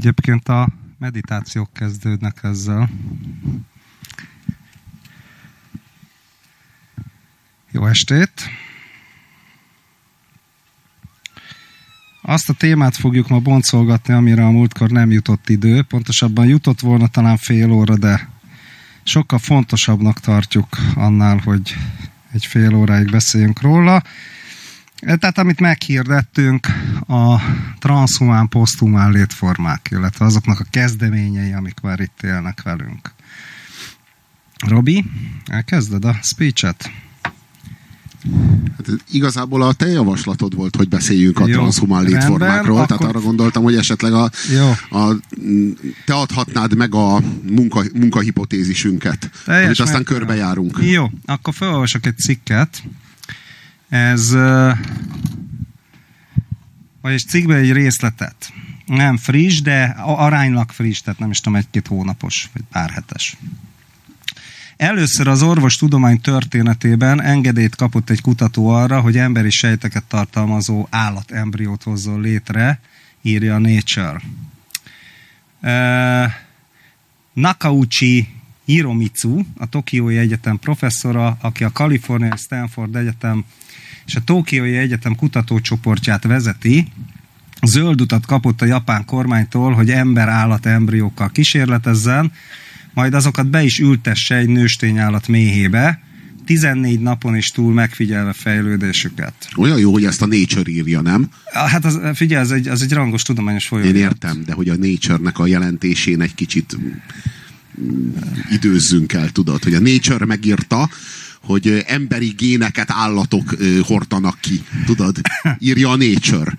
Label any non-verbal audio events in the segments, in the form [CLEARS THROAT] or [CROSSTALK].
Egyébként a meditációk kezdődnek ezzel. Jó estét! Azt a témát fogjuk ma boncolgatni, amire a múltkor nem jutott idő. Pontosabban jutott volna talán fél óra, de sokkal fontosabbnak tartjuk annál, hogy egy fél óráig beszéljünk róla. Tehát amit meghirdettünk, a transhumán, poszthumán létformák, illetve azoknak a kezdeményei, amik már itt élnek velünk. Robi, elkezded a speech-et? Hát igazából a te javaslatod volt, hogy beszéljünk a transhumán létformákról, rendben, tehát arra gondoltam, hogy esetleg a, a, te adhatnád meg a munka, munkahipotézisünket, Teljes amit aztán körbejárunk. Jó, akkor felolvasok egy cikket. Ez vagyis cikkben egy részletet. Nem friss, de aránylag friss, tehát nem is tudom, egy-két hónapos, vagy pár hetes. Először az orvos tudomány történetében engedélyt kapott egy kutató arra, hogy emberi sejteket tartalmazó állatembriót hozzon létre, írja a Nature. Uh, Nakauchi Hiromitsu, a Tokiói Egyetem professzora, aki a Kaliforniai Stanford Egyetem és a Tokiói Egyetem kutatócsoportját vezeti, zöld utat kapott a japán kormánytól, hogy ember-állat embriókkal kísérletezzen, majd azokat be is ültesse egy nőstényállat méhébe, 14 napon is túl megfigyelve fejlődésüket. Olyan jó, hogy ezt a Nature írja, nem? Hát az, figyelj, az egy, az egy rangos tudományos folyó. Én értem, de hogy a Nature-nek a jelentésén egy kicsit mm, időzzünk el, tudod, hogy a Nature megírta, hogy emberi géneket állatok hortanak ki, tudod? Írja a Nature.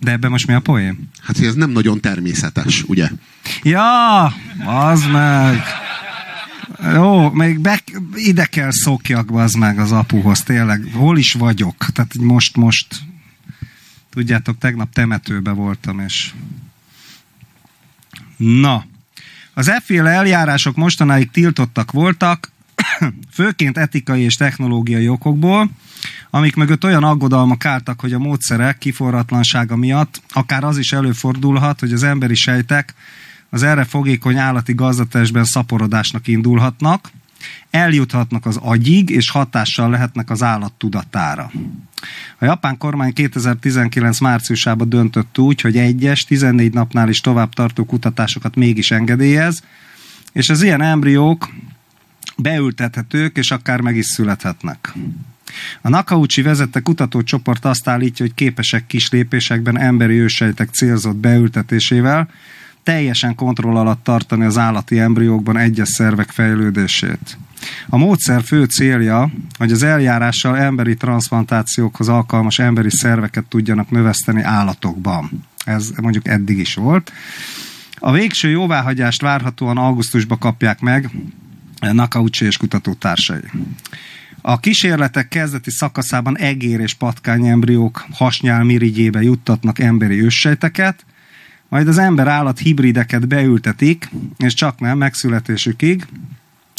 De ebben most mi a poém? Hát, hogy ez nem nagyon természetes, ugye? Ja, az meg. Jó, még be, ide kell szokjak az meg az apuhoz, tényleg. Hol is vagyok? Tehát most, most, tudjátok, tegnap temetőbe voltam, és Na, az efféle eljárások mostanáig tiltottak voltak, [COUGHS] főként etikai és technológiai okokból, amik mögött olyan aggodalmak álltak, hogy a módszerek kiforratlansága miatt akár az is előfordulhat, hogy az emberi sejtek az erre fogékony állati gazdatestben szaporodásnak indulhatnak, eljuthatnak az agyig, és hatással lehetnek az állat tudatára. A japán kormány 2019 márciusában döntött úgy, hogy egyes, 14 napnál is tovább tartó kutatásokat mégis engedélyez, és az ilyen embriók beültethetők, és akár meg is születhetnek. A Nakauchi vezette kutatócsoport azt állítja, hogy képesek kis lépésekben emberi ősejtek célzott beültetésével teljesen kontroll alatt tartani az állati embriókban egyes szervek fejlődését. A módszer fő célja, hogy az eljárással emberi transplantációkhoz alkalmas emberi szerveket tudjanak növeszteni állatokban. Ez mondjuk eddig is volt. A végső jóváhagyást várhatóan augusztusban kapják meg Nakauchi és kutatótársai. A kísérletek kezdeti szakaszában egér és patkány embriók hasnyál juttatnak emberi őssejteket, majd az ember-állat hibrideket beültetik, és csak nem megszületésükig,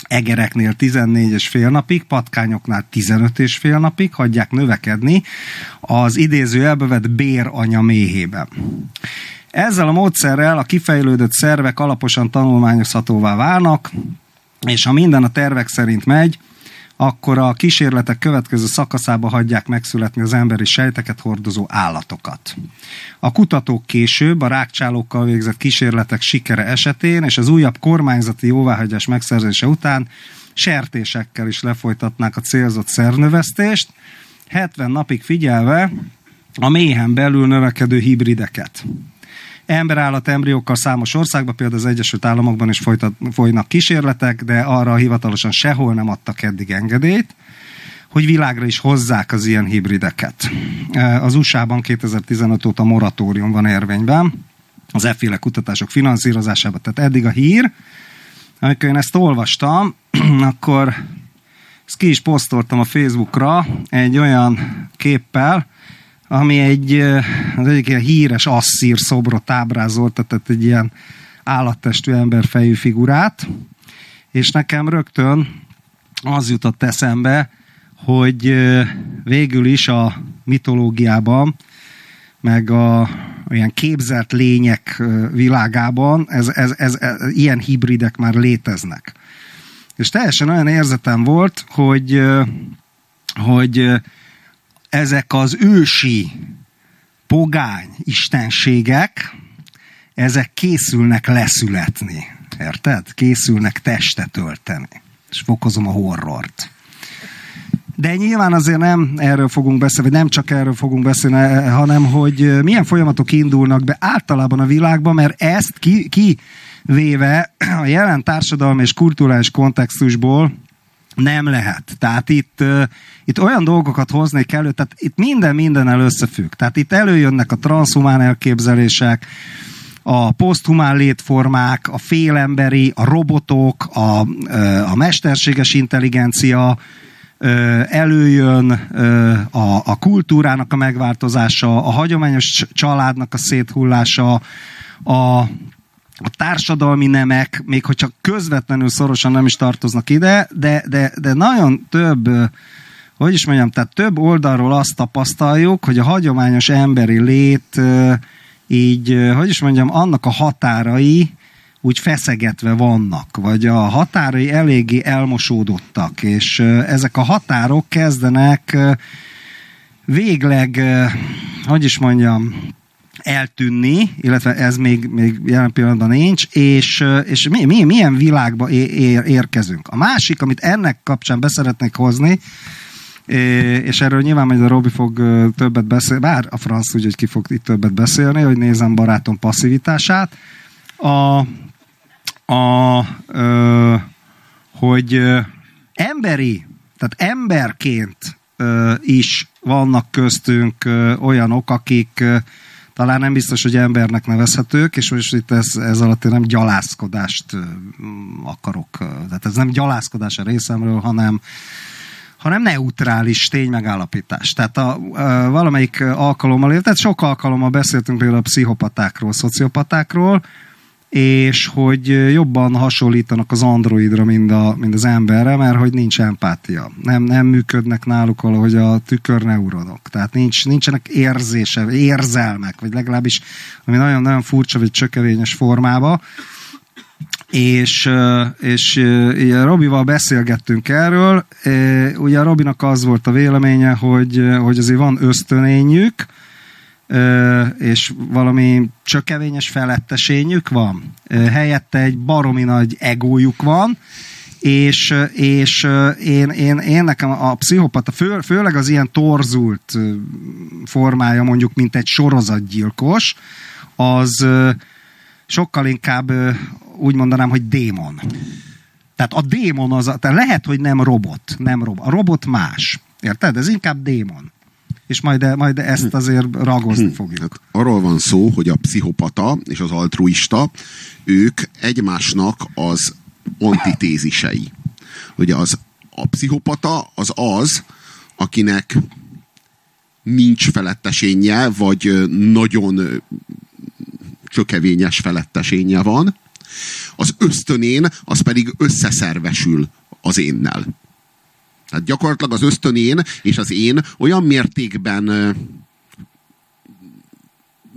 egereknél 14 és fél napig, patkányoknál 15 és fél napig hagyják növekedni az idéző elbevett béranya méhében. Ezzel a módszerrel a kifejlődött szervek alaposan tanulmányozhatóvá válnak, és ha minden a tervek szerint megy, akkor a kísérletek következő szakaszába hagyják megszületni az emberi sejteket hordozó állatokat. A kutatók később a rákcsálókkal végzett kísérletek sikere esetén és az újabb kormányzati jóváhagyás megszerzése után sertésekkel is lefolytatnák a célzott szernövesztést, 70 napig figyelve a méhen belül növekedő hibrideket emberállat embriókkal számos országban, például az Egyesült Államokban is folytat, folynak kísérletek, de arra hivatalosan sehol nem adtak eddig engedélyt, hogy világra is hozzák az ilyen hibrideket. Az USA-ban 2015 óta moratórium van érvényben az efféle kutatások finanszírozásában. Tehát eddig a hír, amikor én ezt olvastam, [CLEARS THROAT] akkor ezt ki is posztoltam a Facebookra egy olyan képpel, ami egy, az egyik ilyen híres asszír szobrot ábrázolt, tehát egy ilyen állattestű emberfejű figurát, és nekem rögtön az jutott eszembe, hogy végül is a mitológiában, meg a ilyen képzelt lények világában ez, ez, ez, ez, ilyen hibridek már léteznek. És teljesen olyan érzetem volt, hogy, hogy ezek az ősi pogány istenségek, ezek készülnek leszületni. Érted? Készülnek testet ölteni. És fokozom a horrort. De nyilván azért nem erről fogunk beszélni, vagy nem csak erről fogunk beszélni, hanem hogy milyen folyamatok indulnak be általában a világban, mert ezt ki, ki véve a jelen társadalmi és kulturális kontextusból nem lehet. Tehát itt, itt olyan dolgokat hoznék elő, tehát itt minden mindennel összefügg. Tehát itt előjönnek a transhumán elképzelések, a poszthumán létformák, a félemberi, a robotok, a, a mesterséges intelligencia, előjön a, a kultúrának a megváltozása, a hagyományos családnak a széthullása, a, a társadalmi nemek, még hogyha közvetlenül szorosan nem is tartoznak ide, de, de, de nagyon több, hogy is mondjam, tehát több oldalról azt tapasztaljuk, hogy a hagyományos emberi lét így, hogy is mondjam, annak a határai úgy feszegetve vannak, vagy a határai eléggé elmosódottak, és ezek a határok kezdenek végleg, hogy is mondjam, eltűnni, illetve ez még, még jelen pillanatban nincs, és, és mi, mi, milyen világba ér, érkezünk. A másik, amit ennek kapcsán beszeretnék hozni, és erről nyilván majd a Robi fog többet beszélni, bár a franc úgy, hogy ki fog itt többet beszélni, hogy nézem barátom passzivitását. A, a, ö, hogy emberi, tehát emberként ö, is vannak köztünk ö, olyanok, akik ö, talán nem biztos, hogy embernek nevezhetők, és most itt ez, ez alatt én nem gyalászkodást akarok. Tehát ez nem gyalázkodás a részemről, hanem hanem neutrális ténymegállapítás. Tehát a, a, valamelyik alkalommal, tehát sok alkalommal beszéltünk például a pszichopatákról, szociopatákról, és hogy jobban hasonlítanak az androidra, mint, a, mint az emberre, mert hogy nincs empátia. Nem, nem működnek náluk valahogy a tükörneuronok. Tehát nincs, nincsenek érzése, érzelmek, vagy legalábbis ami nagyon-nagyon furcsa, vagy csökevényes formába. És, és ugye Robival beszélgettünk erről, ugye a Robinak az volt a véleménye, hogy, hogy azért van ösztönényük, és valami csökevényes felettesényük van. Helyette egy baromi nagy egójuk van, és, és én, én, én nekem a pszichopata, fő, főleg az ilyen torzult formája mondjuk, mint egy sorozatgyilkos, az sokkal inkább úgy mondanám, hogy démon. Tehát a démon az, tehát lehet, hogy nem robot, nem robot. A robot más. Érted? Ez inkább démon és majd, majd ezt azért ragozni hm. fogjuk. Hát arról van szó, hogy a pszichopata és az altruista, ők egymásnak az antitézisei. Ugye az, a pszichopata az az, akinek nincs felettesénye, vagy nagyon csökevényes felettesénye van, az ösztönén az pedig összeszervesül az énnel. Tehát gyakorlatilag az ösztönén és az én olyan mértékben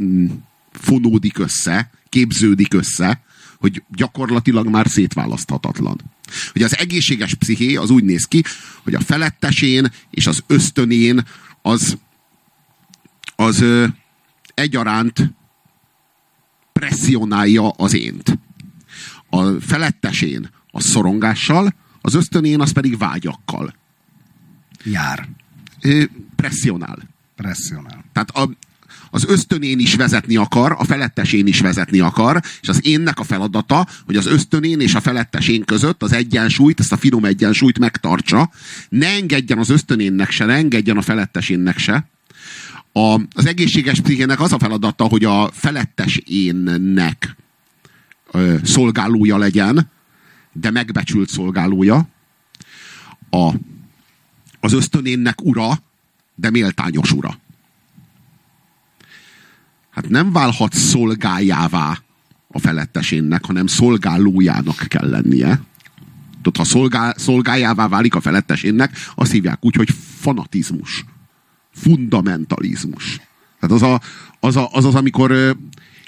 mm, fonódik össze, képződik össze, hogy gyakorlatilag már szétválaszthatatlan. Hogy az egészséges psziché az úgy néz ki, hogy a felettesén és az ösztönén az, az ö, egyaránt presszionálja az ént. A felettesén a szorongással, az ösztönén az pedig vágyakkal jár. Presszionál. Presszionál. Tehát a, az ösztönén is vezetni akar, a felettesén is vezetni akar, és az énnek a feladata, hogy az ösztönén és a felettesén között az egyensúlyt, ezt a finom egyensúlyt megtartsa, ne engedjen az ösztönénnek se, ne engedjen a felettesénnek se. A, az egészséges pszichének az a feladata, hogy a felettes énnek ö, szolgálója legyen, de megbecsült szolgálója. A az ösztönénnek ura, de méltányos ura. Hát nem válhat szolgájává a felettesénnek, hanem szolgálójának kell lennie. Tudod, ha szolgál, szolgájává válik a felettesénnek, azt hívják úgy, hogy fanatizmus. Fundamentalizmus. Tehát az, a, az, a, az az, amikor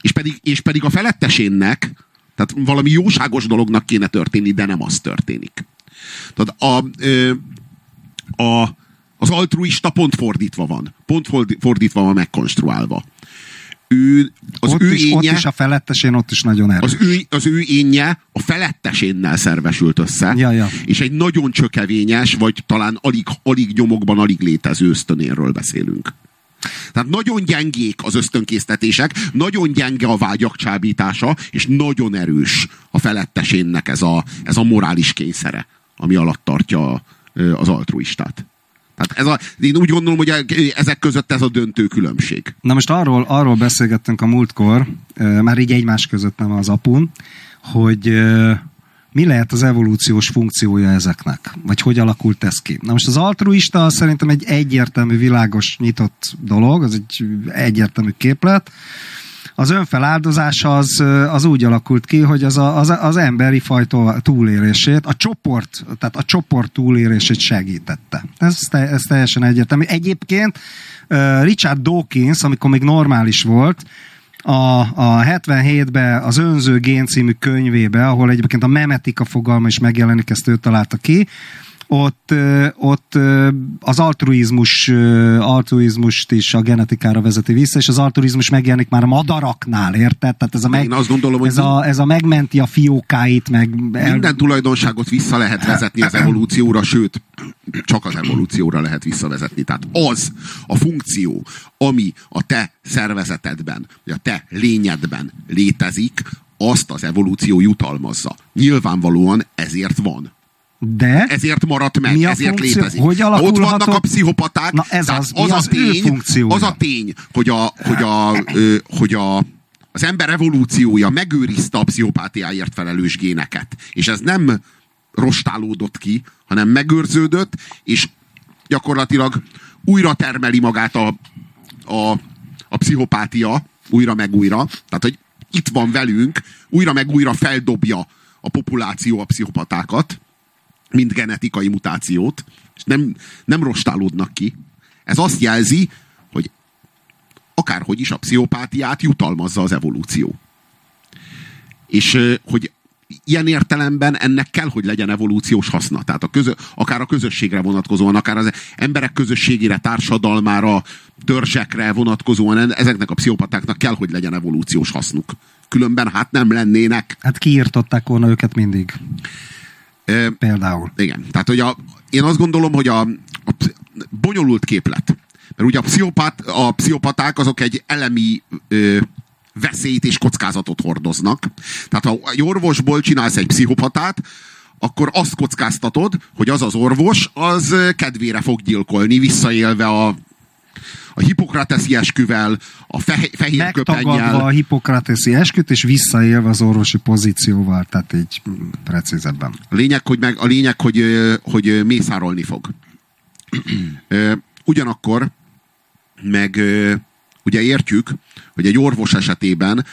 és pedig, és pedig a felettesénnek tehát valami jóságos dolognak kéne történni, de nem az történik. Tehát a, a, az altruista pont fordítva van. Pont fordítva van megkonstruálva. Ő, az ott, ő is, énje, ott is a felettesén ott is nagyon erős. Az ő, az ő énje a felettesénnel szervesült össze, ja, ja. és egy nagyon csökevényes, vagy talán alig, alig nyomokban alig létező ösztönéről beszélünk. Tehát nagyon gyengék az ösztönkésztetések, nagyon gyenge a vágyak csábítása, és nagyon erős a felettesénnek ez a, ez a morális kényszere, ami alatt tartja az altruistát. Tehát ez a, én úgy gondolom, hogy ezek között ez a döntő különbség. Na most arról, arról beszélgettünk a múltkor, már így egymás között nem az apun, hogy mi lehet az evolúciós funkciója ezeknek? Vagy hogy alakult ez ki? Na most az altruista szerintem egy egyértelmű, világos, nyitott dolog, az egy egyértelmű képlet. Az önfeláldozás az, az úgy alakult ki, hogy az, a, az, az emberi fajta túlélését, a csoport, tehát a csoport túlélését segítette. Ez, ez teljesen egyértelmű. Egyébként Richard Dawkins, amikor még normális volt, a, a 77-ben az Önző Gén című könyvébe, ahol egyébként a memetika fogalma is megjelenik, ezt ő találta ki, ott, ott az altruizmus, altruizmust is a genetikára vezeti vissza, és az altruizmus megjelenik már a madaraknál, érted? Tehát ez a, meg, azt gondolom, ez, a, ez a megmenti a fiókáit, meg... El... Minden tulajdonságot vissza lehet vezetni az evolúcióra, sőt, csak az evolúcióra lehet visszavezetni. Tehát az a funkció, ami a te szervezetedben, vagy a te lényedben létezik, azt az evolúció jutalmazza. Nyilvánvalóan ezért van. De ezért maradt meg, mi a ezért funkció? létezik. Hogy Ott vannak a pszichopaták. Na ez az, az, az, a tény, az a tény, hogy a, hogy a, ö, hogy a az ember evolúciója megőrizte a pszichopátiáért felelős géneket. És ez nem rostálódott ki, hanem megőrződött, és gyakorlatilag újra termeli magát a, a, a pszichopátia, újra meg újra. Tehát, hogy itt van velünk, újra meg újra feldobja a populáció a pszichopatákat, mint genetikai mutációt, és nem, nem rostálódnak ki. Ez azt jelzi, hogy akárhogy is a pszichopátiát jutalmazza az evolúció. És hogy ilyen értelemben ennek kell, hogy legyen evolúciós haszna. Tehát a közö, akár a közösségre vonatkozóan, akár az emberek közösségére, társadalmára, törzsekre vonatkozóan ezeknek a pszichopatáknak kell, hogy legyen evolúciós hasznuk. Különben hát nem lennének. Hát kiírtották volna őket mindig. Például. Igen. Tehát, hogy a, én azt gondolom, hogy a, a bonyolult képlet. Mert ugye a, pszichopát, a pszichopaták azok egy elemi ö, veszélyt és kockázatot hordoznak. Tehát ha egy orvosból csinálsz egy pszichopatát, akkor azt kockáztatod, hogy az az orvos, az kedvére fog gyilkolni, visszaélve a a hipokrateszi esküvel, a fe- fehér Megtagadva a hipokrateszi esküt, és visszaélve az orvosi pozícióval, tehát így precízebben. A lényeg, hogy, meg, a lényeg, hogy, hogy mészárolni fog. Ugyanakkor meg ugye értjük, hogy egy orvos esetében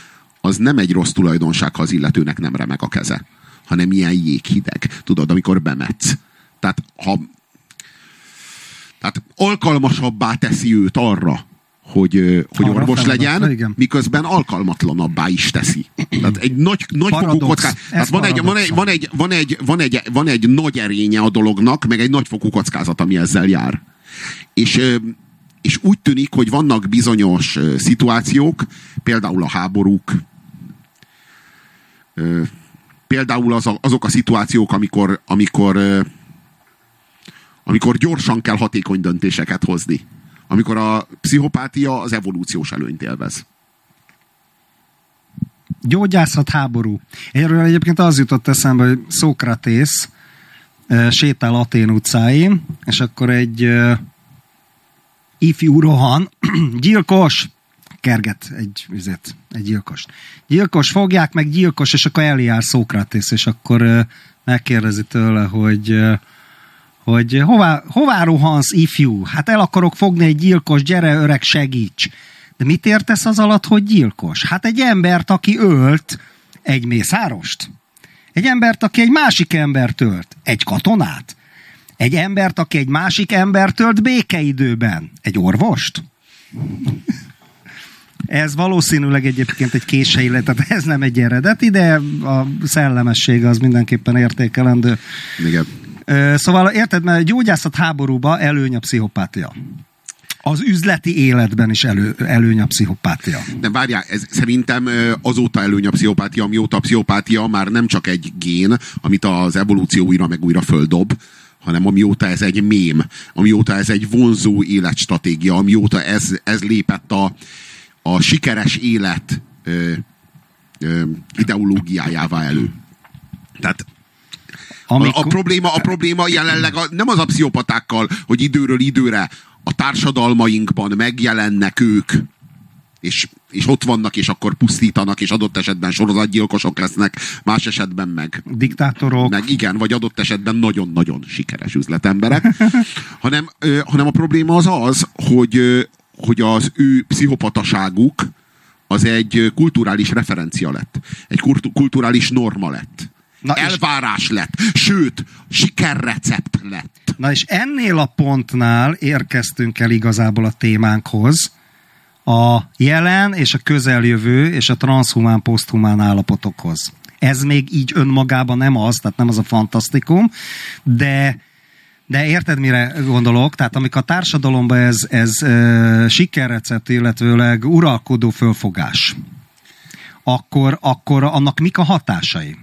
az nem egy rossz tulajdonság, ha az illetőnek nem remeg a keze, hanem ilyen jéghideg. Tudod, amikor bemetsz. Tehát ha tehát alkalmasabbá teszi őt arra, hogy, hogy arra orvos legyen, igen. miközben alkalmatlanabbá is teszi. Tehát egy nagy, nagy fokú kockázat. Tehát van egy, van, egy, van, egy, van, egy, van, egy, van egy nagy erénye a dolognak, meg egy nagy fokú kockázat, ami ezzel jár. És, és úgy tűnik, hogy vannak bizonyos szituációk, például a háborúk, például az a, azok a szituációk, amikor, amikor amikor gyorsan kell hatékony döntéseket hozni. Amikor a pszichopátia az evolúciós előnyt élvez. Gyógyászat háború. Erről egyébként az jutott eszembe, hogy Szókratész sétál Atén utcáin, és akkor egy ifjú rohan, [CLEARS THROAT] gyilkos, kerget egy vizet, egy gyilkos. Gyilkos, fogják meg gyilkos, és akkor eljár Szókratész, és akkor megkérdezi tőle, hogy hogy hová, hová rohansz ifjú? Hát el akarok fogni egy gyilkos, gyere öreg, segíts. De mit értesz az alatt, hogy gyilkos? Hát egy embert, aki ölt egy mészárost. Egy embert, aki egy másik embert ölt. Egy katonát. Egy embert, aki egy másik embert ölt békeidőben. Egy orvost. Ez valószínűleg egyébként egy kései tehát ez nem egy eredeti, de a szellemessége az mindenképpen értékelendő. Igen. Szóval érted, mert gyógyászat háborúba előny a pszichopátia az üzleti életben is elő, előny a pszichopátia. De várjál, ez szerintem azóta előny a pszichopátia, amióta a pszichopátia már nem csak egy gén, amit az evolúció újra meg újra földob, hanem amióta ez egy mém, amióta ez egy vonzó életstratégia, amióta ez, ez lépett a, a sikeres élet ö, ö, ideológiájává elő. Tehát Amikor... a, a, probléma, a probléma jelenleg a, nem az a pszichopatákkal, hogy időről időre a társadalmainkban megjelennek ők, és, és ott vannak, és akkor pusztítanak, és adott esetben sorozatgyilkosok lesznek, más esetben meg... Diktátorok. Meg igen, vagy adott esetben nagyon-nagyon sikeres üzletemberek. [LAUGHS] hanem, ö, hanem a probléma az az, hogy, ö, hogy az ő pszichopataságuk az egy kulturális referencia lett. Egy kulturális norma lett. Na elvárás és... lett, sőt, sikerrecept lett. Na és ennél a pontnál érkeztünk el igazából a témánkhoz, a jelen és a közeljövő és a transhumán, poszthumán állapotokhoz. Ez még így önmagában nem az, tehát nem az a fantasztikum, de de érted, mire gondolok? Tehát amikor a társadalomban ez, ez e, sikerrecept, illetőleg uralkodó fölfogás, akkor, akkor annak mik a hatásai?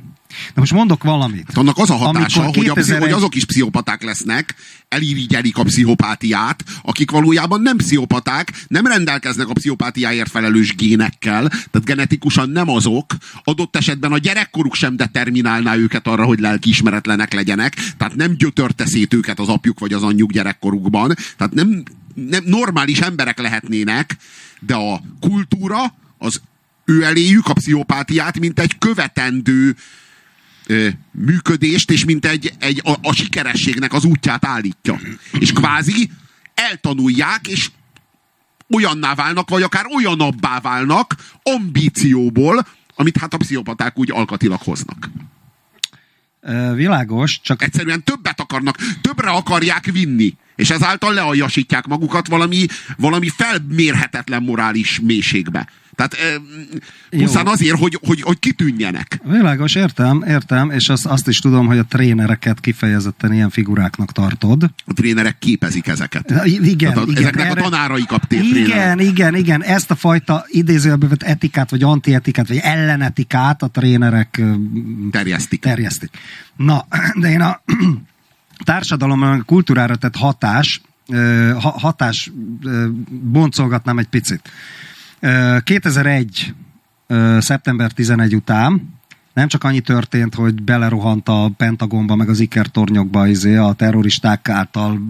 De most mondok valamit. Hát annak az a hatása, hogy, 2001... a, hogy azok is pszichopaták lesznek, elirigyelik a pszichopátiát, akik valójában nem pszichopaták, nem rendelkeznek a pszichopátiáért felelős génekkel, tehát genetikusan nem azok, adott esetben a gyerekkoruk sem determinálná őket arra, hogy lelkiismeretlenek legyenek, tehát nem gyötörte szét őket az apjuk vagy az anyjuk gyerekkorukban, tehát nem, nem normális emberek lehetnének, de a kultúra az ő eléjük a pszichopátiát, mint egy követendő ö, működést, és mint egy, egy a, a sikerességnek az útját állítja. És kvázi eltanulják, és olyanná válnak, vagy akár olyanabbá válnak ambícióból, amit hát a pszichopaták úgy alkatilag hoznak. Világos, csak... Egyszerűen többet akarnak, többre akarják vinni, és ezáltal lealjasítják magukat valami, valami felmérhetetlen morális mélységbe. Tehát pusztán azért, hogy, hogy, hogy kitűnjenek. Világos, értem, értem, és azt, azt is tudom, hogy a trénereket kifejezetten ilyen figuráknak tartod. A trénerek képezik ezeket. Igen, Tehát a, igen. Ezeknek erre, a tanárai kapték Igen, trénerek. igen, igen. Ezt a fajta idézőjelbe etikát, vagy antietikát, vagy ellenetikát a trénerek terjesztik. terjesztik. Na, de én a [CLEARS THROAT] társadalom a kultúrára tett hatás, hatás boncolgatnám egy picit. 2001. szeptember 11 után nem csak annyi történt, hogy belerohant a Pentagonba, meg az ikertornyokba izé, a terroristák által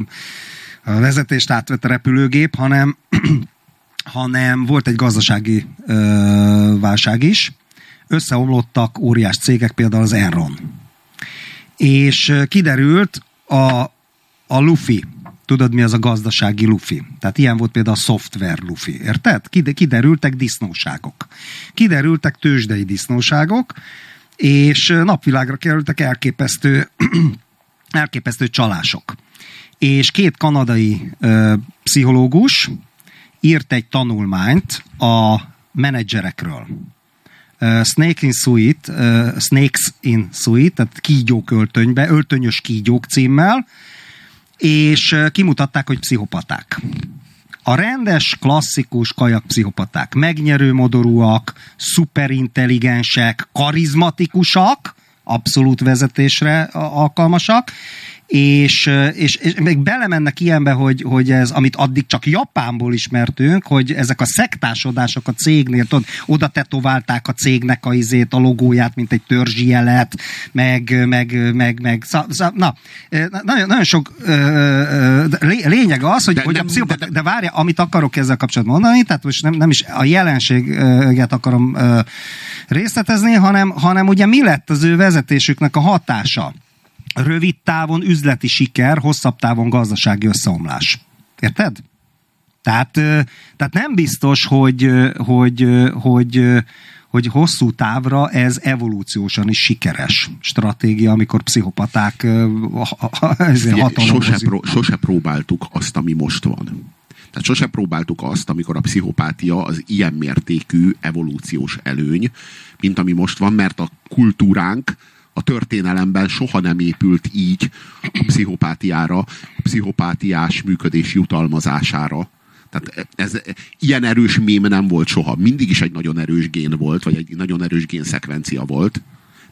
a vezetést átvett repülőgép, hanem, [CLEARS THROAT] hanem volt egy gazdasági ö, válság is. Összeomlottak óriás cégek, például az Enron. És kiderült a, a Luffy, Tudod, mi az a gazdasági lufi? Tehát ilyen volt például a szoftver lufi, érted? Kiderültek disznóságok. Kiderültek tőzsdei disznóságok, és napvilágra kerültek elképesztő, [CLEARS THROAT] elképesztő csalások. És két kanadai ö, pszichológus írt egy tanulmányt a menedzserekről. Snake in Suite, Snakes in Suite, tehát kígyók öltönybe, öltönyös kígyók címmel, és kimutatták, hogy pszichopaták. A rendes, klasszikus kajak pszichopaták, megnyerő modorúak, szuperintelligensek, karizmatikusak, abszolút vezetésre alkalmasak, és, és, és még belemennek ilyenbe, hogy, hogy ez, amit addig csak Japánból ismertünk, hogy ezek a szektásodások a cégnél, tudod, oda tetoválták a cégnek a izét, a logóját, mint egy törzsi jelet, meg, meg, meg, meg szá, szá, na, nagyon, nagyon sok lényeg az, hogy, de, hogy nem, a pszichopat, de, de, de várja, amit akarok ezzel kapcsolatban mondani, tehát most nem, nem is a jelenséget akarom részletezni, hanem, hanem ugye mi lett az ő vezetésüknek a hatása rövid távon üzleti siker, hosszabb távon gazdasági összeomlás. Érted? Tehát, tehát nem biztos, hogy, hogy, hogy, hogy hosszú távra ez evolúciósan is sikeres stratégia, amikor pszichopaták sose, pró- sose próbáltuk azt, ami most van. Tehát sose próbáltuk azt, amikor a pszichopátia az ilyen mértékű evolúciós előny, mint ami most van, mert a kultúránk a történelemben soha nem épült így a pszichopátiára, a pszichopátiás működés jutalmazására. Tehát ez, ilyen erős mém nem volt soha. Mindig is egy nagyon erős gén volt, vagy egy nagyon erős génszekvencia volt,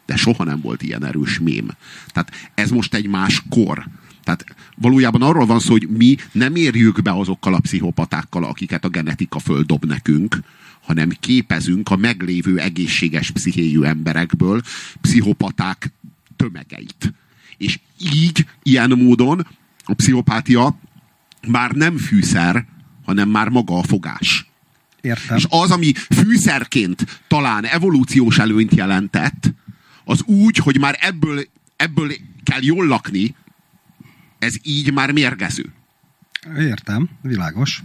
de soha nem volt ilyen erős mém. Tehát ez most egy más kor. Tehát valójában arról van szó, hogy mi nem érjük be azokkal a pszichopatákkal, akiket a genetika földob nekünk, hanem képezünk a meglévő egészséges pszichéjű emberekből pszichopaták tömegeit. És így, ilyen módon a pszichopátia már nem fűszer, hanem már maga a fogás. Értem. És az, ami fűszerként talán evolúciós előnyt jelentett, az úgy, hogy már ebből, ebből kell jól lakni, ez így már mérgező. Értem, világos.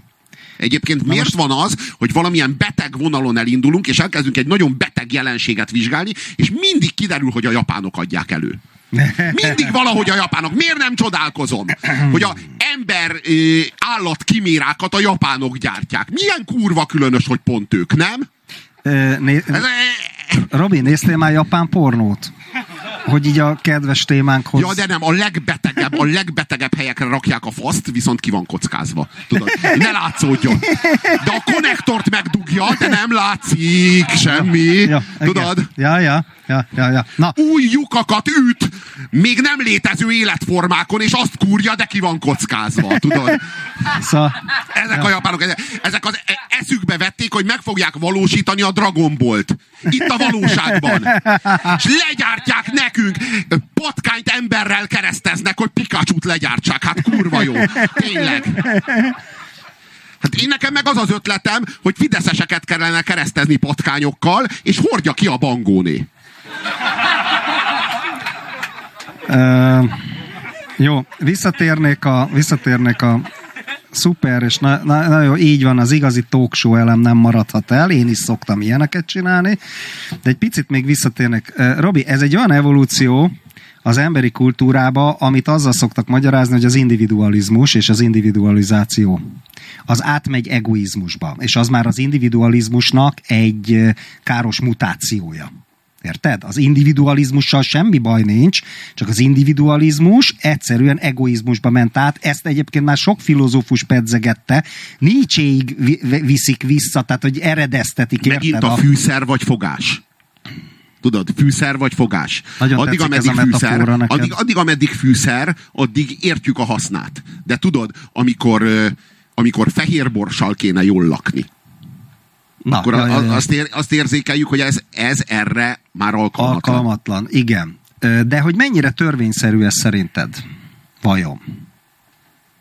Egyébként Na miért most... van az, hogy valamilyen beteg vonalon elindulunk, és elkezdünk egy nagyon beteg jelenséget vizsgálni, és mindig kiderül, hogy a japánok adják elő. [LAUGHS] Mindig valahogy a japánok. Miért nem csodálkozom, hogy a ember állat kimérákat a japánok gyártják. Milyen kurva különös, hogy pont ők, nem? Né- Robi, néztél már japán pornót? Hogy így a kedves témánkhoz... Ja, de nem, a legbetegebb, a legbetegebb helyekre rakják a faszt, viszont ki van kockázva. Tudod, ne látszódjon. De a konnektort megdugja, de nem látszik semmi. Ja, Tudod? Ja, ja, ja, ja, ja. Na. Új lyukakat üt, még nem létező életformákon, és azt kúrja, de ki van kockázva. Tudod? Szóval, ezek ja. a japánok, ezek az eszükbe vették, hogy meg fogják valósítani a Dragon Ball-t. Itt a valóságban. És legyártják nekünk. Patkányt emberrel kereszteznek, hogy pikachu legyártsák. Hát kurva jó. Tényleg. Hát én nekem meg az az ötletem, hogy fideszeseket kellene keresztezni patkányokkal, és hordja ki a bangóné. Jó, visszatérnék a, visszatérnék a szuper, és na, na, na jó, így van, az igazi talk show elem nem maradhat el, én is szoktam ilyeneket csinálni, de egy picit még visszatérnek. Robi, ez egy olyan evolúció, az emberi kultúrába, amit azzal szoktak magyarázni, hogy az individualizmus és az individualizáció az átmegy egoizmusba, és az már az individualizmusnak egy káros mutációja. Érted? Az individualizmussal semmi baj nincs, csak az individualizmus egyszerűen egoizmusba ment át. Ezt egyébként már sok filozófus pedzegette. Nietzséig viszik vissza, tehát hogy eredeztetik. Megint a fűszer vagy fogás. Tudod, fűszer vagy fogás. Nagyon addig, ameddig fűszer, addig, addig, ameddig fűszer, addig értjük a hasznát. De tudod, amikor, amikor fehér borssal kéne jól lakni, Na, akkor ja, ja, ja. Azt, ér, azt érzékeljük, hogy ez, ez erre már alkalmatlan. Alkalmatlan, igen. De hogy mennyire törvényszerű ez szerinted? Vajon?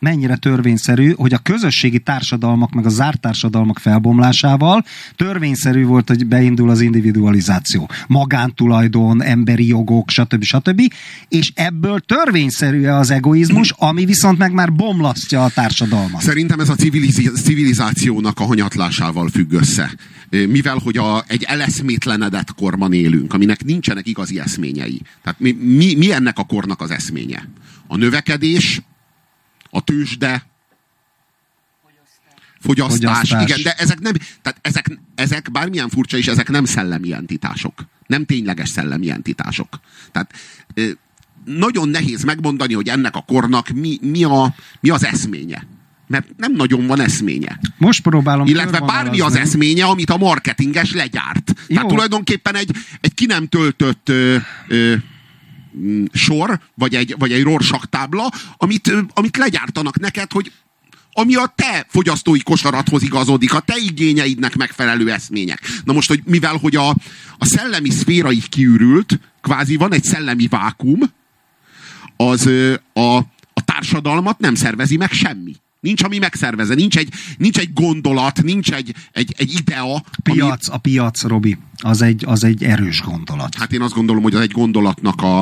Mennyire törvényszerű, hogy a közösségi társadalmak meg a zárt társadalmak felbomlásával törvényszerű volt, hogy beindul az individualizáció. Magántulajdon, emberi jogok, stb. stb. És ebből törvényszerű az egoizmus, ami viszont meg már bomlasztja a társadalmat. Szerintem ez a civilizációnak a hanyatlásával függ össze. Mivel, hogy a, egy eleszmétlenedett korban élünk, aminek nincsenek igazi eszményei. Tehát mi, mi, mi ennek a kornak az eszménye? A növekedés, a tőzsde, fogyasztás. fogyasztás. Igen, de ezek nem, tehát ezek, ezek bármilyen furcsa is, ezek nem szellemi entitások. Nem tényleges szellemi entitások. Tehát nagyon nehéz megmondani, hogy ennek a kornak mi, mi, a, mi az eszménye. Mert nem nagyon van eszménye. Most próbálom. Illetve bármi az eszménye, amit a marketinges legyárt. Jó. Tehát tulajdonképpen egy, egy ki nem töltött ö, ö, sor, vagy egy, vagy egy rorsak tábla, amit, amit legyártanak neked, hogy ami a te fogyasztói kosarathoz igazodik, a te igényeidnek megfelelő eszmények. Na most, hogy mivel hogy a, a szellemi szféra így kiürült, kvázi van egy szellemi vákum, az a, a társadalmat nem szervezi meg semmi. Nincs, ami megszervezze, nincs egy, nincs egy gondolat, nincs egy, egy, egy idea. Piac, ami... a piac, Robi, az egy, az egy erős gondolat. Hát én azt gondolom, hogy az egy gondolatnak a,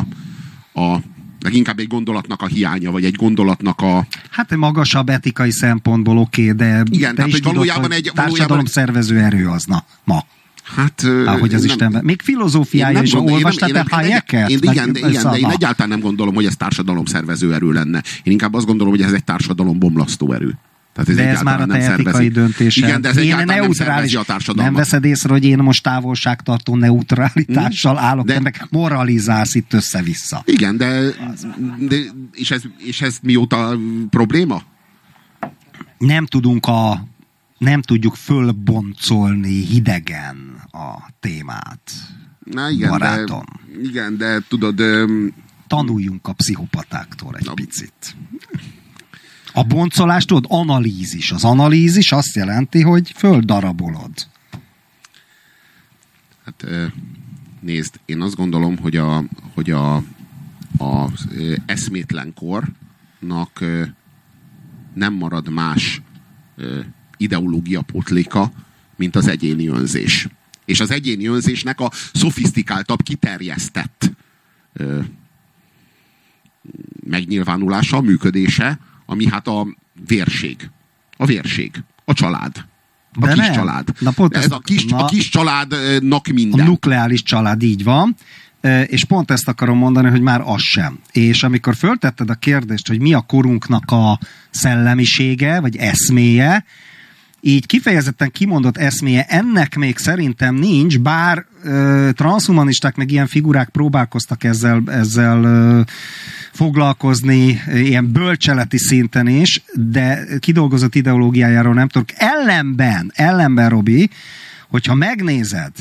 a leginkább egy gondolatnak a hiánya, vagy egy gondolatnak a... Hát egy magasabb etikai szempontból oké, okay, de Igen, te tehát, hogy valójában tudod, egy... Valójában... szervező erő az, na, ma. Hát, Ahogy az nem, Istenben. Még filozófiája is olvastál te Hayeket? Én, igen, de, igen, de én egyáltalán nem gondolom, hogy ez társadalom szervező erő lenne. Én inkább azt gondolom, hogy ez egy társadalom bomlasztó erő. Tehát ez de ez már a te etikai döntés. Igen, de ez én neutrális, nem a Nem veszed észre, hogy én most távolságtartó neutralitással hmm. állok, de, meg moralizálsz itt össze-vissza. Igen, de, de és, ez, és ez mióta probléma? Nem tudunk a nem tudjuk fölboncolni hidegen a témát. Na igen, barátom. De, igen, de tudod... Tanuljunk a pszichopatáktól egy na, picit. A boncolás, tudod, analízis. Az analízis azt jelenti, hogy földarabolod. Hát nézd, én azt gondolom, hogy a, hogy a, a eszmétlen kornak nem marad más ideológia potléka, mint az egyéni önzés. És az egyéni önzésnek a szofisztikáltabb, kiterjesztett megnyilvánulása, működése, ami hát a vérség. A vérség. A család. A De kis nem. család. Na, pont Ez a kis, na, a kis családnak minden. A nukleáris család, így van. És pont ezt akarom mondani, hogy már az sem. És amikor föltetted a kérdést, hogy mi a korunknak a szellemisége, vagy eszméje, így kifejezetten kimondott eszméje ennek még szerintem nincs, bár ö, transhumanisták meg ilyen figurák próbálkoztak ezzel, ezzel ö, foglalkozni ilyen bölcseleti szinten is, de kidolgozott ideológiájáról nem tudok. Ellenben, ellenben, Robi, hogyha megnézed,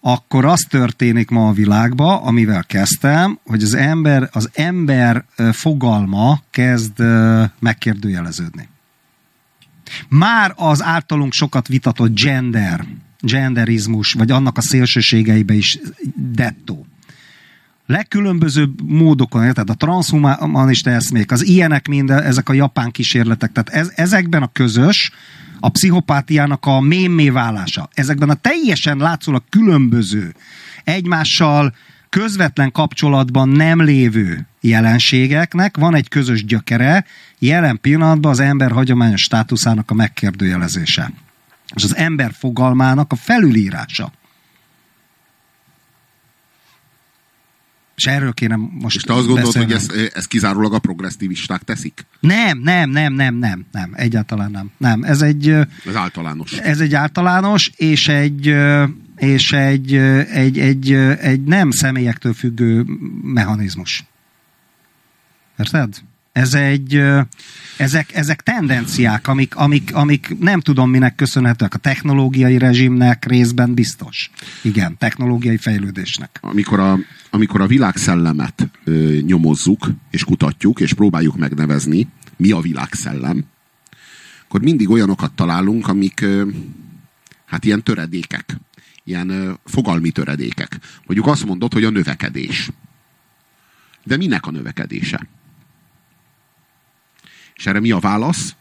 akkor az történik ma a világban, amivel kezdtem, hogy az ember, az ember fogalma kezd megkérdőjeleződni. Már az általunk sokat vitatott gender, genderizmus, vagy annak a szélsőségeibe is dettó legkülönbözőbb módokon, érted? A transhumanista eszmék, az ilyenek mind, ezek a japán kísérletek. Tehát ez, ezekben a közös, a pszichopátiának a mémé válása. Ezekben a teljesen látszólag különböző, egymással közvetlen kapcsolatban nem lévő jelenségeknek van egy közös gyökere, jelen pillanatban az ember hagyományos státuszának a megkérdőjelezése. És az ember fogalmának a felülírása. És erről kéne most És te azt gondolod, hogy ez, ez kizárólag a progresszivisták teszik? Nem, nem, nem, nem, nem, nem, egyáltalán nem. Nem, ez egy... Ez általános. Ez egy általános, és egy, és egy, egy, egy, egy nem személyektől függő mechanizmus. Érted? Ez egy, ezek, ezek tendenciák, amik, amik, amik nem tudom minek köszönhetőek. A technológiai rezsimnek részben biztos. Igen, technológiai fejlődésnek. Amikor a, amikor a világszellemet ö, nyomozzuk, és kutatjuk, és próbáljuk megnevezni, mi a világszellem, akkor mindig olyanokat találunk, amik ö, hát ilyen töredékek, ilyen fogalmi töredékek. Mondjuk azt mondod, hogy a növekedés. De minek a növekedése? És erre mi a válasz?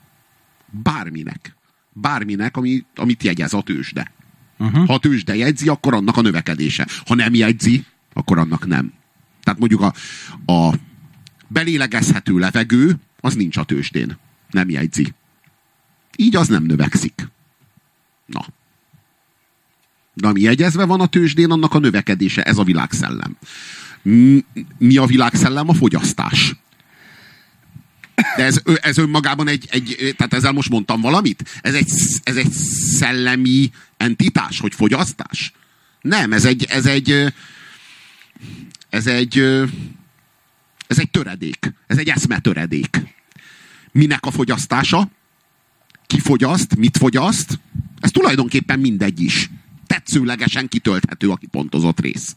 Bárminek. Bárminek, ami, amit jegyez a tőzsde. Uh-huh. Ha a tőzsde jegyzi, akkor annak a növekedése. Ha nem jegyzi, akkor annak nem. Tehát mondjuk a, a belélegezhető levegő, az nincs a tőzsdén. Nem jegyzi. Így az nem növekszik. Na. De ami jegyezve van a tőzsdén, annak a növekedése, ez a világszellem. Mi a világszellem? A fogyasztás. De ez, ez önmagában egy, egy, tehát ezzel most mondtam valamit? Ez egy, ez egy szellemi entitás, hogy fogyasztás? Nem, ez egy, ez egy, ez egy, ez egy töredék. Ez egy eszmetöredék. Minek a fogyasztása? Ki fogyaszt? Mit fogyaszt? Ez tulajdonképpen mindegy is. Tetszőlegesen kitölthető a kipontozott rész.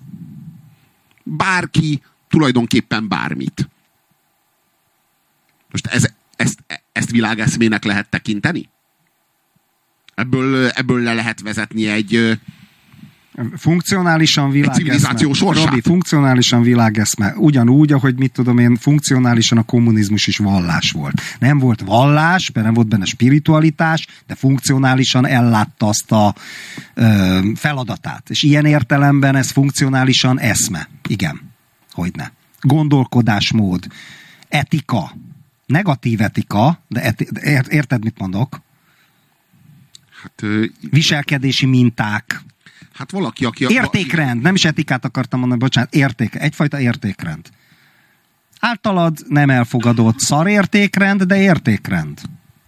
Bárki tulajdonképpen bármit. Most ez, ezt, ezt világeszmének lehet tekinteni? Ebből, ebből le lehet vezetni egy, Funkcionálisan világeszme. Robi, funkcionálisan világeszme. Ugyanúgy, ahogy mit tudom én, funkcionálisan a kommunizmus is vallás volt. Nem volt vallás, mert nem volt benne spiritualitás, de funkcionálisan ellátta azt a ö, feladatát. És ilyen értelemben ez funkcionálisan eszme. Igen, hogyne. Gondolkodásmód, etika, negatív etika, de eti, érted, mit mondok? Hát, Viselkedési minták. Hát valaki, aki... Értékrend, nem is etikát akartam mondani, bocsánat, érték, egyfajta értékrend. Általad nem elfogadott szarértékrend, de értékrend.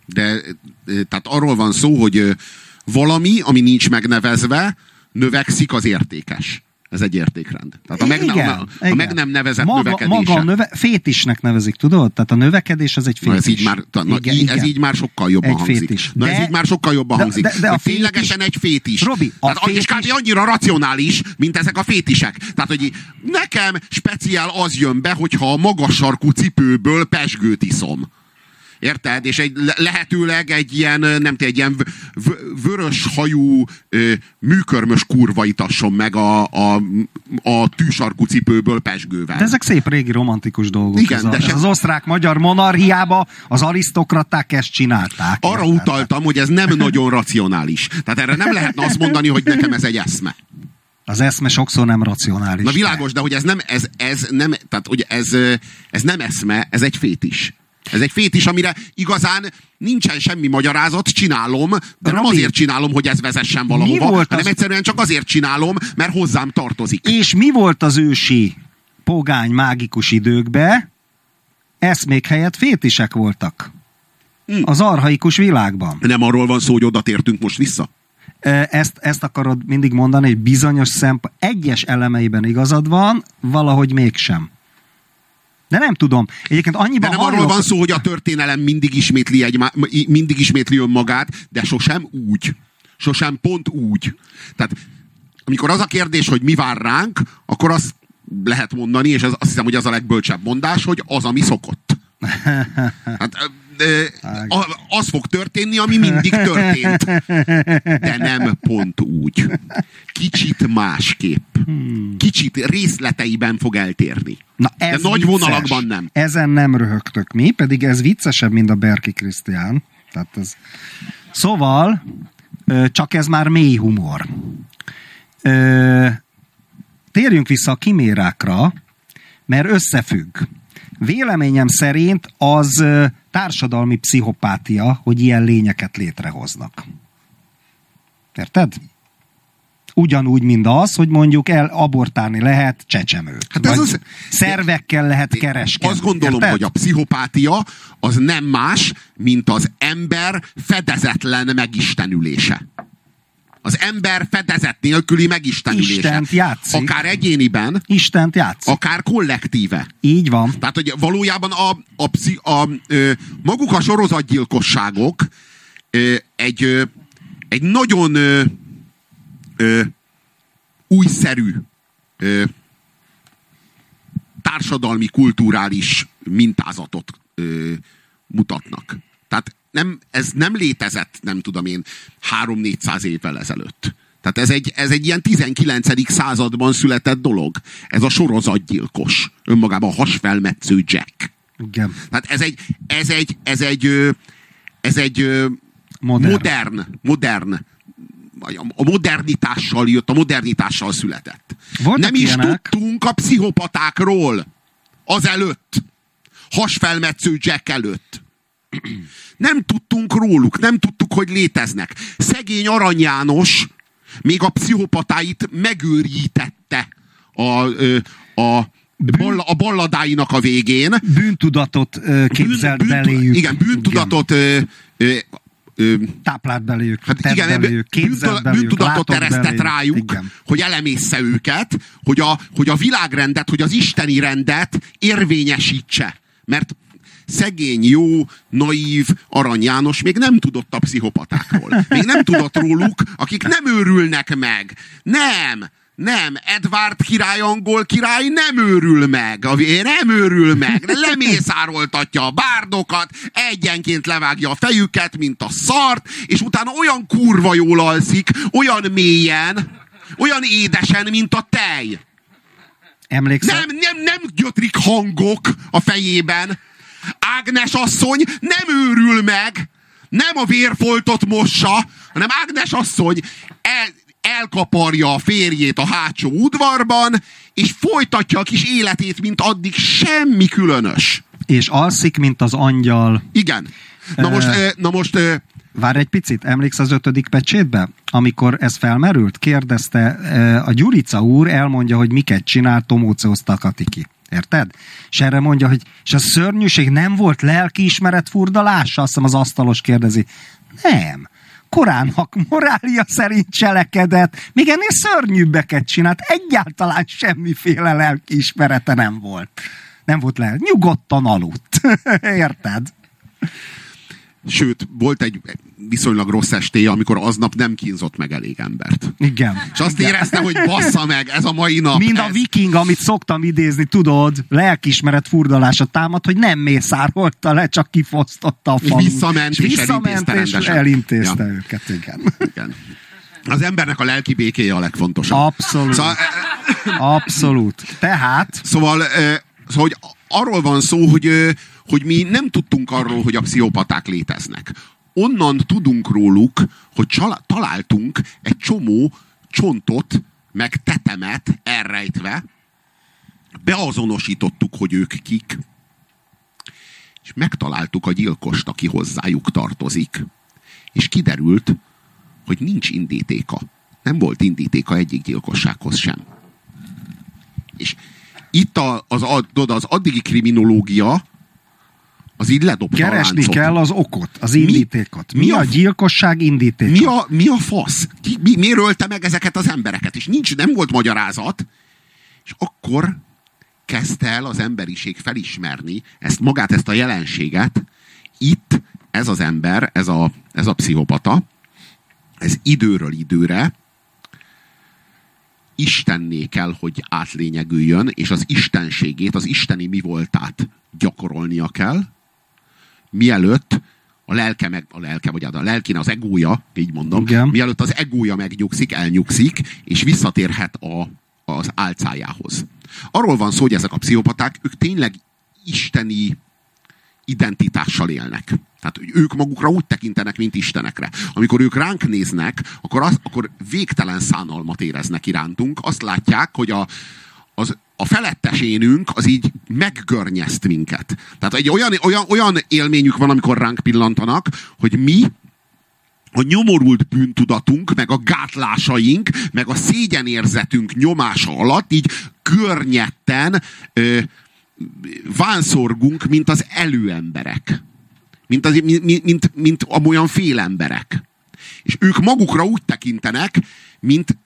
De tehát arról van szó, hogy valami, ami nincs megnevezve, növekszik az értékes. Ez egy értékrend. Tehát a meg, igen, a, a igen. meg nem nevezett maga, növekedése. Maga a növe, fétisnek nevezik, tudod? Tehát a növekedés az egy fétis. Na ez így már, na, igen, így, ez így már sokkal jobban egy hangzik. Fétis. Na de, ez így már sokkal jobban de, hangzik. De, de, de a ténylegesen fétis, egy fétis. Robi, a Tehát, fétis... És kb. annyira racionális, mint ezek a fétisek. Tehát, hogy nekem speciál az jön be, hogyha a magas sarkú cipőből pesgőt iszom. Érted? És egy, lehetőleg egy ilyen, nem tudom, egy ilyen vörös hajú műkörmös kurva itasson meg a, a, a tűsarkú cipőből pesgővel. De ezek szép régi romantikus dolgok. Igen, ez, a, de ez az osztrák-magyar monarchiába az arisztokraták ezt csinálták. Arra érted? utaltam, hogy ez nem [LAUGHS] nagyon racionális. Tehát erre nem lehetne azt mondani, hogy nekem ez egy eszme. Az eszme sokszor nem racionális. Na világos, de hogy ez nem, ez, ez nem, tehát hogy ez, ez nem eszme, ez egy fétis. Ez egy fétis, amire igazán nincsen semmi magyarázat, csinálom, de Robi, nem azért csinálom, hogy ez vezessen valahova, hanem az... egyszerűen csak azért csinálom, mert hozzám tartozik. És mi volt az ősi pogány mágikus időkbe? Eszmék helyett fétisek voltak. Hm. Az arhaikus világban. Nem arról van szó, hogy oda tértünk most vissza? Ezt, ezt akarod mindig mondani, hogy bizonyos szempont, egyes elemeiben igazad van, valahogy mégsem. De nem tudom. Egyébként annyiban de nem hallok... arról van szó, hogy a történelem mindig ismétli, egy, mindig ismétli önmagát, de sosem úgy. Sosem pont úgy. Tehát amikor az a kérdés, hogy mi vár ránk, akkor azt lehet mondani, és az, azt hiszem, hogy az a legbölcsebb mondás, hogy az, ami szokott. [LAUGHS] Hát, az fog történni, ami mindig történt. De nem pont úgy. Kicsit másképp. Hmm. Kicsit részleteiben fog eltérni. Na ez De nagy vicces. vonalakban nem. Ezen nem röhögtök mi, pedig ez viccesebb, mint a Berki Krisztián. Tehát ez... Szóval, csak ez már mély humor. Térjünk vissza a kimérákra, mert összefügg. Véleményem szerint az társadalmi pszichopátia, hogy ilyen lényeket létrehoznak. Érted? Ugyanúgy, mint az, hogy mondjuk el abortálni lehet csecsemőt. Hát ez az, szervekkel lehet kereskedni. Azt gondolom, érted? hogy a pszichopátia az nem más, mint az ember fedezetlen megistenülése. Az ember fedezet nélküli megistenülése. Istent játszik. Akár egyéniben. Istent játszik. Akár kollektíve. Így van. Tehát, hogy valójában a, a, pszi, a, a, maguk a sorozatgyilkosságok egy, egy nagyon ö, újszerű ö, társadalmi, kulturális mintázatot ö, mutatnak. Tehát nem, ez nem létezett, nem tudom én, 3-400 évvel ezelőtt. Tehát ez egy, ez egy ilyen 19. században született dolog. Ez a sorozatgyilkos. Önmagában a hasfelmetsző Jack. Igen. Tehát ez egy, ez egy, ez egy, ez egy modern, modern, modern a modernitással jött, a modernitással született. Voltak Nem is ilyenek? tudtunk a pszichopatákról azelőtt. Hasfelmetsző Jack előtt. Nem tudtunk róluk, nem tudtuk, hogy léteznek. Szegény Arany János még a pszichopatáit megőrítette a, a, Balla, a balladáinak a végén. Bűntudatot képzelt bűn, bűn, beléjük. Igen, bűntudatot igen. Ö, ö, táplált beléjük, hát igen, beléjük, bűntudat, beléjük, bűntudatot teresztett beléjük. rájuk, igen. hogy elemészze őket, hogy a, hogy a világrendet, hogy az isteni rendet érvényesítse. Mert szegény, jó, naív Arany János még nem tudott a pszichopatákról. Még nem tudott róluk, akik nem őrülnek meg. Nem! Nem, Edward király, angol király nem őrül meg. Nem őrül meg. Lemészároltatja a bárdokat, egyenként levágja a fejüket, mint a szart, és utána olyan kurva jól alszik, olyan mélyen, olyan édesen, mint a tej. Emlékszel? Nem, nem, nem gyötrik hangok a fejében. Ágnes asszony nem őrül meg, nem a vérfoltot mossa, hanem Ágnes asszony el, elkaparja a férjét a hátsó udvarban, és folytatja a kis életét, mint addig semmi különös. És alszik, mint az angyal. Igen. Na most, e... na most Vár egy picit, emléksz az ötödik pecsétbe? Amikor ez felmerült, kérdezte, a Gyurica úr elmondja, hogy miket csinál Tomóceosz Takatiki. Érted? És erre mondja, hogy és a szörnyűség nem volt lelkiismeret furdalása? Azt hiszem az asztalos kérdezi. Nem. Koránnak morália szerint cselekedett, még ennél szörnyűbbeket csinált, egyáltalán semmiféle lelkiismerete nem volt. Nem volt le, nyugodtan aludt. [LAUGHS] Érted? Sőt, volt egy viszonylag rossz estéje, amikor aznap nem kínzott meg elég embert. Igen. És azt Igen. éreztem, hogy bassza meg, ez a mai nap. Mind ez... a viking, amit szoktam idézni, tudod, lelkismeret furdalása támad, hogy nem mészárolta le, csak kifosztotta a falut. És visszament, és, és visszament, és elintézte, elintézte ja. őket, igen. igen. Az embernek a lelki békéje a legfontosabb. Abszolút. Szóval, Abszolút. Tehát... Szóval, szóval hogy arról van szó, hogy, hogy mi nem tudtunk arról, hogy a pszichopaták léteznek onnan tudunk róluk, hogy találtunk egy csomó csontot, meg tetemet elrejtve, beazonosítottuk, hogy ők kik, és megtaláltuk a gyilkost, aki hozzájuk tartozik, és kiderült, hogy nincs indítéka. Nem volt indítéka egyik gyilkossághoz sem. És itt a, az, az addigi kriminológia az így ledobta Keresni kell az okot, az indítékot. Mi, mi, mi a, a gyilkosság indítéka? Mi a, mi a fasz? Ki, mi, miért ölte meg ezeket az embereket? És nincs, nem volt magyarázat. És akkor kezdte el az emberiség felismerni ezt magát, ezt a jelenséget. Itt ez az ember, ez a, ez a pszichopata, ez időről időre Istenné kell, hogy átlényegüljön, és az istenségét, az isteni mi voltát gyakorolnia kell, mielőtt a lelke, meg, a lelke, vagy a lelkén az egója, így mondom, Igen. mielőtt az egója megnyugszik, elnyugszik, és visszatérhet a, az álcájához. Arról van szó, hogy ezek a pszichopaták, ők tényleg isteni identitással élnek. Tehát hogy ők magukra úgy tekintenek, mint istenekre. Amikor ők ránk néznek, akkor, az, akkor végtelen szánalmat éreznek irántunk. Azt látják, hogy a, az, a felettes énünk az így meggörnyeszt minket. Tehát egy olyan, olyan, olyan élményük van, amikor ránk pillantanak, hogy mi a nyomorult bűntudatunk, meg a gátlásaink, meg a szégyenérzetünk nyomása alatt így környetten ö, vánszorgunk, mint az előemberek. Mint, az, mint, mint, mint amolyan félemberek. És ők magukra úgy tekintenek, mint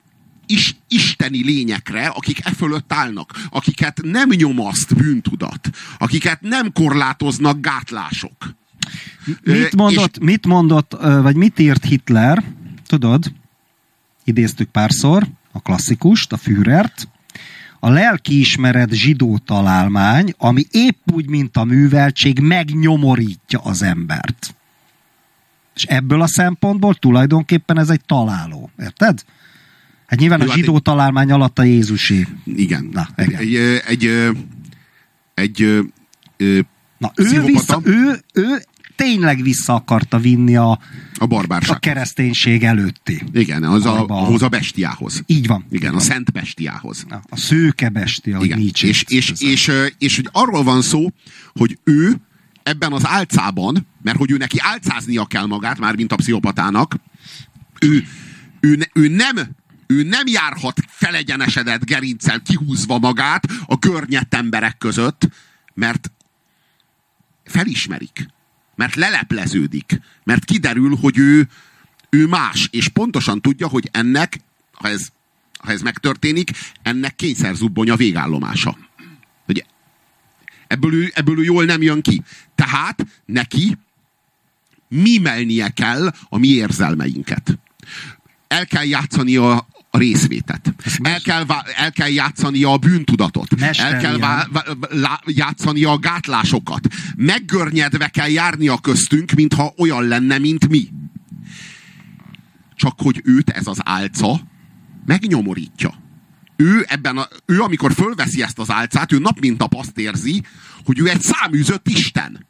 is, isteni lényekre, akik e fölött állnak, akiket nem nyomaszt bűntudat, akiket nem korlátoznak gátlások. Mit mondott, és... mit mondott, vagy mit írt Hitler, tudod, idéztük párszor, a klasszikust, a Führert, a lelkiismeret zsidó találmány, ami épp úgy, mint a műveltség, megnyomorítja az embert. És ebből a szempontból tulajdonképpen ez egy találó. Érted? Hát nyilván Jó, a hát zsidó hát találmány alatt a Jézusi. Igen. Na, igen. Egy, egy, egy, egy, egy Na, ő, vissza, ő, ő tényleg vissza akarta vinni a, a barbárság. A kereszténység előtti. Igen, az a, ahhoz a bestiához. Így van. Igen, van. a szent bestiához. Na, a szőke bestia, Igen. És, és, és, és, és, hogy arról van szó, hogy ő ebben az álcában, mert hogy ő neki álcáznia kell magát, már mint a pszichopatának, ő, ő, ő nem ő nem járhat felegyenesedett gerincel kihúzva magát a görnyett emberek között, mert felismerik, mert lelepleződik, mert kiderül, hogy ő, ő más, és pontosan tudja, hogy ennek, ha ez, ha ez megtörténik, ennek kényszerzubbony a végállomása. Hogy ebből ő, ebből ő jól nem jön ki. Tehát neki mimelnie kell a mi érzelmeinket. El kell játszani a, a részvétet. El kell, el kell játszani a bűntudatot. El kell vá, vá, játszani a gátlásokat. Meggörnyedve kell járni a köztünk, mintha olyan lenne, mint mi. Csak hogy őt ez az álca megnyomorítja. Ő, ebben a, ő amikor fölveszi ezt az álcát, ő nap mint nap azt érzi, hogy ő egy száműzött Isten.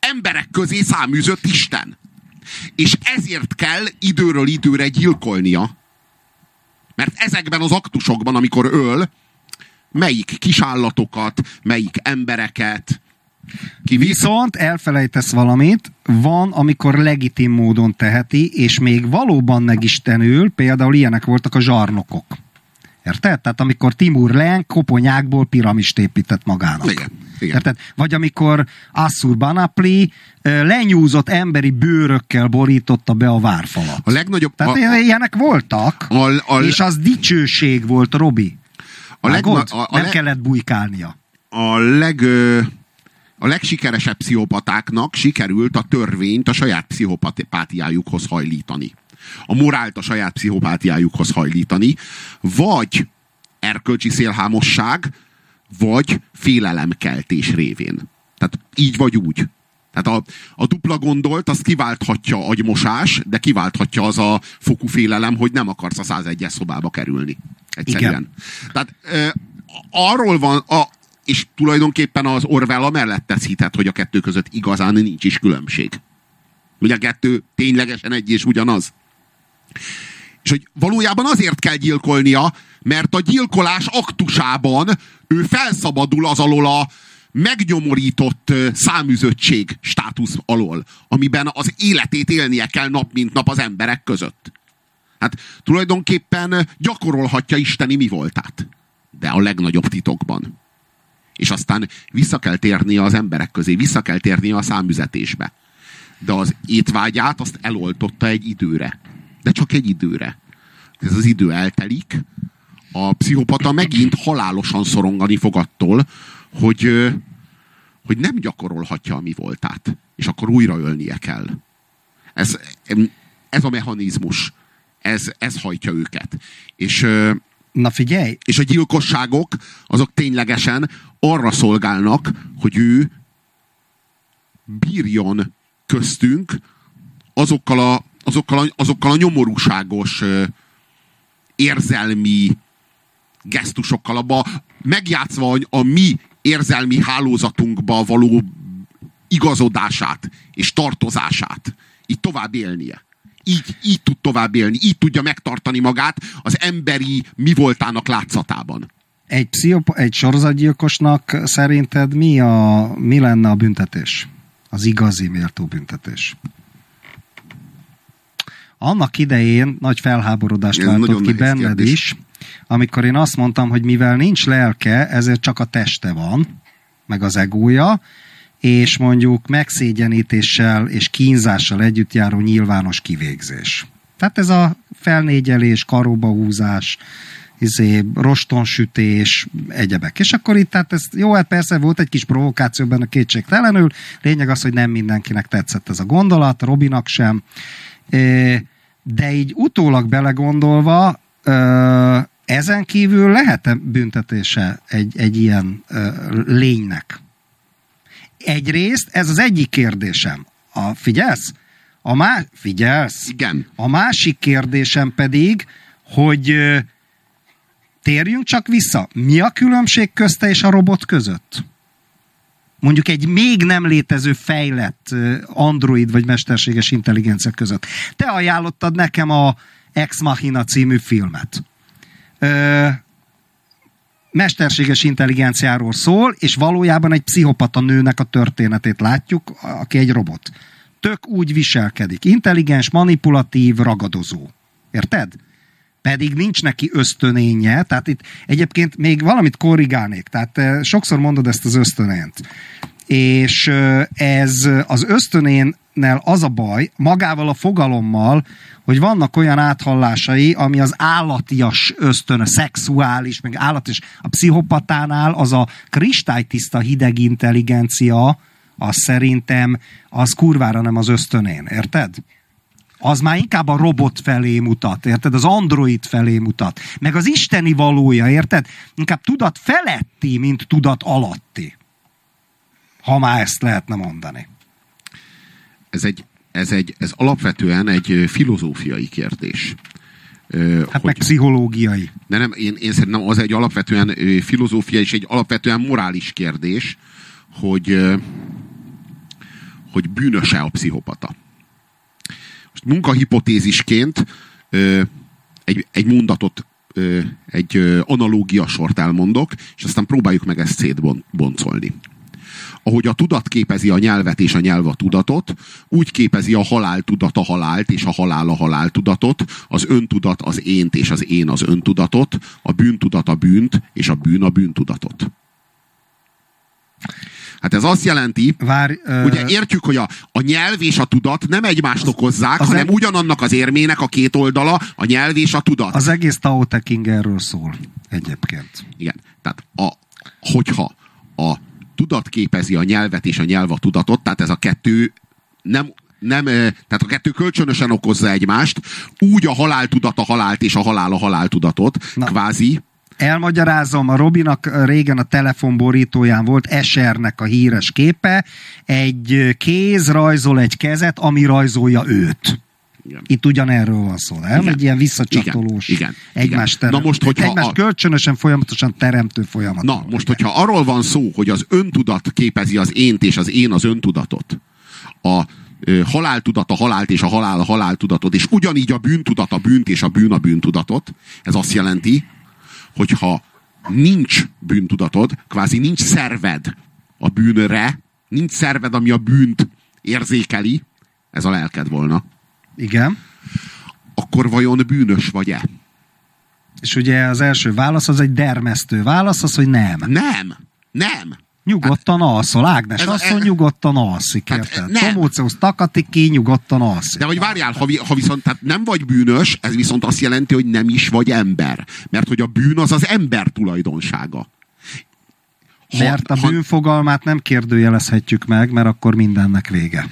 Emberek közé száműzött Isten. És ezért kell időről időre gyilkolnia, mert ezekben az aktusokban, amikor öl, melyik kisállatokat, melyik embereket, ki Viszont elfelejtesz valamit, van, amikor legitim módon teheti, és még valóban megistenül, például ilyenek voltak a zsarnokok. Érted? Tehát amikor Timur Lenk koponyákból piramist épített magának. Igen. Igen. Érted? Vagy amikor Assur Banapli lenyúzott emberi bőrökkel borította be a várfalat. A legnagyobb... Tehát a, ilyenek voltak, a, a, és az dicsőség volt, Robi. A leg, a, a, Nem leg, kellett bujkálnia. A leg... A legsikeresebb pszichopatáknak sikerült a törvényt a saját pszichopátiájukhoz hajlítani. A morált a saját pszichopátiájukhoz hajlítani, vagy erkölcsi szélhámosság, vagy félelemkeltés révén. Tehát így vagy úgy. Tehát a, a dupla gondolt, azt kiválthatja agymosás, de kiválthatja az a fokú félelem, hogy nem akarsz a 101-es szobába kerülni. Egyszerűen. Igen. Tehát e, arról van, a, és tulajdonképpen az Orwell mellett tesz hitet, hogy a kettő között igazán nincs is különbség. Ugye a kettő ténylegesen egy és ugyanaz. És hogy valójában azért kell gyilkolnia, mert a gyilkolás aktusában ő felszabadul az alól a megnyomorított száműzöttség státusz alól, amiben az életét élnie kell nap mint nap az emberek között. Hát tulajdonképpen gyakorolhatja Isteni mi voltát. De a legnagyobb titokban. És aztán vissza kell térnie az emberek közé, vissza kell térnie a számüzetésbe. De az étvágyát azt eloltotta egy időre. De csak egy időre. Ez az idő eltelik, a pszichopata megint halálosan szorongani fog attól, hogy, hogy nem gyakorolhatja a mi voltát. És akkor újra ölnie kell. Ez, ez a mechanizmus. Ez, ez hajtja őket. És, Na figyelj! És a gyilkosságok, azok ténylegesen arra szolgálnak, hogy ő bírjon köztünk azokkal a, azokkal a, azokkal a nyomorúságos érzelmi gesztusokkal, abba megjátszva a, mi érzelmi hálózatunkba való igazodását és tartozását. Így tovább élnie. Így, így tud tovább élni, így tudja megtartani magát az emberi mi voltának látszatában. Egy, pszichop- egy sorozatgyilkosnak szerinted mi, a, mi lenne a büntetés? Az igazi méltó büntetés? Annak idején nagy felháborodást váltott ki benned kérdés. is, amikor én azt mondtam, hogy mivel nincs lelke, ezért csak a teste van, meg az egója, és mondjuk megszégyenítéssel és kínzással együtt járó nyilvános kivégzés. Tehát ez a felnégyelés, karóba húzás, izé, rostonsütés, egyebek. És akkor itt, tehát ez jó, hát persze volt egy kis provokáció benne kétségtelenül, lényeg az, hogy nem mindenkinek tetszett ez a gondolat, Robinak sem, de így utólag belegondolva, ezen kívül lehet-e büntetése egy, egy ilyen lénynek? Egyrészt, ez az egyik kérdésem. A, figyelsz? A má, figyelsz? Igen. A másik kérdésem pedig, hogy térjünk csak vissza. Mi a különbség közte és a robot között? Mondjuk egy még nem létező fejlett android vagy mesterséges intelligencia között. Te ajánlottad nekem a Ex Machina című filmet ö, mesterséges intelligenciáról szól, és valójában egy pszichopata nőnek a történetét látjuk, aki egy robot. Tök úgy viselkedik. Intelligens, manipulatív, ragadozó. Érted? Pedig nincs neki ösztönénye, tehát itt egyébként még valamit korrigálnék, tehát sokszor mondod ezt az ösztönént. És ez az ösztönénnel az a baj, magával a fogalommal, hogy vannak olyan áthallásai, ami az állatias ösztön, a szexuális, meg állatis, a pszichopatánál az a kristálytiszta hideg intelligencia, az szerintem az kurvára nem az ösztönén, érted? Az már inkább a robot felé mutat, érted? Az android felé mutat. Meg az isteni valója, érted? Inkább tudat feletti, mint tudat alatti. Ha már ezt lehetne mondani. Ez egy ez, egy, ez alapvetően egy filozófiai kérdés. Hát hogy, meg pszichológiai. De nem, én, én szerintem az egy alapvetően filozófiai és egy alapvetően morális kérdés, hogy, hogy bűnöse a pszichopata. Most munkahipotézisként egy, egy mondatot, egy analógia sort elmondok, és aztán próbáljuk meg ezt szétboncolni. ahogy a tudat képezi a nyelvet és a nyelv a tudatot, úgy képezi a halál tudat a halált és a halál a halál tudatot, az öntudat az ént és az én az öntudatot, a bűntudat a bűnt és a bűn a bűntudatot. Hát ez azt jelenti, Vár, uh, ugye értjük, hogy a, a nyelv és a tudat nem egymást okozzák, az hanem eg- ugyanannak az érmének a két oldala, a nyelv és a tudat. Az egész Tao Te King erről szól egyébként. Igen, tehát a, hogyha a tudat képezi a nyelvet és a nyelv a tudatot, tehát ez a kettő nem, nem, tehát a kettő kölcsönösen okozza egymást, úgy a halál tudat a halált és a halál a halál tudatot, Na. kvázi, Elmagyarázom, a Robinak régen a telefonborítóján volt Esernek a híres képe, egy kéz rajzol egy kezet, ami rajzolja őt. Igen. Itt ugyanerről van szó, nem? Igen. Egy ilyen visszacsatolós, igen. Igen. egymás, terem, Na most, hogyha egymás a... kölcsönösen, folyamatosan teremtő folyamat. Na, most, hogyha arról van szó, hogy az öntudat képezi az ént, és az én az öntudatot, a haláltudat a halált, és a halál a haláltudatot, és ugyanígy a bűntudat a bűnt, és a bűn a bűntudatot, ez azt jelenti, hogyha nincs bűntudatod, kvázi nincs szerved a bűnre, nincs szerved, ami a bűnt érzékeli, ez a lelked volna. Igen. Akkor vajon bűnös vagy-e? És ugye az első válasz az egy dermesztő válasz, az, hogy nem. Nem, nem. Nyugodtan hát, alszol. Ágnes ez, asszony ez, nyugodtan alszik, hát, érted? Tomóceusz takatik ki, nyugodtan alszik. De hogy várjál, ha, ha viszont tehát nem vagy bűnös, ez viszont azt jelenti, hogy nem is vagy ember. Mert hogy a bűn az az ember tulajdonsága. Ha, mert a ha, bűnfogalmát nem kérdőjelezhetjük meg, mert akkor mindennek vége.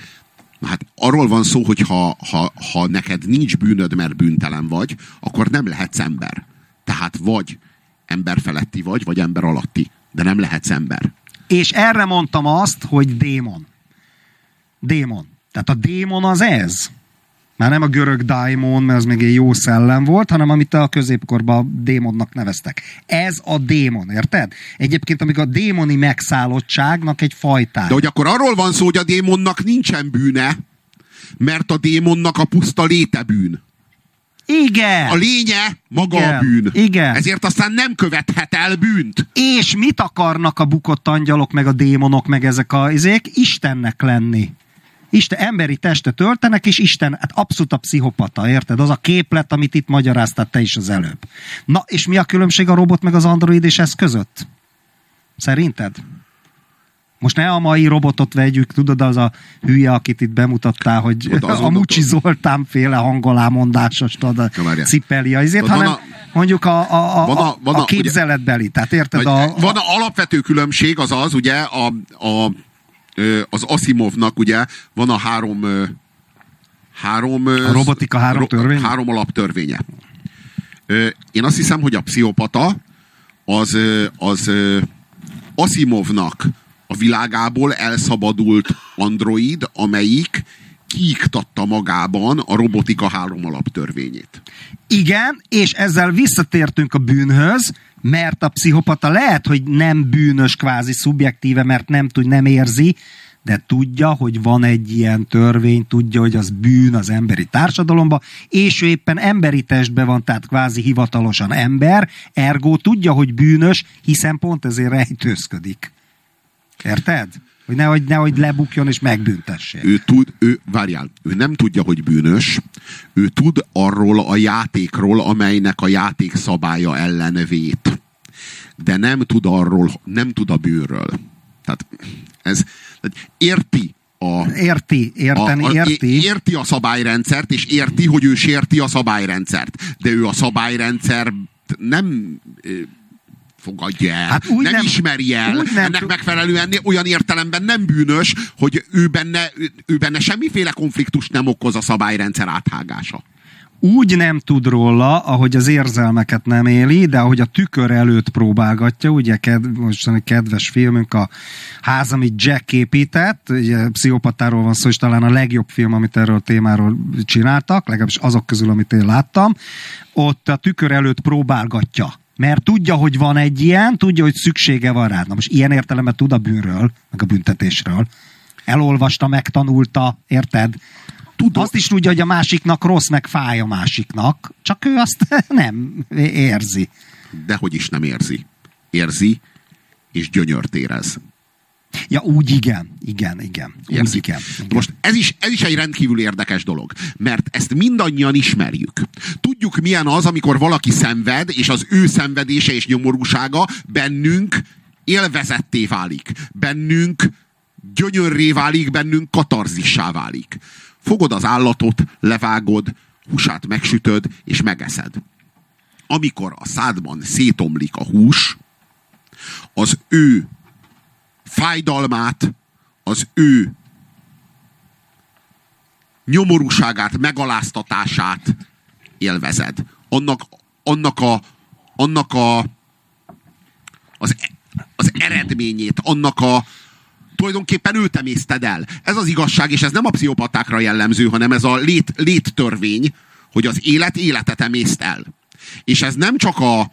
Hát arról van szó, hogy ha, ha, ha neked nincs bűnöd, mert bűntelen vagy, akkor nem lehetsz ember. Tehát vagy ember feletti vagy, vagy ember alatti. De nem lehetsz ember. És erre mondtam azt, hogy démon. Démon. Tehát a démon az ez. Már nem a görög daimon, mert az még egy jó szellem volt, hanem amit a középkorban démonnak neveztek. Ez a démon, érted? Egyébként amikor a démoni megszállottságnak egy fajtája. De hogy akkor arról van szó, hogy a démonnak nincsen bűne, mert a démonnak a puszta léte bűn. Igen. A lénye maga Igen. a bűn. Igen. Ezért aztán nem követhet el bűnt. És mit akarnak a bukott angyalok, meg a démonok, meg ezek a izék? Istennek lenni. Isten emberi testet öltenek, és Isten, hát abszolút a pszichopata, érted? Az a képlet, amit itt magyaráztad te is az előbb. Na, és mi a különbség a robot meg az android és ez között? Szerinted? Most ne a mai robotot vegyük, tudod, az a hülye, akit itt bemutattál, hogy Oda, [LAUGHS] a Mucsi Zoltán féle hangolámondásos, tudod, a cipeli azért, hanem a, mondjuk a, a, a, van a, van a, a képzeletbeli, tehát érted? A, a, van a alapvető különbség, az az, ugye, a, a, az Asimovnak ugye van a három három... A robotika három törvény? Három alaptörvénye. Én azt hiszem, hogy a pszichopata az, az Asimovnak a világából elszabadult android, amelyik kiiktatta magában a robotika három alaptörvényét. Igen, és ezzel visszatértünk a bűnhöz, mert a pszichopata lehet, hogy nem bűnös kvázi szubjektíve, mert nem tud, nem érzi, de tudja, hogy van egy ilyen törvény, tudja, hogy az bűn az emberi társadalomba, és ő éppen emberi testben van, tehát kvázi hivatalosan ember, ergo tudja, hogy bűnös, hiszen pont ezért rejtőzködik. Érted? Hogy nehogy, nehogy lebukjon és megbüntessék. Ő tud, ő, várjál, ő nem tudja, hogy bűnös, ő tud arról a játékról, amelynek a játék szabálya ellen vét. De nem tud arról, nem tud a bűnről. Tehát ez, tehát érti a, érti, érteni, a, a, érti. Érti a szabályrendszert, és érti, hogy ő sérti a szabályrendszert. De ő a szabályrendszer nem fogadja el, hát úgy nem, nem ismeri el, úgy nem ennek megfelelően olyan értelemben nem bűnös, hogy ő benne, ő benne semmiféle konfliktus nem okoz a szabályrendszer áthágása. Úgy nem tud róla, ahogy az érzelmeket nem éli, de ahogy a tükör előtt próbálgatja, ugye ked, most egy kedves filmünk, a ház, amit Jack épített, ugye pszichopatáról van szó, és talán a legjobb film, amit erről a témáról csináltak, legalábbis azok közül, amit én láttam, ott a tükör előtt próbálgatja mert tudja, hogy van egy ilyen, tudja, hogy szüksége van rá. Na most ilyen értelemben tud a bűnről, meg a büntetésről. Elolvasta, megtanulta, érted? Tudom. Azt is tudja, hogy a másiknak rossz, meg fáj a másiknak, csak ő azt [LAUGHS] nem érzi. Dehogy is nem érzi. Érzi, és gyönyört érez. Ja, úgy igen, igen, igen. Úgy igen, igen. Most ez is, ez is egy rendkívül érdekes dolog, mert ezt mindannyian ismerjük. Tudjuk, milyen az, amikor valaki szenved, és az ő szenvedése és nyomorúsága bennünk élvezetté válik. Bennünk gyönyörré válik, bennünk katarzissá válik. Fogod az állatot, levágod, húsát megsütöd, és megeszed. Amikor a szádban szétomlik a hús, az ő fájdalmát, az ő nyomorúságát, megaláztatását élvezed. Annak, annak a, annak a az, az eredményét, annak a tulajdonképpen őt emészted el. Ez az igazság, és ez nem a pszichopatákra jellemző, hanem ez a lét, léttörvény, hogy az élet életet emészt el. És ez nem csak a,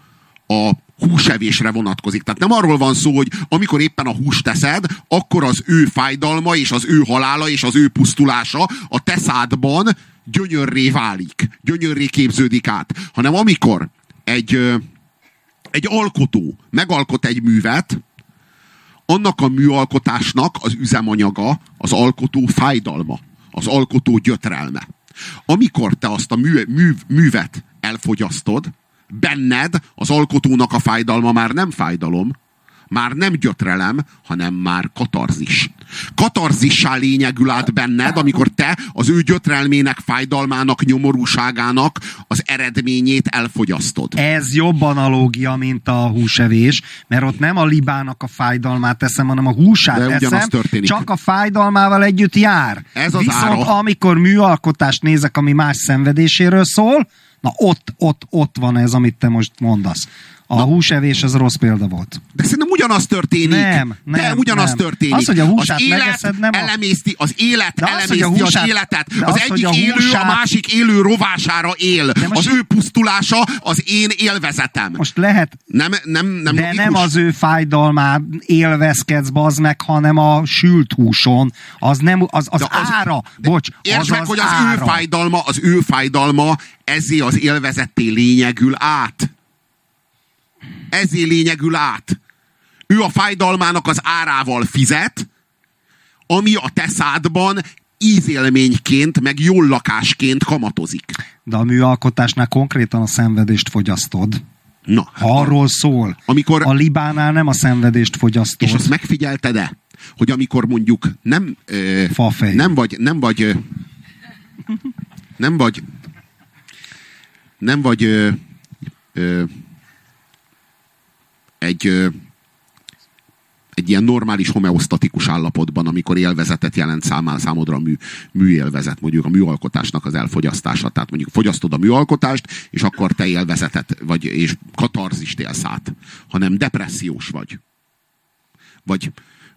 a húsevésre vonatkozik. Tehát nem arról van szó, hogy amikor éppen a húst teszed, akkor az ő fájdalma és az ő halála és az ő pusztulása a teszádban gyönyörré válik, gyönyörré képződik át. Hanem amikor egy, egy alkotó megalkot egy művet, annak a műalkotásnak az üzemanyaga az alkotó fájdalma, az alkotó gyötrelme. Amikor te azt a mű, mű, művet elfogyasztod, benned az alkotónak a fájdalma már nem fájdalom, már nem gyötrelem, hanem már katarzis. Katarzissá lényegül át benned, amikor te az ő gyötrelmének, fájdalmának, nyomorúságának az eredményét elfogyasztod. Ez jobb analógia, mint a húsevés, mert ott nem a libának a fájdalmát teszem, hanem a húsát De eszem, történik. csak a fájdalmával együtt jár. Ez az Viszont ára. amikor műalkotást nézek, ami más szenvedéséről szól, Na ott, ott, ott van ez, amit te most mondasz. A Na. húsevés az rossz példa volt. De szerintem ugyanaz történik. Nem, nem. De ugyanaz nem. történik. Az, hogy a húsát az élet megeszed, nem a... elemészti, az élet de elemészti az, húsát, az életet. Az, az egyik a élő húsát... a másik élő rovására él. Az ő pusztulása az én élvezetem. Most lehet... Nem, nem, nem de logikus. nem az ő fájdalmát élvezkedsz, bazd meg, hanem a sült húson. Az nem, az, az, az ára. Bocs, az meg, az hogy az ára. ő fájdalma, az ő fájdalma ezé az élvezetté lényegül át ezé lényegül át. Ő a fájdalmának az árával fizet, ami a te szádban ízélményként, meg jól lakásként kamatozik. De a műalkotásnál konkrétan a szenvedést fogyasztod. Na, hát Arról szól. Amikor, a libánál nem a szenvedést fogyasztod. És azt megfigyelted-e, hogy amikor mondjuk nem, ö, nem vagy, nem vagy, ö, nem vagy, nem vagy ö, ö, egy, egy ilyen normális homeosztatikus állapotban, amikor élvezetet jelent számál számodra a mű, műélvezet, mondjuk a műalkotásnak az elfogyasztása. Tehát mondjuk fogyasztod a műalkotást, és akkor te élvezetet, vagy, és katarzist élsz át, hanem depressziós vagy. Vagy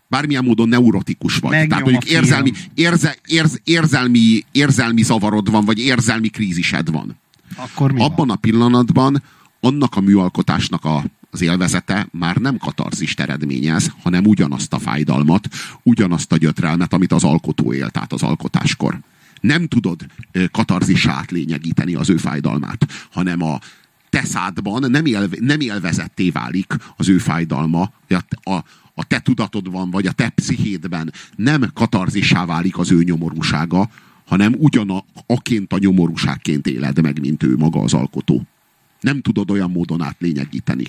bármilyen módon neurotikus vagy. Megnyom Tehát mondjuk érzelmi, érze, érz, érzelmi, érzelmi zavarod van, vagy érzelmi krízised van. Akkor mi Abban van? a pillanatban annak a műalkotásnak a az élvezete már nem katarzist eredményez, hanem ugyanazt a fájdalmat, ugyanazt a gyötrelmet, amit az alkotó élt át az alkotáskor. Nem tudod katarzisát lényegíteni az ő fájdalmát, hanem a te szádban nem, élve, nem élvezetté válik az ő fájdalma, a, a, a te tudatodban, vagy a te pszichédben nem katarzissá válik az ő nyomorúsága, hanem ugyanaként a nyomorúságként éled meg, mint ő maga az alkotó. Nem tudod olyan módon átlényegíteni.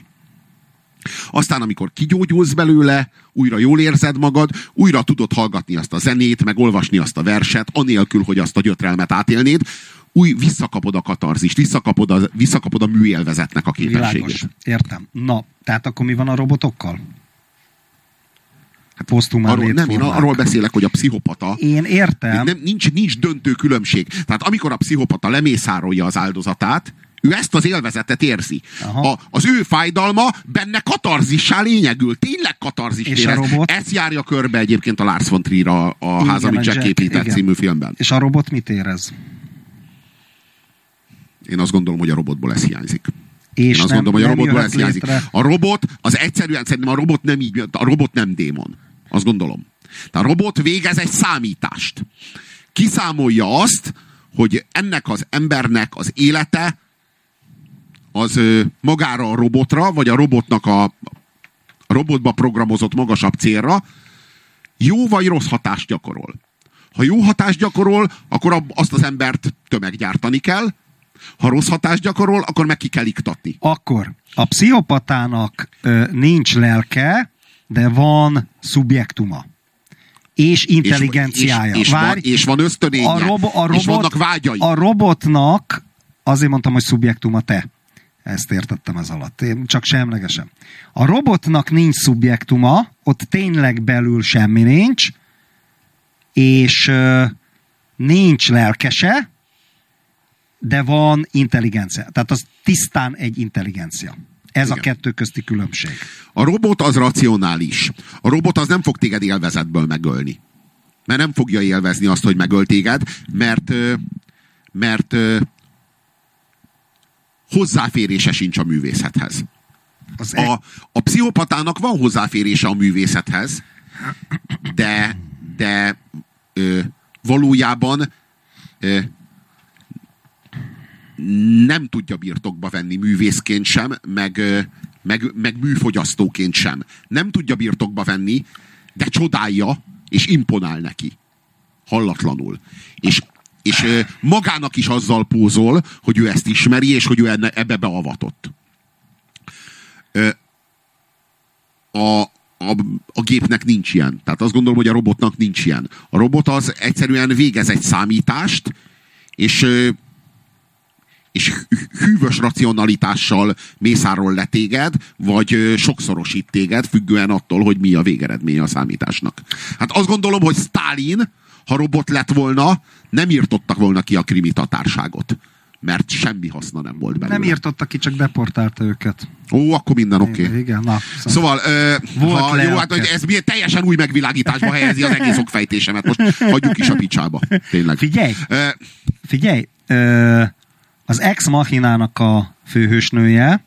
Aztán, amikor kigyógyulsz belőle, újra jól érzed magad, újra tudod hallgatni azt a zenét, meg olvasni azt a verset, anélkül, hogy azt a gyötrelmet átélnéd, új, visszakapod a katarzist, visszakapod a, visszakapod a műélvezetnek a képességét. Világos. Értem. Na, tehát akkor mi van a robotokkal? Hát arról, nem, én arról beszélek, hogy a pszichopata... Én értem. Nem, nincs, nincs döntő különbség. Tehát amikor a pszichopata lemészárolja az áldozatát, ő ezt az élvezetet érzi. A, az ő fájdalma benne katarzissá lényegül. Tényleg katarzis És érez. robot? Ez járja körbe egyébként a Lars von Trier a, a igen, ház, amit Jack, Jack épített igen. című filmben. És a robot mit érez? Én azt gondolom, hogy a robotból ez hiányzik. És Én azt nem, gondolom, hogy a robotból ez hiányzik. A robot, az egyszerűen szerintem a robot nem így, a robot nem démon. Azt gondolom. De a robot végez egy számítást. Kiszámolja azt, hogy ennek az embernek az élete az magára a robotra, vagy a robotnak a, a robotba programozott magasabb célra jó vagy rossz hatást gyakorol. Ha jó hatást gyakorol, akkor azt az embert tömeggyártani kell, ha rossz hatást gyakorol, akkor meg ki kell iktatni. Akkor a pszichopatának ö, nincs lelke, de van szubjektuma. És intelligenciája. És, és, és, van, és van ösztönénye. A robo, a robot, és vannak vágyai. A robotnak, azért mondtam, hogy szubjektuma te. Ezt értettem ez alatt. Én csak semlegesen. A robotnak nincs szubjektuma, ott tényleg belül semmi nincs, és ö, nincs lelkese, de van intelligencia. Tehát az tisztán egy intelligencia. Ez Igen. a kettő közti különbség. A robot az racionális. A robot az nem fog téged élvezetből megölni. Mert nem fogja élvezni azt, hogy megöl téged, mert, mert hozzáférése sincs a művészethez. Az a, a pszichopatának van hozzáférése a művészethez, de, de ö, valójában ö, nem tudja birtokba venni művészként sem, meg, meg, meg műfogyasztóként sem. Nem tudja birtokba venni, de csodálja, és imponál neki. Hallatlanul. És, és magának is azzal pózol, hogy ő ezt ismeri, és hogy ő ebbe beavatott. A, a, a gépnek nincs ilyen. Tehát azt gondolom, hogy a robotnak nincs ilyen. A robot az egyszerűen végez egy számítást, és és hűvös racionalitással mészáról le téged, vagy sokszorosít téged, függően attól, hogy mi a végeredmény a számításnak. Hát azt gondolom, hogy Stalin, ha robot lett volna, nem írtottak volna ki a krimitatárságot mert semmi haszna nem volt belőle. Nem írtotta ki, csak deportálta őket. Ó, akkor minden oké. Okay. Igen, na. Szóval, szóval volt ha, jó, hát, hogy ez milyen teljesen új megvilágításba helyezi az egész okfejtésemet. Most hagyjuk is a picsába. Tényleg. Figyelj! Uh, figyelj! Uh, az Ex Machinának a főhősnője,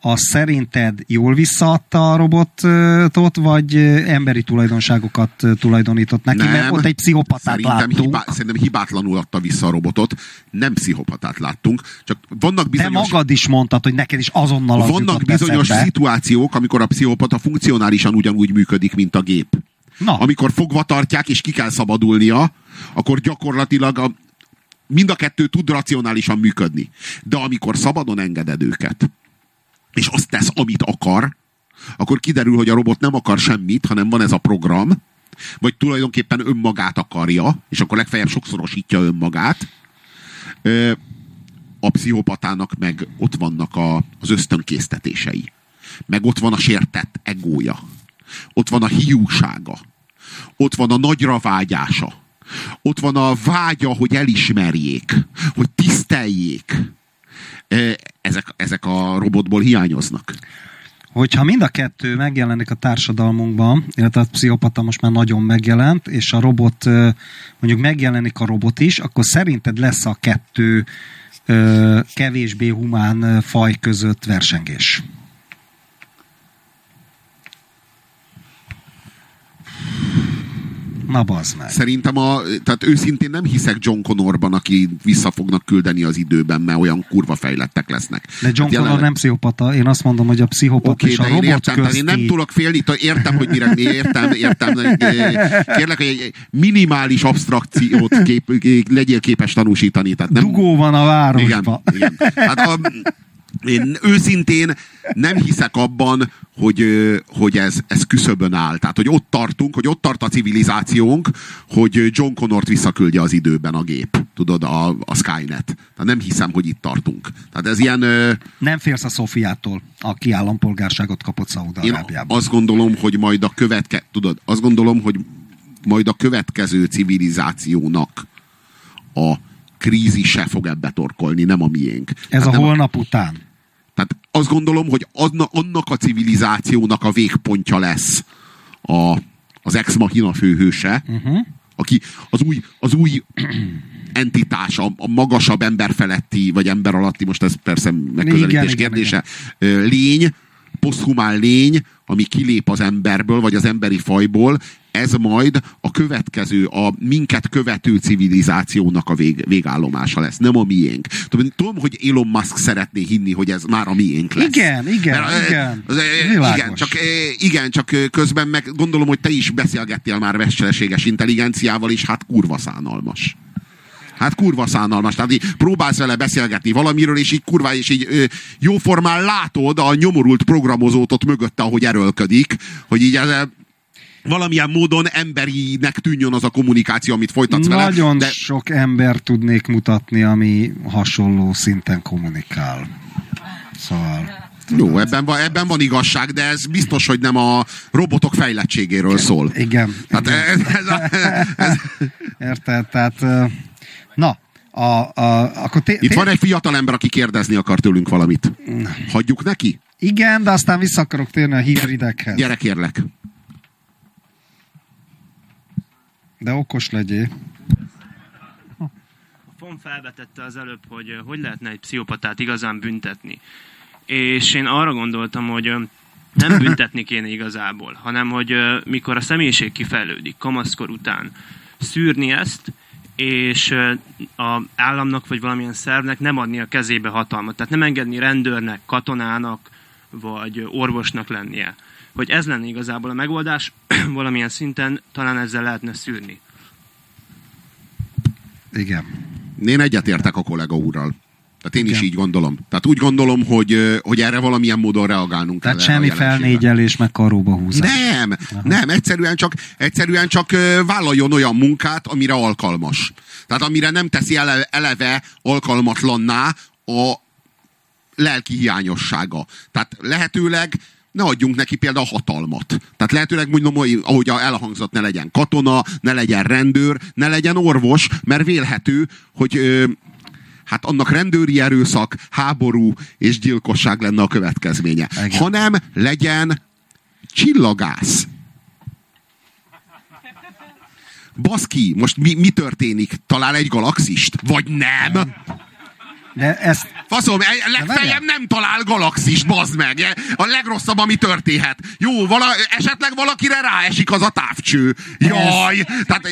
az szerinted jól visszaadta a robotot, vagy emberi tulajdonságokat tulajdonított neki? Nem, mert ott egy pszichopatát szerintem láttunk. Hibá, szerintem hibátlanul adta vissza a robotot. Nem pszichopatát láttunk. Csak vannak bizonyos... De magad is mondtad, hogy neked is azonnal az Vannak bizonyos eszedbe. szituációk, amikor a pszichopata funkcionálisan ugyanúgy működik, mint a gép. Na. Amikor fogva tartják, és ki kell szabadulnia, akkor gyakorlatilag a, mind a kettő tud racionálisan működni. De amikor szabadon engeded őket, és azt tesz, amit akar, akkor kiderül, hogy a robot nem akar semmit, hanem van ez a program, vagy tulajdonképpen önmagát akarja, és akkor legfeljebb sokszorosítja önmagát. A pszichopatának meg ott vannak a, az ösztönkésztetései. Meg ott van a sértett egója. Ott van a hiúsága. Ott van a nagyra vágyása ott van a vágya, hogy elismerjék, hogy tiszteljék. Ezek, ezek a robotból hiányoznak. Hogyha mind a kettő megjelenik a társadalmunkban, illetve a pszichopata most már nagyon megjelent, és a robot, mondjuk megjelenik a robot is, akkor szerinted lesz a kettő kevésbé humán faj között versengés? Na bazd meg. Szerintem a, tehát őszintén nem hiszek John Connorban, aki vissza fognak küldeni az időben, mert olyan kurva fejlettek lesznek. De John hát Connor nem pszichopata, én azt mondom, hogy a pszichopata okay, és a robot én értem, közti... én nem tudok félni, értem, hogy mire értem, értem. Kérlek, hogy egy minimális abstrakciót kép, legyél képes tanúsítani. Tehát nem... Dugó van a városban. Igen, igen. Hát a, én őszintén nem hiszek abban, hogy, hogy ez, ez küszöbön áll. Tehát, hogy ott tartunk, hogy ott tart a civilizációnk, hogy John Connort visszaküldje az időben a gép. Tudod, a, a Skynet. Tehát nem hiszem, hogy itt tartunk. Tehát ez ilyen... Nem félsz a Szofiától, aki állampolgárságot kapott Szaúd-Arábiában. Azt gondolom, hogy majd a követke... Tudod, azt gondolom, hogy majd a következő civilizációnak a krízise fog ebbe torkolni, nem a miénk. Ez hát a holnap a... után. Tehát azt gondolom, hogy annak a civilizációnak a végpontja lesz a, az ex machina főhőse, uh-huh. aki az új, az új [CLEARS THROAT] entitás, a, a magasabb ember feletti, vagy ember alatti, most ez persze megközelítés igen, kérdése, igen, igen. lény, poszthumán lény, ami kilép az emberből, vagy az emberi fajból, ez majd a következő, a minket követő civilizációnak a vég, végállomása lesz, nem a miénk. Tudom, tudom, hogy Elon Musk szeretné hinni, hogy ez már a miénk lesz. Igen, igen, Mert, igen. Az, igen, csak, igen, csak közben meg gondolom, hogy te is beszélgettél már mesterséges intelligenciával, és hát kurva szánalmas. Hát kurva szánalmas. Tehát így próbálsz vele beszélgetni valamiről, és így kurva, és így ö, jóformán látod a nyomorult programozót ott mögötte, ahogy erőlködik, hogy így ez, valamilyen módon emberinek tűnjön az a kommunikáció, amit folytatsz Nagyon vele. Nagyon de... sok ember tudnék mutatni, ami hasonló szinten kommunikál. Szóval... Jó, ebben van, ebben van igazság, de ez biztos, hogy nem a robotok fejlettségéről igen, szól. Igen. Hát igen. Ez, ez, a, ez... [LAUGHS] Érted? Tehát, na, a, a, akkor té- Itt van egy fiatal ember, aki kérdezni akar tőlünk valamit. Hagyjuk neki? Igen, de aztán vissza akarok térni a hibridekhez. Gyere, kérlek. De okos legyél. A FON felvetette az előbb, hogy hogy lehetne egy pszichopatát igazán büntetni. És én arra gondoltam, hogy nem [LAUGHS] büntetni kéne igazából, hanem hogy mikor a személyiség kifejlődik kamaszkor után, szűrni ezt, és a államnak vagy valamilyen szervnek nem adni a kezébe hatalmat. Tehát nem engedni rendőrnek, katonának vagy orvosnak lennie hogy ez lenne igazából a megoldás, [CLEARS THROAT] valamilyen szinten talán ezzel lehetne szűrni. Igen. Én egyetértek a kollega úrral. Tehát én Igen. is így gondolom. Tehát úgy gondolom, hogy, hogy erre valamilyen módon reagálnunk Tehát kell semmi felnégyelés, meg karóba húzás. Nem, Aha. nem, egyszerűen csak, egyszerűen csak vállaljon olyan munkát, amire alkalmas. Tehát amire nem teszi ele, eleve alkalmatlanná a lelki hiányossága. Tehát lehetőleg ne adjunk neki például hatalmat. Tehát lehetőleg mondom, hogy ahogy elhangzott, ne legyen katona, ne legyen rendőr, ne legyen orvos, mert vélhető, hogy hát annak rendőri erőszak, háború és gyilkosság lenne a következménye. Igen. Hanem legyen csillagász. Baszki, most mi, mi történik? Talál egy galaxist? Vagy nem? De ezt... Faszom, legfeljebb nem talál galaxis, bazd meg. A legrosszabb, ami történhet. Jó, vala, esetleg valakire ráesik az a távcső. Jaj! Ez... Tehát...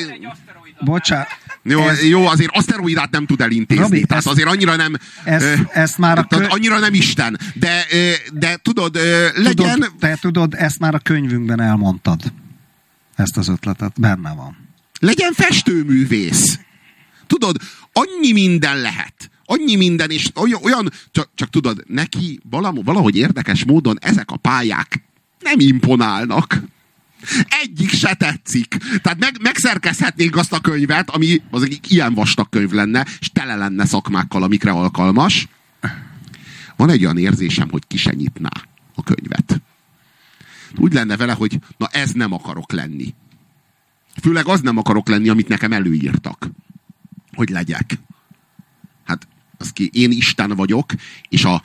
Bocsánat. Jó, ez, jó, azért aszteroidát nem tud elintézni. Robi, tehát ezt, azért annyira nem... Ezt, ezt már a kö... Annyira nem Isten. De, de tudod, legyen... Tudod, te tudod, ezt már a könyvünkben elmondtad. Ezt az ötletet. Benne van. Legyen festőművész. Tudod, annyi minden lehet annyi minden, és olyan, olyan csak, csak tudod, neki valahogy érdekes módon ezek a pályák nem imponálnak. Egyik se tetszik. Tehát meg, megszerkezhetnénk azt a könyvet, ami az egy ilyen vastag könyv lenne, és tele lenne szakmákkal, amikre alkalmas. Van egy olyan érzésem, hogy ki se nyitná a könyvet. Úgy lenne vele, hogy na ez nem akarok lenni. Főleg az nem akarok lenni, amit nekem előírtak, hogy legyek az ki, én Isten vagyok, és a,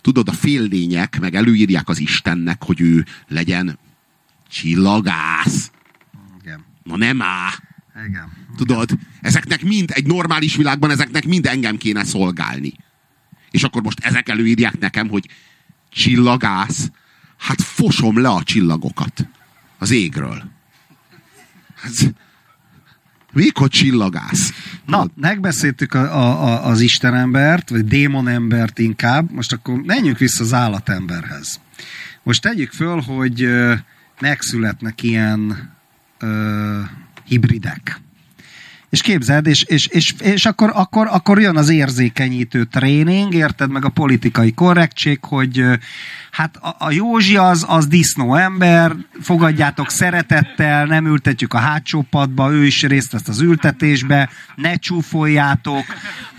tudod, a féllények meg előírják az Istennek, hogy ő legyen csillagász. Igen. Na nem á. Igen. Tudod, ezeknek mind, egy normális világban ezeknek mind engem kéne szolgálni. És akkor most ezek előírják nekem, hogy csillagász, hát fosom le a csillagokat az égről. Ez, Vékot csillagász. Na, megbeszéltük a, a, a, az istenembert, vagy démonembert inkább, most akkor menjünk vissza az állatemberhez. Most tegyük föl, hogy megszületnek ilyen ö, hibridek. És képzeld, és, és, és, és akkor, akkor, akkor jön az érzékenyítő tréning, érted meg a politikai korrektség, hogy hát a, a Józsi az, az disznó ember, fogadjátok szeretettel, nem ültetjük a hátsó padba, ő is részt vesz az ültetésbe, ne csúfoljátok,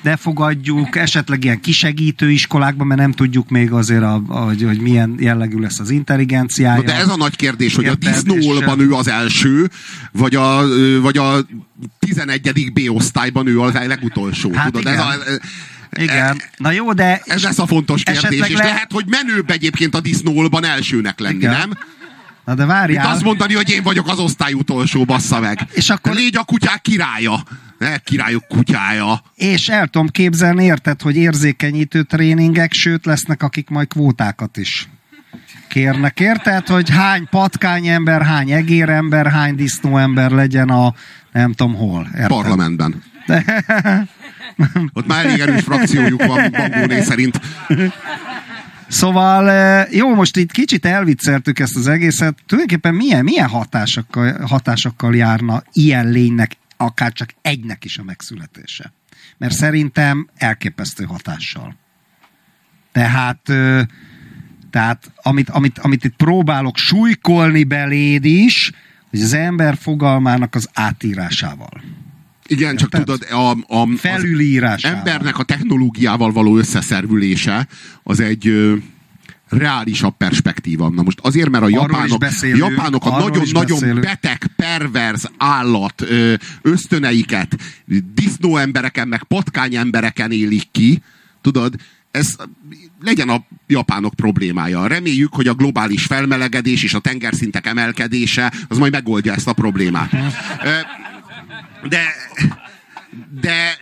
ne fogadjuk, esetleg ilyen kisegítő iskolákban, mert nem tudjuk még azért, a, a, hogy, hogy milyen jellegű lesz az intelligenciája. de ez a nagy kérdés, hogy a disznóolban ő az első, vagy a, vagy a 11. B-osztályban ő a legutolsó. Hát tudod, igen. ez a, igen. Na jó, de... Ez lesz a fontos kérdés, és le... lehet, hogy menőbb egyébként a disznólban elsőnek lenni, Igen. nem? Na de várjál. Itt azt mondani, hogy én vagyok az osztály utolsó, bassza meg. És akkor... Légy a kutyák királya. Ne, királyok kutyája. És el tudom képzelni, érted, hogy érzékenyítő tréningek, sőt lesznek, akik majd kvótákat is kérnek, érted, hogy hány patkány ember, hány egér ember, hány disznó ember legyen a nem tudom hol. Érted? Parlamentben. De... [LAUGHS] Ott már elég erős frakciójuk van, Bangóné szerint. Szóval eh, jó, most itt kicsit elvicceltük ezt az egészet. Tulajdonképpen milyen, milyen hatásokkal, hatásokkal járna ilyen lénynek, akár csak egynek is a megszületése? Mert szerintem elképesztő hatással. Tehát, eh, tehát amit, amit, amit itt próbálok súlykolni beléd is, hogy az ember fogalmának az átírásával. Igen, csak tudod, a, a, az embernek a technológiával való összeszervülése az egy reálisabb perspektíva. Na most azért, mert a japánok, japánok a nagyon-nagyon beteg, perverz állat ösztöneiket disznó embereken, meg patkány embereken élik ki, tudod, ez legyen a japánok problémája. Reméljük, hogy a globális felmelegedés és a tengerszintek emelkedése az majd megoldja ezt a problémát. De, de,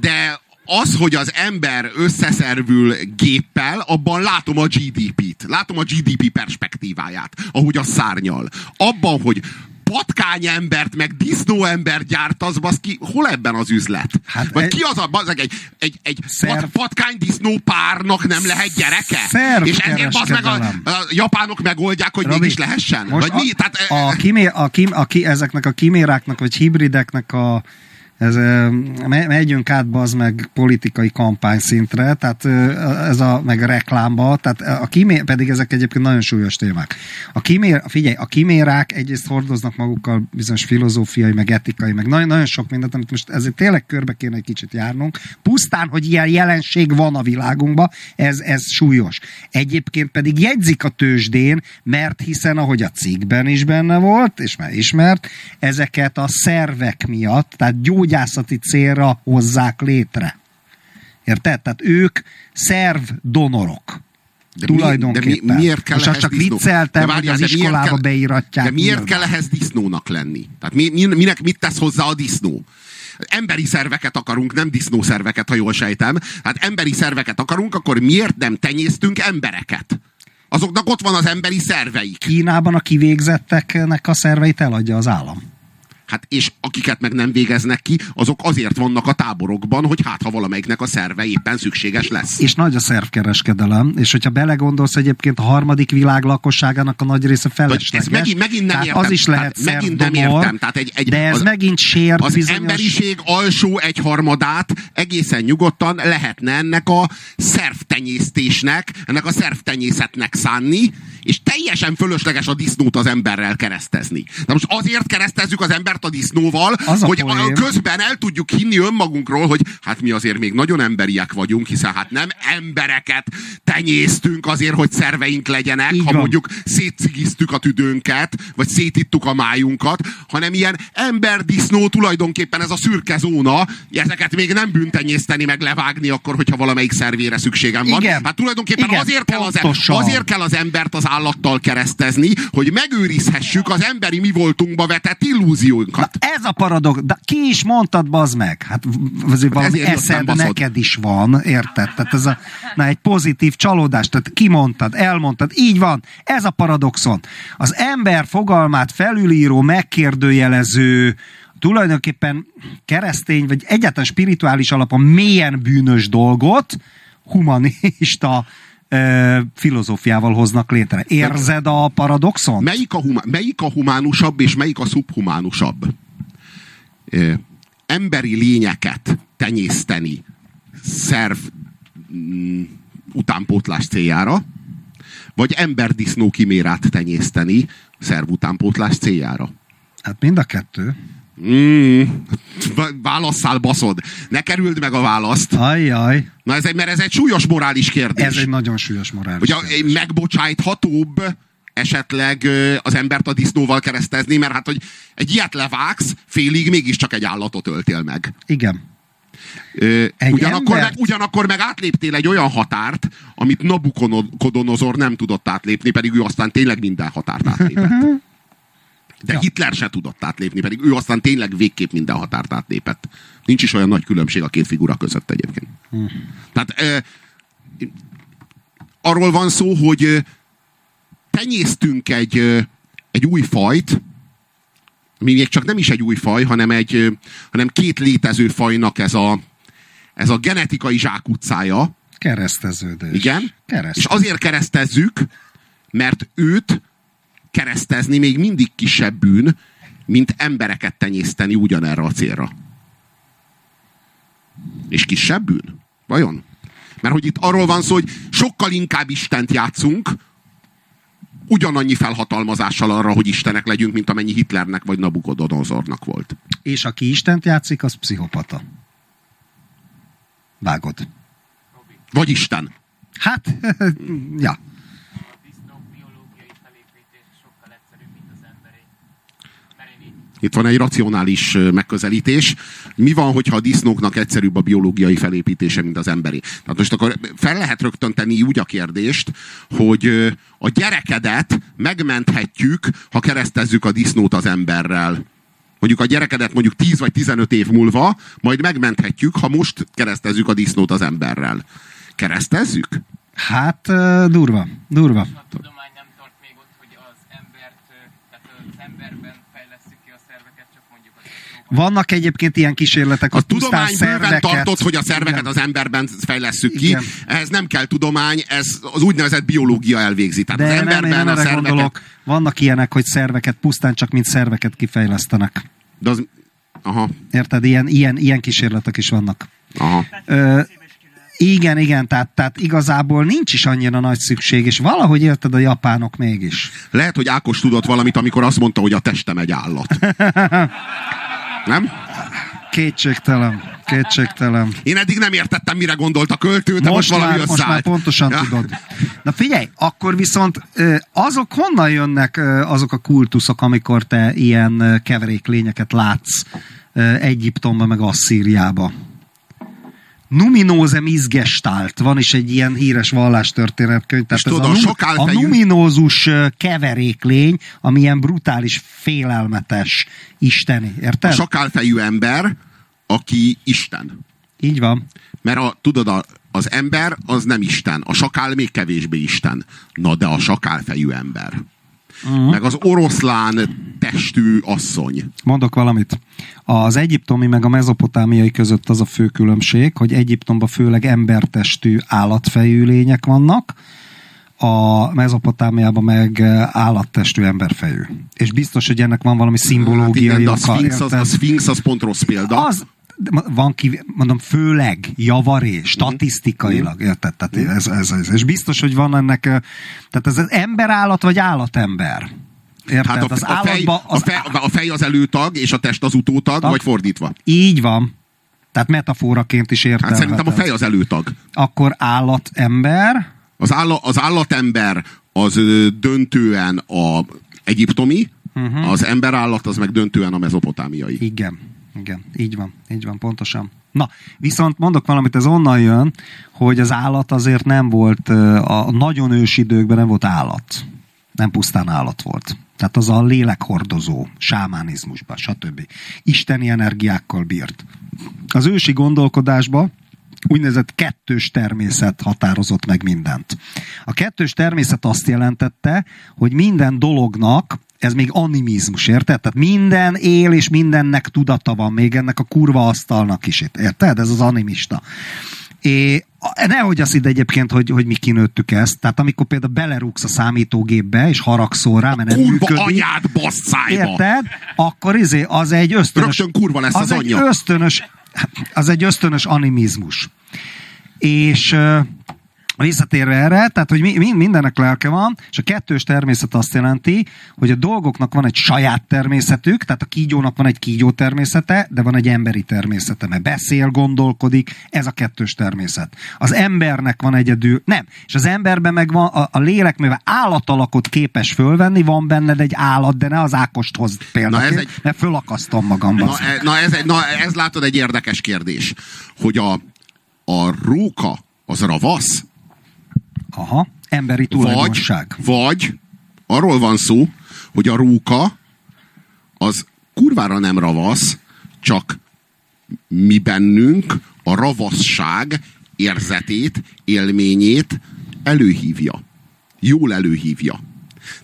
de az, hogy az ember összeszervül géppel, abban látom a GDP-t. Látom a GDP perspektíváját, ahogy a szárnyal. Abban, hogy patkány embert, meg disznó embert gyártasz, ki, hol ebben az üzlet? Hát Vagy ki az a, bazeg, egy, egy, egy pat, patkány disznó párnak nem lehet gyereke? És ezért az meg a, a, japánok megoldják, hogy Robi, mégis lehessen? Vagy a, mi? Tehát, a, kimé, a, kim, a, ki, ezeknek a kiméráknak, vagy hibrideknek a ez, megyünk át az meg politikai kampányszintre, tehát ez a, meg a reklámba, tehát a kimé, pedig ezek egyébként nagyon súlyos témák. A kimér, figyelj, a kimérák egyrészt hordoznak magukkal bizonyos filozófiai, meg etikai, meg nagyon, nagyon sok mindent, amit most ezért tényleg körbe kéne egy kicsit járnunk. Pusztán, hogy ilyen jelenség van a világunkban, ez, ez súlyos. Egyébként pedig jegyzik a tőzsdén, mert hiszen, ahogy a cikkben is benne volt, és már ismert, ezeket a szervek miatt, tehát gyógy gyógyászati célra hozzák létre. Érted? Tehát ők szerv donorok. De tulajdonképpen. Mi, de mi, miért kell Most csak disznó? vicceltem, hogy az iskolába kell, beíratják. De miért nyilván. kell ehhez disznónak lenni? Tehát mi, mi, minek, mit tesz hozzá a disznó? Emberi szerveket akarunk, nem disznószerveket, ha jól sejtem. Hát emberi szerveket akarunk, akkor miért nem tenyésztünk embereket? Azoknak ott van az emberi szerveik. Kínában a kivégzetteknek a szerveit eladja az állam. Hát és akiket meg nem végeznek ki, azok azért vannak a táborokban, hogy hát ha valamelyiknek a szerve éppen szükséges lesz. És nagy a szervkereskedelem, és hogyha belegondolsz egyébként a harmadik világ lakosságának a nagy része felesleges. Ez megint, megint nem értem. Az is lehet tehát megint nem értem. Tehát egy, egy, de ez az, megint sért Az bizonyos... emberiség alsó egyharmadát egészen nyugodtan lehetne ennek a szervtenyésztésnek, ennek a szervtenyészetnek szánni, és teljesen fölösleges a disznót az emberrel keresztezni. Na most azért keresztezzük az embert a disznóval, az hogy a közben el tudjuk hinni önmagunkról, hogy hát mi azért még nagyon emberiek vagyunk, hiszen hát nem embereket tenyésztünk azért, hogy szerveink legyenek, Így ha van. mondjuk szétcigiztük a tüdőnket, vagy szétittuk a májunkat, hanem ilyen ember-disznó tulajdonképpen ez a szürke zóna, ezeket még nem bűntenyészteni, meg levágni akkor, hogyha valamelyik szervére szükségem van. Igen. Hát tulajdonképpen Igen, azért, kell az, azért kell az embert az állattal keresztezni, hogy megőrizhessük az emberi mi voltunkba vetett illúziónkat. Na, ez a paradox. De ki is mondtad, bazd meg? Hát azért hát valami eszed neked is van, érted? Tehát ez a, na, egy pozitív csalódás. Tehát kimondtad, elmondtad, így van. Ez a paradoxon. Az ember fogalmát felülíró, megkérdőjelező, tulajdonképpen keresztény, vagy egyáltalán spirituális alapon mélyen bűnös dolgot, humanista filozófiával hoznak létre. Érzed a paradoxon? Melyik a, huma, melyik a humánusabb és melyik a szubhumánusabb? Ö, emberi lényeket tenyészteni szerv mm, utánpótlás céljára, vagy emberdisznó kimérát tenyészteni szerv utánpótlás céljára? Hát mind a kettő. Mm, válasszál, baszod. Ne kerüld meg a választ. Ajjaj. Na ez egy, mert ez egy súlyos morális kérdés. Ez egy nagyon súlyos morális Ugye, kérdés. megbocsájthatóbb esetleg az embert a disznóval keresztezni, mert hát, hogy egy ilyet levágsz, félig mégiscsak egy állatot öltél meg. Igen. Egy ugyanakkor, meg, ugyanakkor meg átléptél egy olyan határt, amit Nabukodonozor nem tudott átlépni, pedig ő aztán tényleg minden határt átlépett. De ja. Hitler se tudott átlépni, pedig ő aztán tényleg végképp minden határt átlépett. Nincs is olyan nagy különbség a két figura között egyébként. Hmm. Tehát e, arról van szó, hogy tenyésztünk egy, egy új fajt, ami még csak nem is egy új faj, hanem, egy, hanem két létező fajnak ez a, ez a genetikai zsákutcája. Kereszteződés. Igen. És azért keresztezzük, mert őt keresztezni még mindig kisebb bűn, mint embereket tenyészteni ugyanerre a célra. És kisebb bűn? Vajon? Mert hogy itt arról van szó, hogy sokkal inkább Istent játszunk, ugyanannyi felhatalmazással arra, hogy Istenek legyünk, mint amennyi Hitlernek vagy Nabukodonozornak volt. És aki Istent játszik, az pszichopata. Vágod. Vagy Isten. Hát, [LAUGHS] ja. Itt van egy racionális megközelítés. Mi van, hogyha a disznóknak egyszerűbb a biológiai felépítése, mint az emberi? Tehát most akkor fel lehet rögtön tenni úgy a kérdést, hogy a gyerekedet megmenthetjük, ha keresztezzük a disznót az emberrel. Mondjuk a gyerekedet mondjuk 10 vagy 15 év múlva, majd megmenthetjük, ha most keresztezzük a disznót az emberrel. Keresztezzük? Hát durva, durva. A tudomány nem tart még ott, hogy az embert, tehát az emberben vannak egyébként ilyen kísérletek, a tudomány bőven tartott, hogy a szerveket Igen. az emberben fejlesszük ki. Igen. Ehhez nem kell tudomány, ez az úgynevezett biológia elvégzi. Tehát De az emberben nem, nem a szerveket... gondolok. Vannak ilyenek, hogy szerveket pusztán csak mint szerveket kifejlesztenek. De az... Aha. Érted? Ilyen, ilyen, ilyen kísérletek is vannak. Aha. Ö, igen, igen, tehát, tehát igazából nincs is annyira nagy szükség, és valahogy érted a japánok mégis. Lehet, hogy Ákos tudott valamit, amikor azt mondta, hogy a testem egy állat. [LAUGHS] Nem? Kétségtelen. Kétségtelen. Én eddig nem értettem, mire gondolt a költő, de most, most valami már, Most már pontosan ja. tudod. Na figyelj, akkor viszont azok honnan jönnek azok a kultuszok, amikor te ilyen keveréklényeket látsz Egyiptomba, meg Asszíriába? Numinóze Mizgestált, van is egy ilyen híres vallástörténetkönyv. Tehát ez tudod, a, a numinózus keveréklény, ami ilyen brutális, félelmetes isteni, érted? A sokálfejű ember, aki Isten. Így van. Mert a, tudod, a, az ember az nem Isten, a sakál még kevésbé Isten. Na de a sakálfejű ember. Uh-huh. Meg az oroszlán testű asszony. Mondok valamit. Az egyiptomi meg a mezopotámiai között az a fő különbség, hogy Egyiptomban főleg embertestű állatfejű lények vannak, a mezopotámiában meg állattestű emberfejű. És biztos, hogy ennek van valami szimbológiai hát igen, oka. A Sphinx, az, a Sphinx az pont rossz példa. Az, van ki, mondom, főleg javaré, mhm. statisztikailag, mm. érted? Tehát mm. ez, ez, ez, és biztos, hogy van ennek, tehát ez emberállat vagy állatember. Érted? Hát a, az a, fej, az... A, fej, a fej az előtag, és a test az utótag, tag? vagy fordítva? Így van. Tehát metaforaként is értem. Hát szerintem a fej az előtag. Akkor állatember. Az, áll, az állatember az döntően a egyiptomi, uh-huh. az emberállat az meg döntően a mezopotámiai. Igen. Igen, így van, így van, pontosan. Na, viszont mondok valamit, ez onnan jön, hogy az állat azért nem volt, a nagyon ős időkben nem volt állat. Nem pusztán állat volt. Tehát az a lélekhordozó, sámánizmusban, stb. Isteni energiákkal bírt. Az ősi gondolkodásban úgynevezett kettős természet határozott meg mindent. A kettős természet azt jelentette, hogy minden dolognak ez még animizmus, érted? Tehát minden él, és mindennek tudata van, még ennek a kurva asztalnak is, érted? Ez az animista. É, nehogy azt ide egyébként, hogy, hogy mi kinőttük ezt. Tehát amikor például belerúgsz a számítógépbe, és haragszol rá, mert nem kurva működik. anyád basszájba! Érted? Akkor izé, az egy ösztönös... Rögtön kurva lesz az, az anyja. Egy ösztönös, az egy ösztönös animizmus. És Visszatérve erre, tehát, hogy mi, mindennek lelke van, és a kettős természet azt jelenti, hogy a dolgoknak van egy saját természetük, tehát a kígyónak van egy kígyó természete, de van egy emberi természete, mert beszél, gondolkodik, ez a kettős természet. Az embernek van egyedül, nem, és az emberben meg van a, a lélek, mivel állatalakot képes fölvenni, van benned egy állat, de ne az Ákosthoz például, egy... mert fölakasztom magamban. Na, e, na, ez, egy, na ez látod egy érdekes kérdés, hogy a, a róka az ravasz, Aha, emberi tulajdonság. Vagy, vagy arról van szó, hogy a róka az kurvára nem ravasz, csak mi bennünk a ravaszság érzetét, élményét előhívja. Jól előhívja.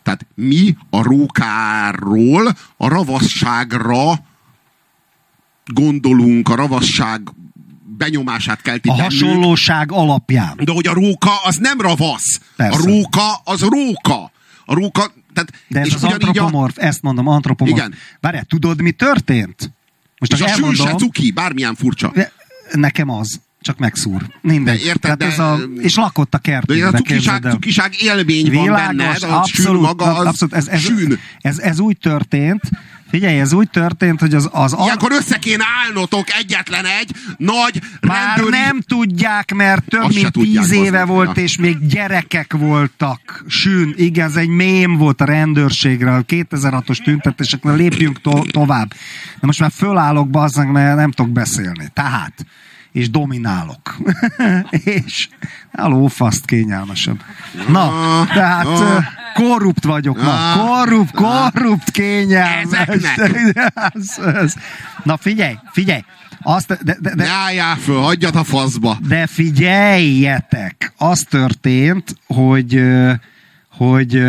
Tehát mi a rókáról a ravasságra gondolunk, a ravasság benyomását kelti A bennük. hasonlóság alapján. De hogy a róka az nem ravasz. Persze. A róka az róka. A róka, tehát, De ez és az antropomorf, a... ezt mondom, antropomorf. Igen. Várjál, tudod, mi történt? Most és a sül se cuki, bármilyen furcsa. Nekem az csak megszúr. Mindegy. De érted, de, ez a, és lakott a kertben. De ez a cukiság, cukiság élmény Világos, van benned, abszolút, maga az abszolút, ez, ez, sűn. Ez, ez, úgy történt, Figyelj, ez úgy történt, hogy az... az Ilyenkor össze kéne állnotok egyetlen egy nagy Már rendőri... nem tudják, mert több Azt mint tíz éve volt, ja. és még gyerekek voltak. Sűn, igen, ez egy mém volt a rendőrségre, a 2006-os tüntetéseknél lépjünk to- tovább. De most már fölállok, bazzang, mert nem tudok beszélni. Tehát, és dominálok. [LAUGHS] és a lófaszt kényelmesebb. Na, tehát korrupt vagyok ma. Korrupt, korrupt kényelmes. [LAUGHS] Na figyelj, figyelj. Azt, de, de, de, ne álljál föl, hagyjad a faszba. De figyeljetek, az történt, hogy hogy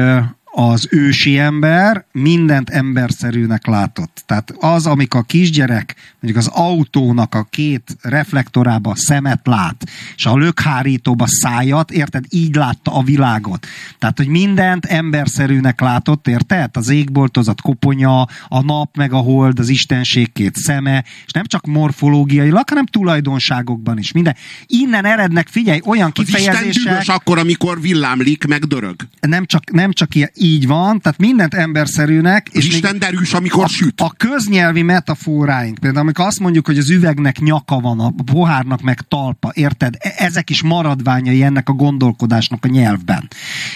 az ősi ember mindent emberszerűnek látott. Tehát az, amik a kisgyerek, mondjuk az autónak a két reflektorába szemet lát, és a lökhárítóba szájat, érted? Így látta a világot. Tehát, hogy mindent emberszerűnek látott, érted? Az égboltozat koponya, a nap meg a hold, az istenség két szeme, és nem csak morfológiailag, hanem tulajdonságokban is. Minden. Innen erednek, figyelj, olyan kifejezések... Az Isten akkor, amikor villámlik, meg dörög. Nem csak, nem csak ilyen, így van, tehát mindent emberszerűnek. És Isten derűs, amikor a, süt. A köznyelvi metaforáink, például amikor azt mondjuk, hogy az üvegnek nyaka van, a pohárnak meg talpa, érted? E- ezek is maradványai ennek a gondolkodásnak a nyelvben.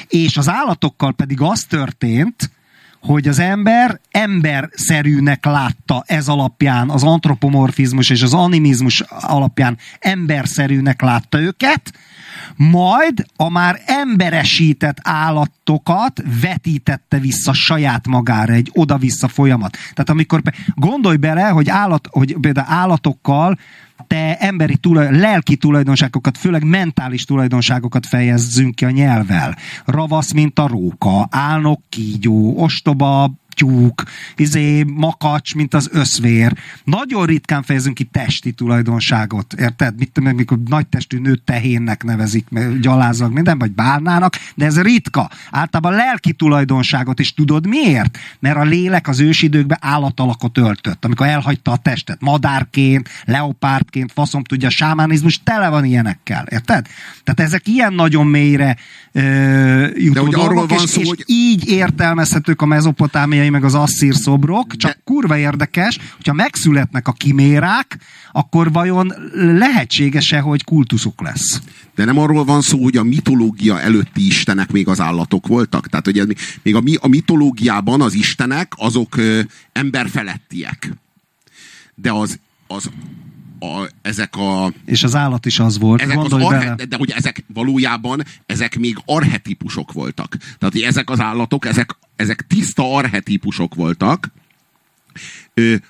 És az állatokkal pedig az történt, hogy az ember emberszerűnek látta ez alapján, az antropomorfizmus és az animizmus alapján emberszerűnek látta őket, majd a már emberesített állatokat vetítette vissza saját magára egy oda-vissza folyamat. Tehát amikor gondolj bele, hogy, állat, hogy például állatokkal te emberi tulaj, lelki tulajdonságokat, főleg mentális tulajdonságokat fejezzünk ki a nyelvvel. Ravasz, mint a róka, álnok, kígyó, ostoba, tyúk, izé, makacs, mint az összvér. Nagyon ritkán fejezünk ki testi tulajdonságot, érted? Mit tudom, mikor nagy testű nőt tehénnek nevezik, gyaláznak minden, vagy bálnának, de ez ritka. Általában lelki tulajdonságot is tudod miért? Mert a lélek az ősidőkben állatalakot öltött, amikor elhagyta a testet. Madárként, leopárdként, faszom tudja, sámánizmus tele van ilyenekkel, érted? Tehát ezek ilyen nagyon mélyre ö, jutó De dolgok, van és, szó, és hogy... így értelmezhetők a mezopotámiai szumériai, meg az asszír szobrok, csak De... kurva érdekes, hogyha megszületnek a kimérák, akkor vajon lehetséges-e, hogy kultuszuk lesz? De nem arról van szó, hogy a mitológia előtti istenek még az állatok voltak? Tehát, hogy még a, a mitológiában az istenek azok ö, emberfelettiek. De az, az a, ezek a... És az állat is az volt, ezek az arhe, de, de hogy ezek valójában, ezek még arhetipusok voltak. Tehát, hogy ezek az állatok, ezek, ezek tiszta arhetipusok voltak,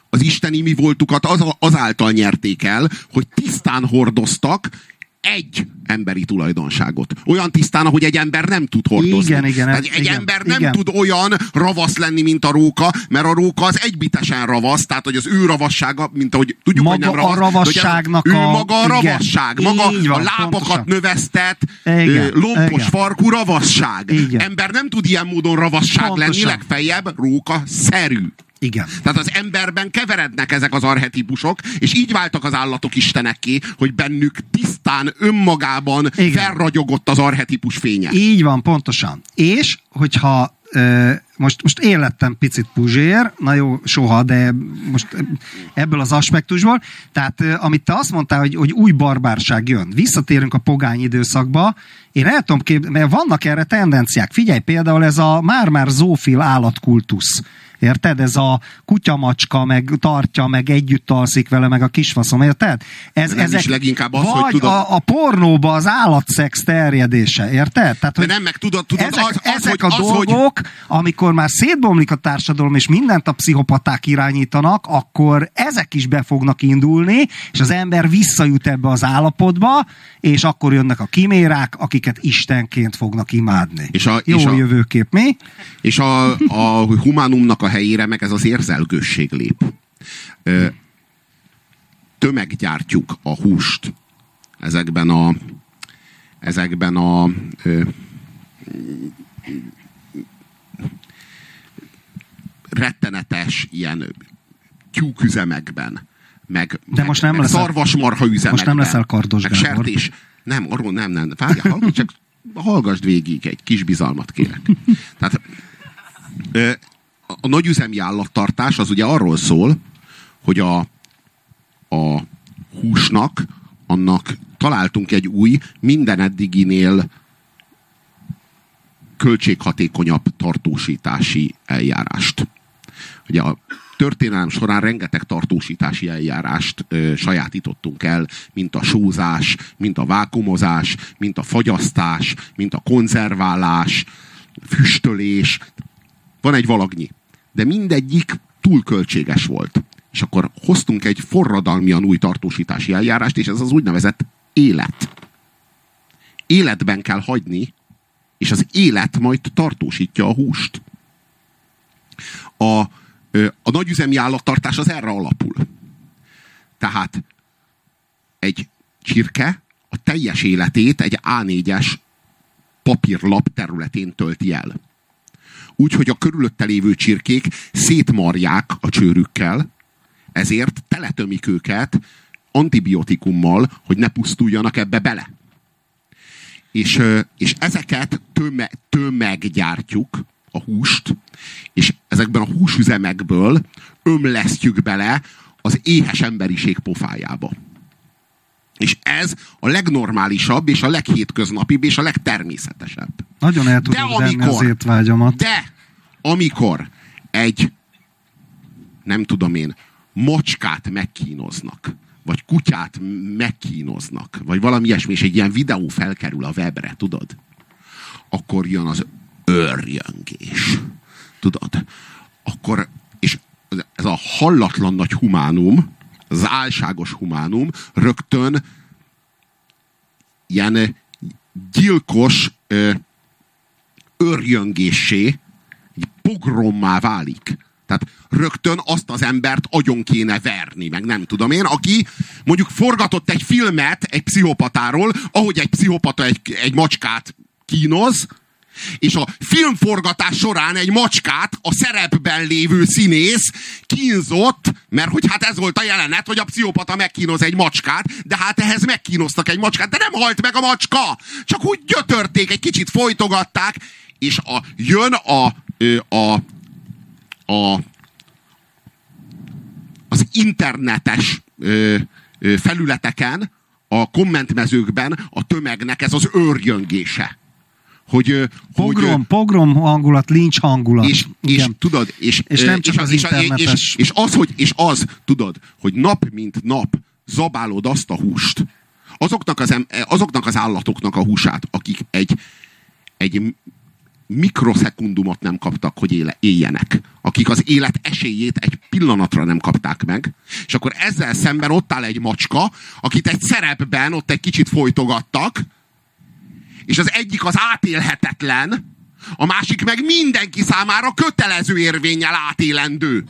az isteni mi voltukat az, azáltal nyerték el, hogy tisztán hordoztak egy emberi tulajdonságot. Olyan tisztán, ahogy egy ember nem tud hordozni. Igen, igen. egy igen, ember nem igen. tud olyan ravasz lenni, mint a róka, mert a róka az egybitesen ravasz, tehát hogy az ő ravassága, mint ahogy tudjuk, maga hogy nem ravasz. a ravasságnak ő a... maga a ravasság, igen. maga van, a lábakat pontosan. növesztett, igen. lompos igen. farkú ravasság. Igen. Ember nem tud ilyen módon ravasság pontosan. lenni, legfeljebb róka szerű. Igen. Tehát az emberben keverednek ezek az arhetipusok, és így váltak az állatok istenekké, hogy bennük tisztán, önmagában Igen. felragyogott az arhetipus fénye. Így van, pontosan. És, hogyha most, most én lettem picit puzsér, na jó, soha, de most ebből az aspektusból. Tehát amit te azt mondtál, hogy, hogy új barbárság jön. Visszatérünk a pogány időszakba. Én el tudom képzelni, mert vannak erre tendenciák. Figyelj, például ez a már-már zófil állatkultusz Érted? Ez a kutyamacska, meg tartja, meg együtt alszik vele, meg a kisfaszom, érted? Ez, ezek, is leginkább az, vagy hogy tudod... a, a pornóba az állatszex terjedése, érted? Tehát, hogy De nem, meg tudod, tudod ezek, az, az, ezek hogy, a az, dolgok, hogy... amikor már szétbomlik a társadalom, és mindent a pszichopaták irányítanak, akkor ezek is be fognak indulni, és az ember visszajut ebbe az állapotba, és akkor jönnek a kimérák, akiket istenként fognak imádni. És a, Jó és a, jövőkép, mi? És a, a humánumnak a helyére meg ez az érzelgősség lép. Tömeggyártjuk a húst ezekben a ezekben a ö, rettenetes ilyen tyúküzemekben, meg, De meg, most nem meg leszel, szarvasmarha üzemekben. Most nem leszel kardos meg sertés. Nem, arról nem, nem. Várjál, hallgass, csak hallgassd végig, egy kis bizalmat kérek. Tehát a nagyüzemi állattartás az ugye arról szól, hogy a, a húsnak, annak találtunk egy új, minden eddiginél költséghatékonyabb tartósítási eljárást. Ugye a történelem során rengeteg tartósítási eljárást ö, sajátítottunk el, mint a sózás, mint a vákumozás, mint a fagyasztás, mint a konzerválás, füstölés. Van egy valagnyi. De mindegyik túl költséges volt. És akkor hoztunk egy forradalmian új tartósítási eljárást, és ez az úgynevezett élet. Életben kell hagyni, és az élet majd tartósítja a húst. A, a nagyüzemi állattartás az erre alapul. Tehát egy csirke a teljes életét egy A4-es papírlap területén tölti el. Úgy, hogy a körülötte lévő csirkék szétmarják a csőrükkel, ezért teletömik őket antibiotikummal, hogy ne pusztuljanak ebbe bele. És, és ezeket töme, tömeggyártjuk, a húst, és ezekben a húsüzemekből ömlesztjük bele az éhes emberiség pofájába. És ez a legnormálisabb, és a leghétköznapibb, és a legtermészetesebb. Nagyon el tudom de amikor, az étvágyamat. De amikor egy, nem tudom én, macskát megkínoznak, vagy kutyát megkínoznak, vagy valami ilyesmi, és egy ilyen videó felkerül a webre, tudod? Akkor jön az örjöngés. Tudod? Akkor, és ez a hallatlan nagy humánum, az álságos humánum rögtön ilyen gyilkos ö, örjöngésé, egy pogrommá válik. Tehát rögtön azt az embert agyon kéne verni, meg nem tudom én, aki mondjuk forgatott egy filmet egy pszichopatáról, ahogy egy pszichopata egy, egy macskát kínoz, és a filmforgatás során egy macskát a szerepben lévő színész kínzott, mert hogy hát ez volt a jelenet, hogy a pszichopata megkínoz egy macskát, de hát ehhez megkínoztak egy macskát, de nem halt meg a macska! Csak úgy gyötörték, egy kicsit folytogatták, és a, jön a, a, a, az internetes felületeken, a kommentmezőkben a tömegnek ez az őrjöngése hogy, pogrom, hogy, pogrom hangulat, lincs hangulat. És, és tudod, és, és nem csak és, az és, internetes. És, és, az, hogy, és az, tudod, hogy nap mint nap zabálod azt a húst, azoknak az, azoknak az állatoknak a húsát, akik egy, egy mikroszekundumot nem kaptak, hogy éle, éljenek. Akik az élet esélyét egy pillanatra nem kapták meg. És akkor ezzel szemben ott áll egy macska, akit egy szerepben ott egy kicsit folytogattak, és az egyik az átélhetetlen, a másik meg mindenki számára kötelező érvényel átélendő.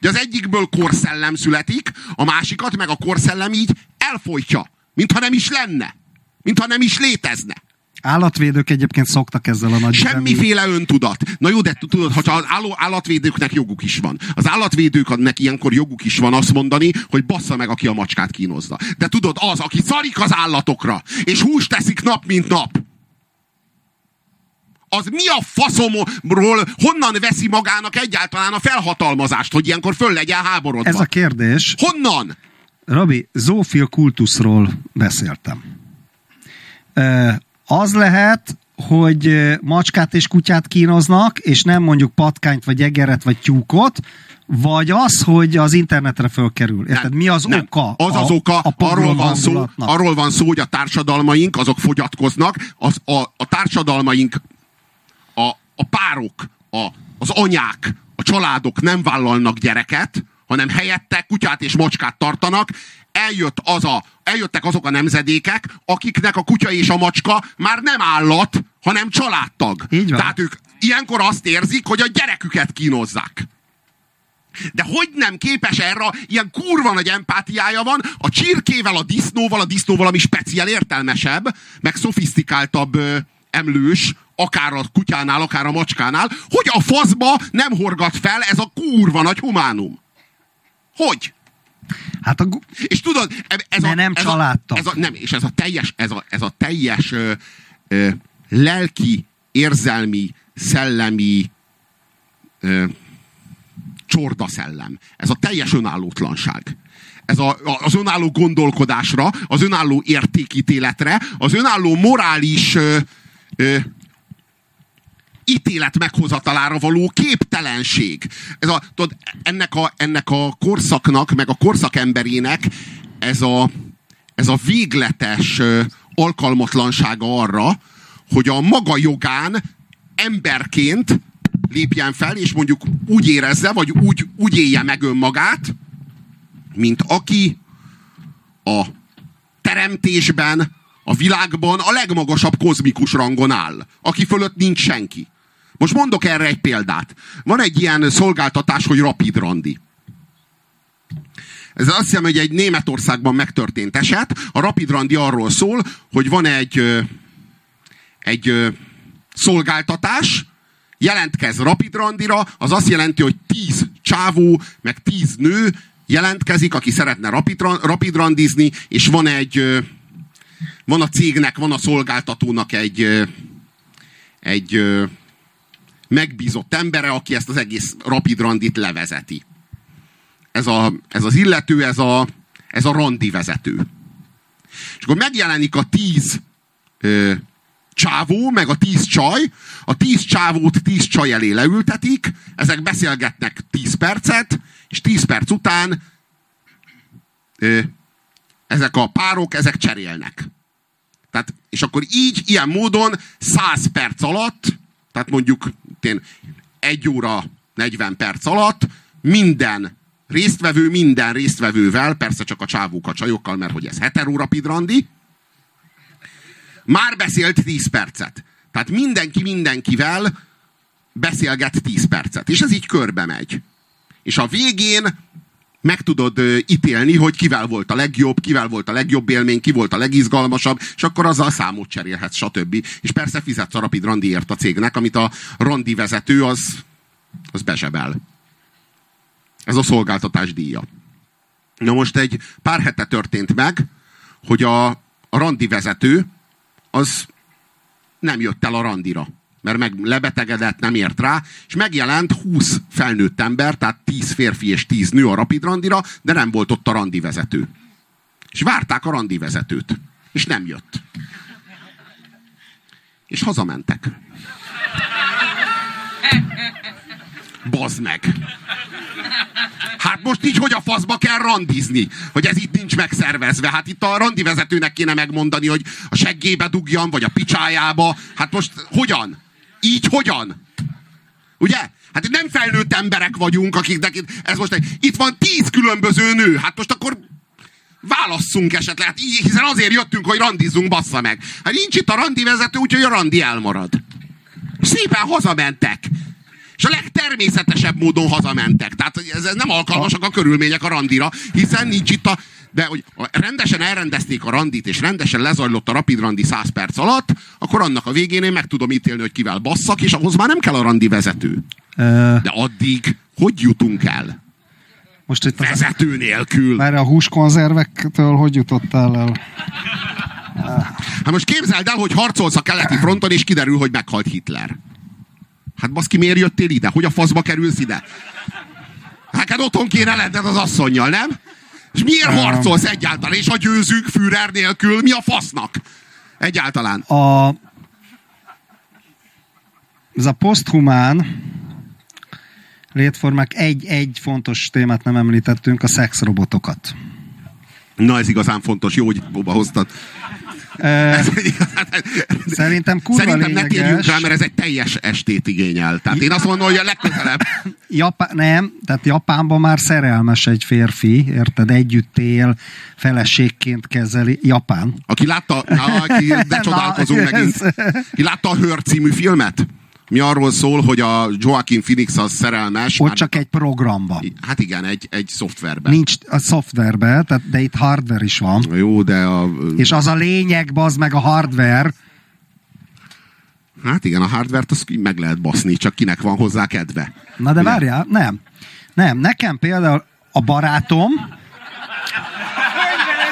De az egyikből korszellem születik, a másikat meg a korszellem így elfolytja, mintha nem is lenne, mintha nem is létezne. Állatvédők egyébként szoktak ezzel a nagy... Semmiféle öntudat. Na jó, de tudod, ha az állatvédőknek joguk is van. Az állatvédőknek ilyenkor joguk is van azt mondani, hogy bassza meg, aki a macskát kínozza. De tudod, az, aki szarik az állatokra, és húst teszik nap, mint nap, az mi a faszomról, honnan veszi magának egyáltalán a felhatalmazást, hogy ilyenkor föl legyen háborodva? Ez a kérdés. Honnan? Robi, zófil kultuszról beszéltem az lehet, hogy macskát és kutyát kínoznak, és nem mondjuk patkányt, vagy egeret, vagy tyúkot, vagy az, hogy az internetre fölkerül. Érted? Mi az nem. oka? Az az oka, a, a arról, van szó, arról van szó, hogy a társadalmaink, azok fogyatkoznak, az, a, a társadalmaink, a, a párok, a, az anyák, a családok nem vállalnak gyereket, hanem helyette kutyát és macskát tartanak, eljött az a, eljöttek azok a nemzedékek, akiknek a kutya és a macska már nem állat, hanem családtag. Így van. Tehát ők ilyenkor azt érzik, hogy a gyereküket kínozzák. De hogy nem képes erre, ilyen kurva nagy empátiája van, a csirkével, a disznóval, a disznóval, ami speciál értelmesebb, meg szofisztikáltabb ö, emlős, akár a kutyánál, akár a macskánál, hogy a faszba nem horgat fel ez a kurva nagy humánum. Hogy? Hát a... És tudod, ez a, nem ez a, ez a, nem, és ez a teljes, ez a, ez a teljes ö, ö, lelki, érzelmi, szellemi ö, csorda szellem. Ez a teljes önállótlanság. Ez a, az önálló gondolkodásra, az önálló értékítéletre, az önálló morális ö, ö, ítélet meghozatalára való képtelenség. Ez a, tudod, ennek, a, ennek a korszaknak, meg a korszak emberének ez a, ez a végletes alkalmatlansága arra, hogy a maga jogán emberként lépjen fel, és mondjuk úgy érezze, vagy úgy, úgy élje meg önmagát, mint aki a teremtésben, a világban a legmagasabb kozmikus rangon áll, aki fölött nincs senki. Most mondok erre egy példát. Van egy ilyen szolgáltatás, hogy Rapid Randi. Ez azt hiszem, hogy egy Németországban megtörtént eset. A Rapid Randi arról szól, hogy van egy, egy szolgáltatás, jelentkez Rapid Randira, az azt jelenti, hogy 10 csávó, meg 10 nő jelentkezik, aki szeretne rapid, rapid randizni, és van egy van a cégnek, van a szolgáltatónak egy egy megbízott embere, aki ezt az egész rapid randit levezeti. Ez, a, ez az illető, ez a, ez a randi vezető. És akkor megjelenik a tíz ö, csávó, meg a tíz csaj, a tíz csávót tíz csaj elé leültetik, ezek beszélgetnek tíz percet, és tíz perc után ö, ezek a párok, ezek cserélnek. Tehát, és akkor így, ilyen módon száz perc alatt, tehát mondjuk én egy óra 40 perc alatt minden résztvevő, minden résztvevővel, persze csak a csávók a csajokkal, mert hogy ez heterórapid már beszélt 10 percet. Tehát mindenki mindenkivel beszélget 10 percet. És ez így körbe megy. És a végén meg tudod ítélni, hogy kivel volt a legjobb, kivel volt a legjobb élmény, ki volt a legizgalmasabb, és akkor azzal számot cserélhetsz, stb. És persze fizetsz a Rapid Randiért a cégnek, amit a Randi vezető az, az bezsebel. Ez a szolgáltatás díja. Na most egy pár hete történt meg, hogy a, a Randi vezető az nem jött el a randira mert meg lebetegedett, nem ért rá, és megjelent 20 felnőtt ember, tehát 10 férfi és 10 nő a Rapid randira, de nem volt ott a randi vezető. És várták a randi vezetőt, és nem jött. És hazamentek. Bazd meg! Hát most így hogy a faszba kell randizni? Hogy ez itt nincs megszervezve. Hát itt a randi vezetőnek kéne megmondani, hogy a seggébe dugjan, vagy a picsájába. Hát most hogyan? Így hogyan? Ugye? Hát nem felnőtt emberek vagyunk, akiknek ez most egy, itt van tíz különböző nő, hát most akkor válasszunk esetleg, hát hiszen azért jöttünk, hogy randizzunk, bassza meg. Hát nincs itt a randi vezető, úgyhogy a randi elmarad. Szépen hazamentek. És a legtermészetesebb módon hazamentek. Tehát ez nem alkalmasak a körülmények a randira, hiszen nincs itt a de hogy rendesen elrendezték a randit, és rendesen lezajlott a rapid randi 100 perc alatt, akkor annak a végén én meg tudom ítélni, hogy kivel basszak, és ahhoz már nem kell a randi vezető. De addig hogy jutunk el? Most itt Vezető nélkül. Mert a húskonzervektől hogy jutottál el? Hát most képzeld el, hogy harcolsz a keleti fronton, és kiderül, hogy meghalt Hitler. Hát baszki, miért jöttél ide? Hogy a faszba kerülsz ide? Hát, hát otthon kéne lenned az asszonynal, nem? És miért harcolsz egyáltalán? És ha győzünk Führer nélkül, mi a fasznak? Egyáltalán. A, ez a poszthumán létformák egy, egy fontos témát nem említettünk, a szexrobotokat. Na, ez igazán fontos. Jó, hogy Boba hoztad. Szerintem kurva Szerintem lényeges. ne térjünk rá, mert ez egy teljes estét igényel. Tehát én azt mondom, hogy a legközelebb. Japán, nem, tehát Japánban már szerelmes egy férfi, érted? Együtt él, feleségként kezeli. Japán. Aki látta, na, aki, [LAUGHS] de csodálkozunk megint. Ki látta a Hör című filmet? Mi arról szól, hogy a Joaquin Phoenix az szerelmes. Ott már... csak egy programba. Hát igen, egy, egy szoftverben. Nincs a szoftverben, tehát, de itt hardware is van. Jó, de a... És az a lényeg, az meg a hardware. Hát igen, a hardvert azt meg lehet baszni, csak kinek van hozzá kedve. Na de várjál, nem. Nem, nekem például a barátom,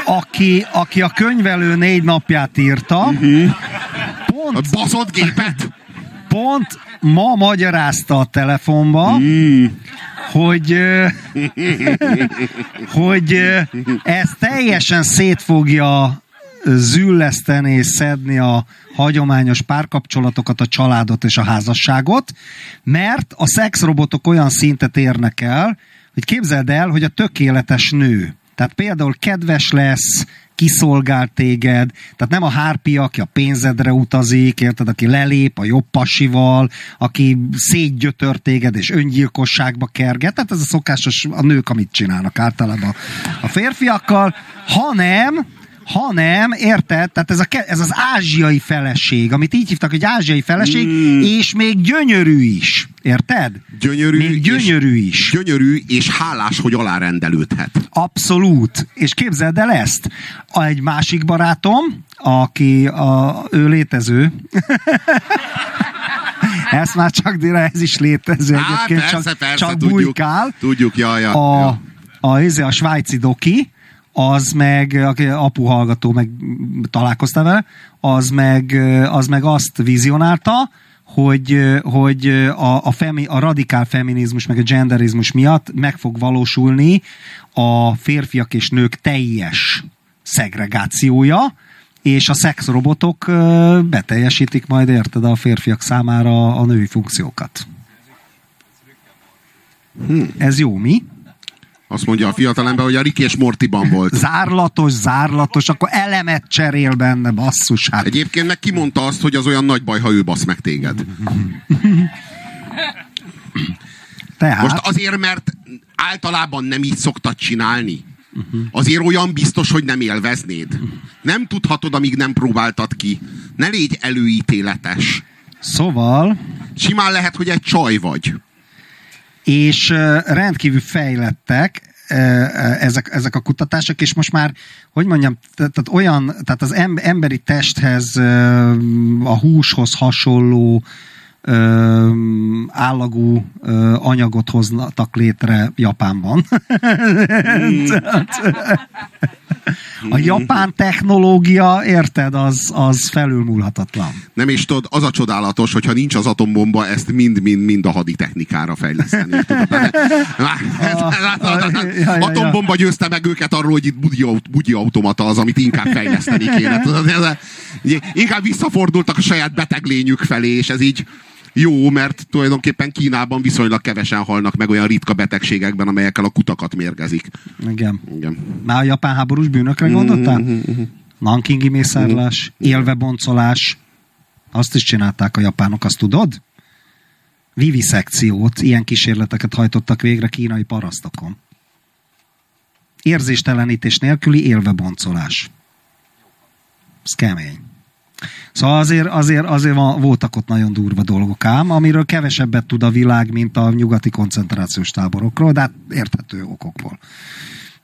aki, aki a könyvelő négy napját írta, uh-huh. pont... A baszott gépet? Pont ma magyarázta a telefonba, mm. hogy, [LAUGHS] hogy ez teljesen szét fogja zülleszteni és szedni a hagyományos párkapcsolatokat, a családot és a házasságot, mert a szexrobotok olyan szintet érnek el, hogy képzeld el, hogy a tökéletes nő, tehát például kedves lesz, kiszolgál téged, tehát nem a hárpi, aki a pénzedre utazik, érted, aki lelép a jobb pasival, aki szétgyötör téged és öngyilkosságba kerget, tehát ez a szokásos, a nők, amit csinálnak általában a férfiakkal, hanem hanem, érted? Tehát ez, a, ez az ázsiai feleség, amit így hívtak, hogy ázsiai feleség, mm. és még gyönyörű is. Érted? Gyönyörű, még gyönyörű és, is. Gyönyörű és hálás, hogy alárendelődhet. Abszolút. És képzeld el ezt. A egy másik barátom, aki a, ő létező, [LAUGHS] ezt már csak ez is létező Há, egyébként, persze, csak, persze, csak tudjuk, bujkál. Tudjuk, ja, ja, a, ja. A, a, a, a svájci doki, az meg, aki apu hallgató, meg találkoztál vele, az meg, az meg azt vizionálta, hogy, hogy a, a, femi, a radikál feminizmus meg a genderizmus miatt meg fog valósulni a férfiak és nők teljes szegregációja, és a szexrobotok beteljesítik majd, érted, a férfiak számára a női funkciókat. Hmm. Ez jó, mi? Azt mondja a fiatalember, hogy a Rick és Mortiban volt. Zárlatos, zárlatos, akkor elemet cserél benne, basszus. Hát. Egyébként meg kimondta azt, hogy az olyan nagy baj, ha ő basz meg téged. Tehát? Most azért, mert általában nem így szoktad csinálni. Azért olyan biztos, hogy nem élveznéd. Nem tudhatod, amíg nem próbáltad ki. Ne légy előítéletes. Szóval... Simán lehet, hogy egy csaj vagy és rendkívül fejlettek ezek, ezek a kutatások, és most már, hogy mondjam, tehát olyan, tehát az emberi testhez, a húshoz hasonló állagú anyagot hoznak létre Japánban. [LAUGHS] A japán technológia, érted, az, az felülmúlhatatlan. Nem is tudod, az a csodálatos, hogyha nincs az atombomba, ezt mind-mind-mind a haditechnikára fejleszteni. Atombomba győzte meg őket arról, hogy itt bugyi, bugyi automata az, amit inkább fejleszteni kéne. Tudod, inkább visszafordultak a saját beteglényük felé, és ez így jó, mert tulajdonképpen Kínában viszonylag kevesen halnak meg olyan ritka betegségekben, amelyekkel a kutakat mérgezik. Igen. Igen. Már a japán háborús bűnökre gondoltál? Mm-hmm. Nankingi mészárlás, mm-hmm. élveboncolás, azt is csinálták a japánok, azt tudod? Viviszekciót, ilyen kísérleteket hajtottak végre kínai parasztokon. Érzéstelenítés nélküli élveboncolás. Ez kemény. Szóval azért, azért, azért voltak ott nagyon durva dolgok ám, amiről kevesebbet tud a világ, mint a nyugati koncentrációs táborokról, de hát érthető okokból.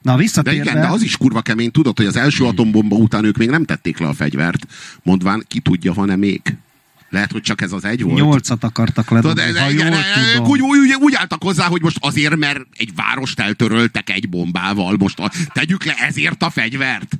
Na, visszatérve... De igen, de az is kurva kemény. Tudod, hogy az első atombomba után ők még nem tették le a fegyvert, mondván ki tudja, van-e még. Lehet, hogy csak ez az egy volt. Nyolcat akartak ledobni, ha jól úgy, úgy, úgy álltak hozzá, hogy most azért, mert egy várost eltöröltek egy bombával, most a, tegyük le ezért a fegyvert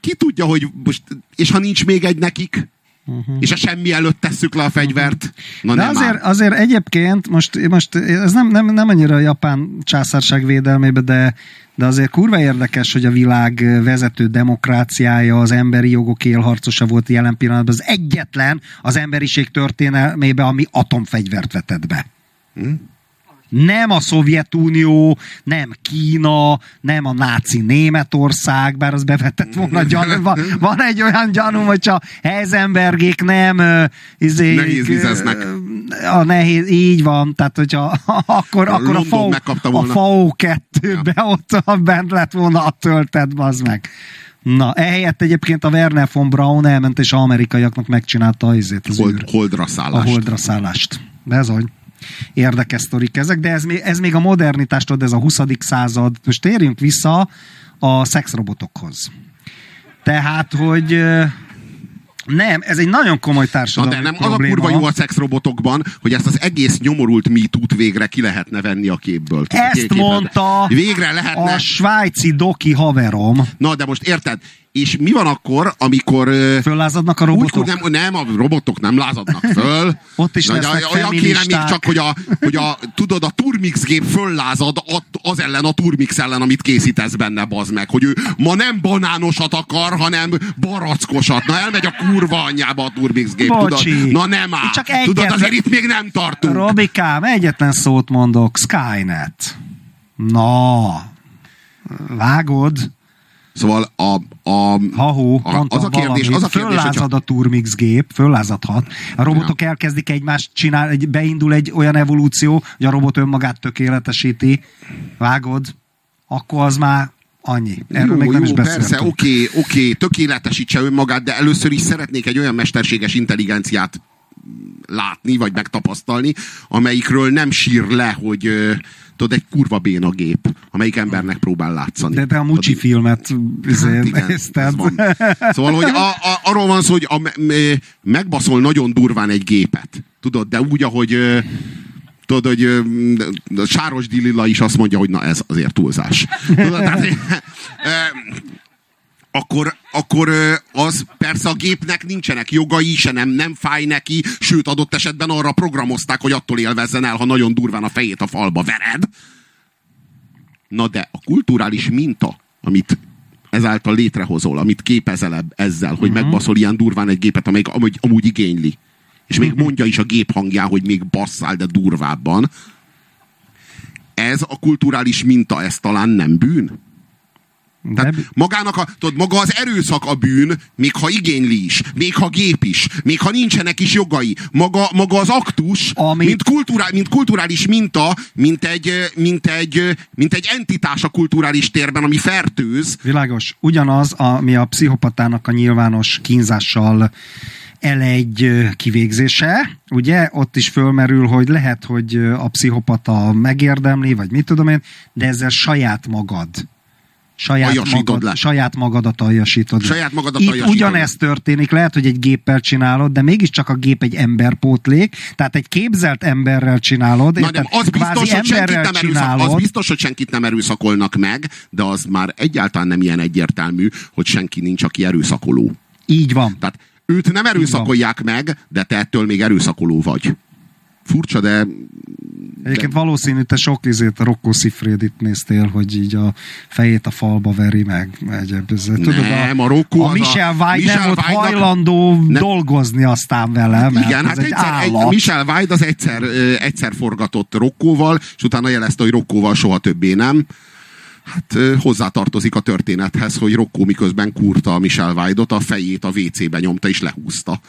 ki tudja, hogy most, és ha nincs még egy nekik, Uh-huh. És a semmi előtt tesszük le a fegyvert. Na De azért, azért egyébként, most, most ez nem, nem, nem annyira a japán császárság védelmébe, de, de azért kurva érdekes, hogy a világ vezető demokráciája, az emberi jogok élharcosa volt jelen pillanatban az egyetlen az emberiség történelmébe, ami atomfegyvert vetett be. Hmm? Nem a Szovjetunió, nem Kína, nem a náci Németország, bár az bevetett volna gyanú. Van, van egy olyan gyanú, hogy a Heisenbergék nem izé, nehéz vizeznek. A nehéz, így van, tehát hogyha [LAUGHS] akkor, a akkor a, FAO, a FAO 2-be ja. ott bent lett volna a töltet, az meg. Na, ehelyett egyébként a Werner von Braun elment, és amerikaiaknak megcsinálta az, az Hold, holdra szállást. A holdra szállást. De ez hogy érdekes sztorik ezek, de ez még, ez még a modernitástól, ez a 20. század. Most térjünk vissza a szexrobotokhoz. Tehát, hogy nem, ez egy nagyon komoly társadalmi Na de nem, probléma. az a kurva jó a szexrobotokban, hogy ezt az egész nyomorult mitút végre ki lehetne venni a képből. Ezt mondta végre lehetne... a svájci doki haverom. Na de most érted, és mi van akkor, amikor... Föllázadnak a robotok? Úgy, nem, nem, a robotok nem lázadnak föl. [LAUGHS] Ott is lesznek Olyan kéne még csak, hogy a, hogy a, tudod, a Turmix gép föllázad az ellen, a Turmix ellen, amit készítesz benne, bazd meg. Hogy ő ma nem banánosat akar, hanem barackosat. Na elmegy a kurva anyjába a Turmix gép, Bocsi. tudod? Na nem áll. Csak egyetlen... Tudod, azért itt még nem tartunk. Robikám, egyetlen szót mondok. Skynet. Na, vágod? Szóval a, a, Ha-hó, a, az a kérdés, az a kérdés, föllázad a Turmix gép, föllázadhat. A robotok ja. elkezdik egymást csinálni, egy, beindul egy olyan evolúció, hogy a robot önmagát tökéletesíti, vágod, akkor az már annyi. Erről jó, még nem jó, is persze, oké, oké, tökéletesítse önmagát, de először is szeretnék egy olyan mesterséges intelligenciát látni, vagy megtapasztalni, amelyikről nem sír le, hogy tudod, egy kurva béna gép, amelyik embernek próbál látszani. De te a Mucsi tudod, filmet hát igen, Szóval, hogy a, a, arról van szó, hogy a, megbaszol nagyon durván egy gépet. Tudod, de úgy, ahogy tudod, hogy a Sáros Dililla is azt mondja, hogy na ez azért túlzás. Tudod, tehát, akkor, akkor az persze a gépnek nincsenek jogai, se nem, nem fáj neki, sőt adott esetben arra programozták, hogy attól élvezzen el, ha nagyon durván a fejét a falba vered. Na de a kulturális minta, amit ezáltal létrehozol, amit képezel ezzel, hogy uh-huh. megbaszol ilyen durván egy gépet, amelyik amúgy, amúgy igényli. És még uh-huh. mondja is a gép hangján, hogy még basszál, de durvábban. Ez a kulturális minta, ez talán nem bűn? Tehát magának a, tudod, maga az erőszak a bűn, még ha igényli is, még ha gép is, még ha nincsenek is jogai. Maga, maga az aktus, Ami... mint, kulturál, mint kulturális minta, mint egy, mint, egy, mint egy entitás a kulturális térben, ami fertőz. Világos. Ugyanaz, ami a pszichopatának a nyilvános kínzással egy kivégzése, ugye, ott is fölmerül, hogy lehet, hogy a pszichopata megérdemli, vagy mit tudom én, de ezzel saját magad saját, magad, le. saját magadat aljasítod. Saját magadat Itt ugyanezt történik, lehet, hogy egy géppel csinálod, de mégiscsak a gép egy emberpótlék, tehát egy képzelt emberrel csinálod. Na, nem, az biztos, hogy senkit nem erőszak, az biztos, hogy senkit nem erőszakolnak meg, de az már egyáltalán nem ilyen egyértelmű, hogy senki nincs, aki erőszakoló. Így van. Tehát őt nem erőszakolják meg, de te ettől még erőszakoló vagy. Furcsa, de Egyébként valószínű, te sok izét a Rocco Siffredit néztél, hogy így a fejét a falba veri meg. Egyéb, tudod, nem, a, a Rocco a Michel White nem volt hajlandó nem. dolgozni aztán vele, mert Igen, hát egy egyszer, egy, Michel White az egyszer, egyszer forgatott Rokkóval, és utána jelezte, hogy Rokkóval soha többé nem. Hát hozzátartozik a történethez, hogy Rokkó miközben kurta a Michel White-ot, a fejét a WC-be nyomta és lehúzta.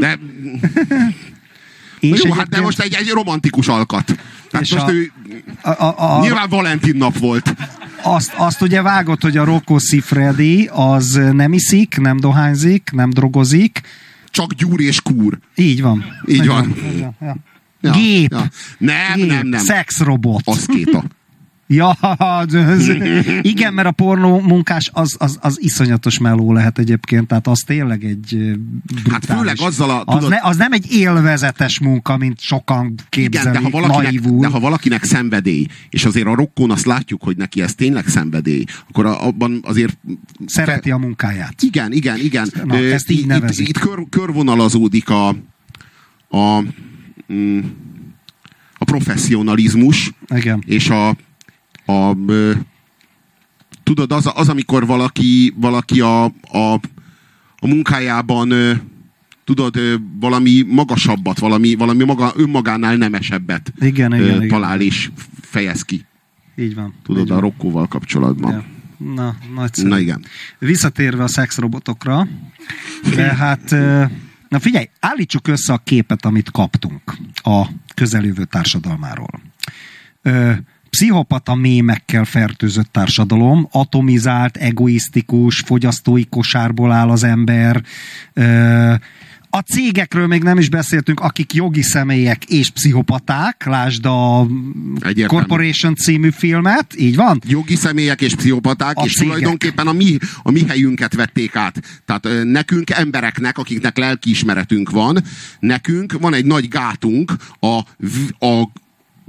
De és jó, hát de most egy, egy romantikus alkat. Hát most a, ő, a, a, a, nyilván Valentin nap volt. Azt, azt ugye vágott, hogy a Rocco Siffredi az nem iszik, nem dohányzik, nem drogozik. Csak gyúr és kúr. Így van. Így van. van. Ja, ja. Ja, Gép. Ja. Nem, Gép. nem, nem. Szexrobot. Aszkéta. Ja, az, igen, mert a pornó munkás az, az, az iszonyatos meló lehet egyébként, tehát az tényleg egy brutális. Hát főleg azzal a... Tudod, az, ne, az nem egy élvezetes munka, mint sokan képzelik, igen, de ha, valakinek, de ha valakinek szenvedély, és azért a rokkon azt látjuk, hogy neki ez tényleg szenvedély, akkor abban azért... Szereti a munkáját. Igen, igen, igen. Na, ezt így nevezik. Itt, itt kör, körvonalazódik a, a, mm, a professzionalizmus Igen. és a, a tudod, az, az amikor valaki, valaki a, a, a munkájában tudod, valami magasabbat, valami, valami maga, önmagánál nemesebbet igen, igen, talál igen. és fejez ki. Így van. Tudod, így a rokkóval kapcsolatban. Ja. Na, nagyszerű. Na igen. Visszatérve a szexrobotokra, de hát Na figyelj, állítsuk össze a képet, amit kaptunk a közeljövő társadalmáról. Ö, pszichopata mémekkel fertőzött társadalom, atomizált, egoisztikus, fogyasztói kosárból áll az ember, a cégekről még nem is beszéltünk, akik jogi személyek és pszichopaták, lásd a Egyértelmű. Corporation című filmet, így van? Jogi személyek és pszichopaták, a és cégek. tulajdonképpen a mi, a mi helyünket vették át. Tehát nekünk, embereknek, akiknek lelkiismeretünk van, nekünk van egy nagy gátunk a, a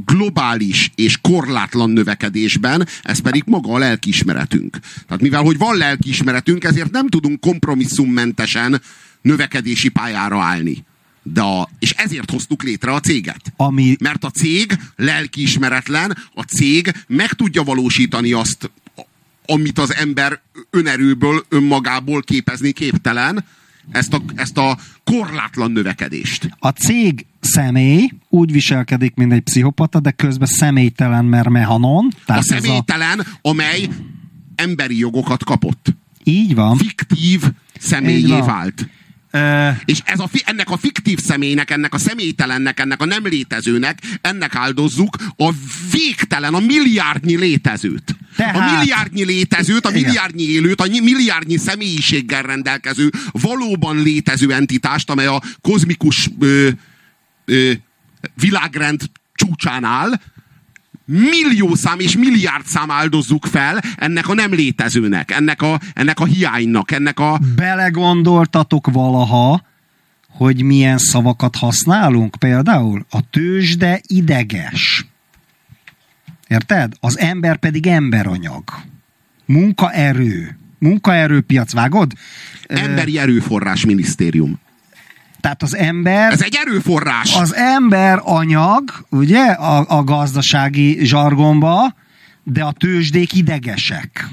globális és korlátlan növekedésben, ez pedig maga a lelkiismeretünk. Tehát mivel, hogy van lelkiismeretünk, ezért nem tudunk kompromisszummentesen növekedési pályára állni. De a, és ezért hoztuk létre a céget. Ami... Mert a cég lelkiismeretlen, a cég meg tudja valósítani azt, amit az ember önerőből, önmagából képezni képtelen, ezt a, ezt a korlátlan növekedést. A cég személy úgy viselkedik, mint egy pszichopata, de közben személytelen, mert mehanon. Tehát a személytelen, a... amely emberi jogokat kapott. Így van. Fiktív személyé vált. És ez a, ennek a fiktív személynek, ennek a személytelennek, ennek a nem létezőnek, ennek áldozzuk a végtelen, a milliárdnyi létezőt. Tehát, a milliárdnyi létezőt, a milliárdnyi élőt, a milliárdnyi személyiséggel rendelkező, valóban létező entitást, amely a kozmikus ö, ö, világrend csúcsán áll, millió szám és milliárd szám áldozzuk fel ennek a nem létezőnek, ennek a, ennek a hiánynak, ennek a... Belegondoltatok valaha, hogy milyen szavakat használunk? Például a tőzsde ideges. Érted? Az ember pedig emberanyag. Munkaerő. Munkaerőpiac, vágod? Emberi erőforrás minisztérium. Tehát az ember... Ez egy erőforrás! Az ember anyag, ugye, a, a gazdasági zsargonba, de a tőzsdék idegesek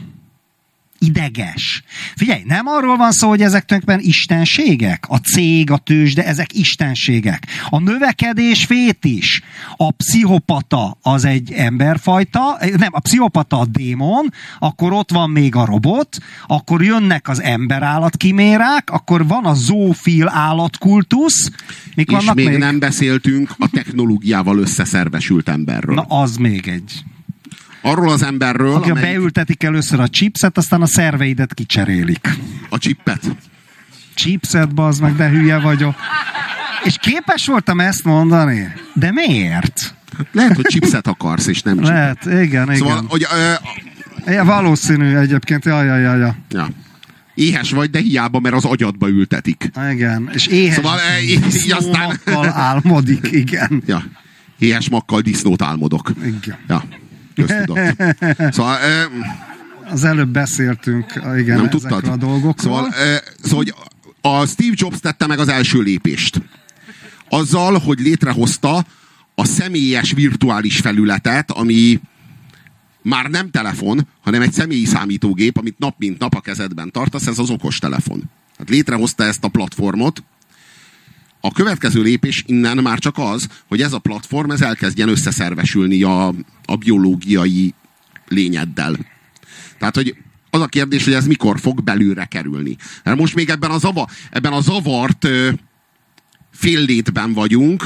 ideges. Figyelj, nem arról van szó, hogy ezek tulajdonképpen istenségek. A cég, a tőzsde, ezek istenségek. A növekedés fét is. A pszichopata az egy emberfajta, nem, a pszichopata a démon, akkor ott van még a robot, akkor jönnek az emberállatkimérák, akkor van a zoofil állatkultusz. Mik És még, még nem beszéltünk a technológiával összeszervesült emberről. Na, az még egy arról az emberről, Aki amely... beültetik először a chipset, aztán a szerveidet kicserélik. A chipet? Chipset, bazd meg, de hülye vagyok. És képes voltam ezt mondani? De miért? Lehet, hogy chipset akarsz, és nem chipet. Lehet, igen, igen. Szóval, hogy, ö, ja, valószínű egyébként, ja, ja, ja, ja. ja. Éhes vagy, de hiába, mert az agyadba ültetik. Igen, és éhes szóval, így, aztán... álmodik, igen. Ja. Éhes makkal disznót álmodok. Igen. Ja köztudat. Szóval, e, az előbb beszéltünk igen, nem tudtad? a dolgokról. Szóval, e, szóval hogy a Steve Jobs tette meg az első lépést. Azzal, hogy létrehozta a személyes virtuális felületet, ami már nem telefon, hanem egy személyi számítógép, amit nap mint nap a kezedben tartasz, ez az okos telefon. Hát létrehozta ezt a platformot, a következő lépés innen már csak az, hogy ez a platform ez elkezdjen összeszervesülni a, a biológiai lényeddel. Tehát, hogy az a kérdés, hogy ez mikor fog belülre kerülni. Mert most még ebben a, zava, ebben a zavart ö, féllétben vagyunk,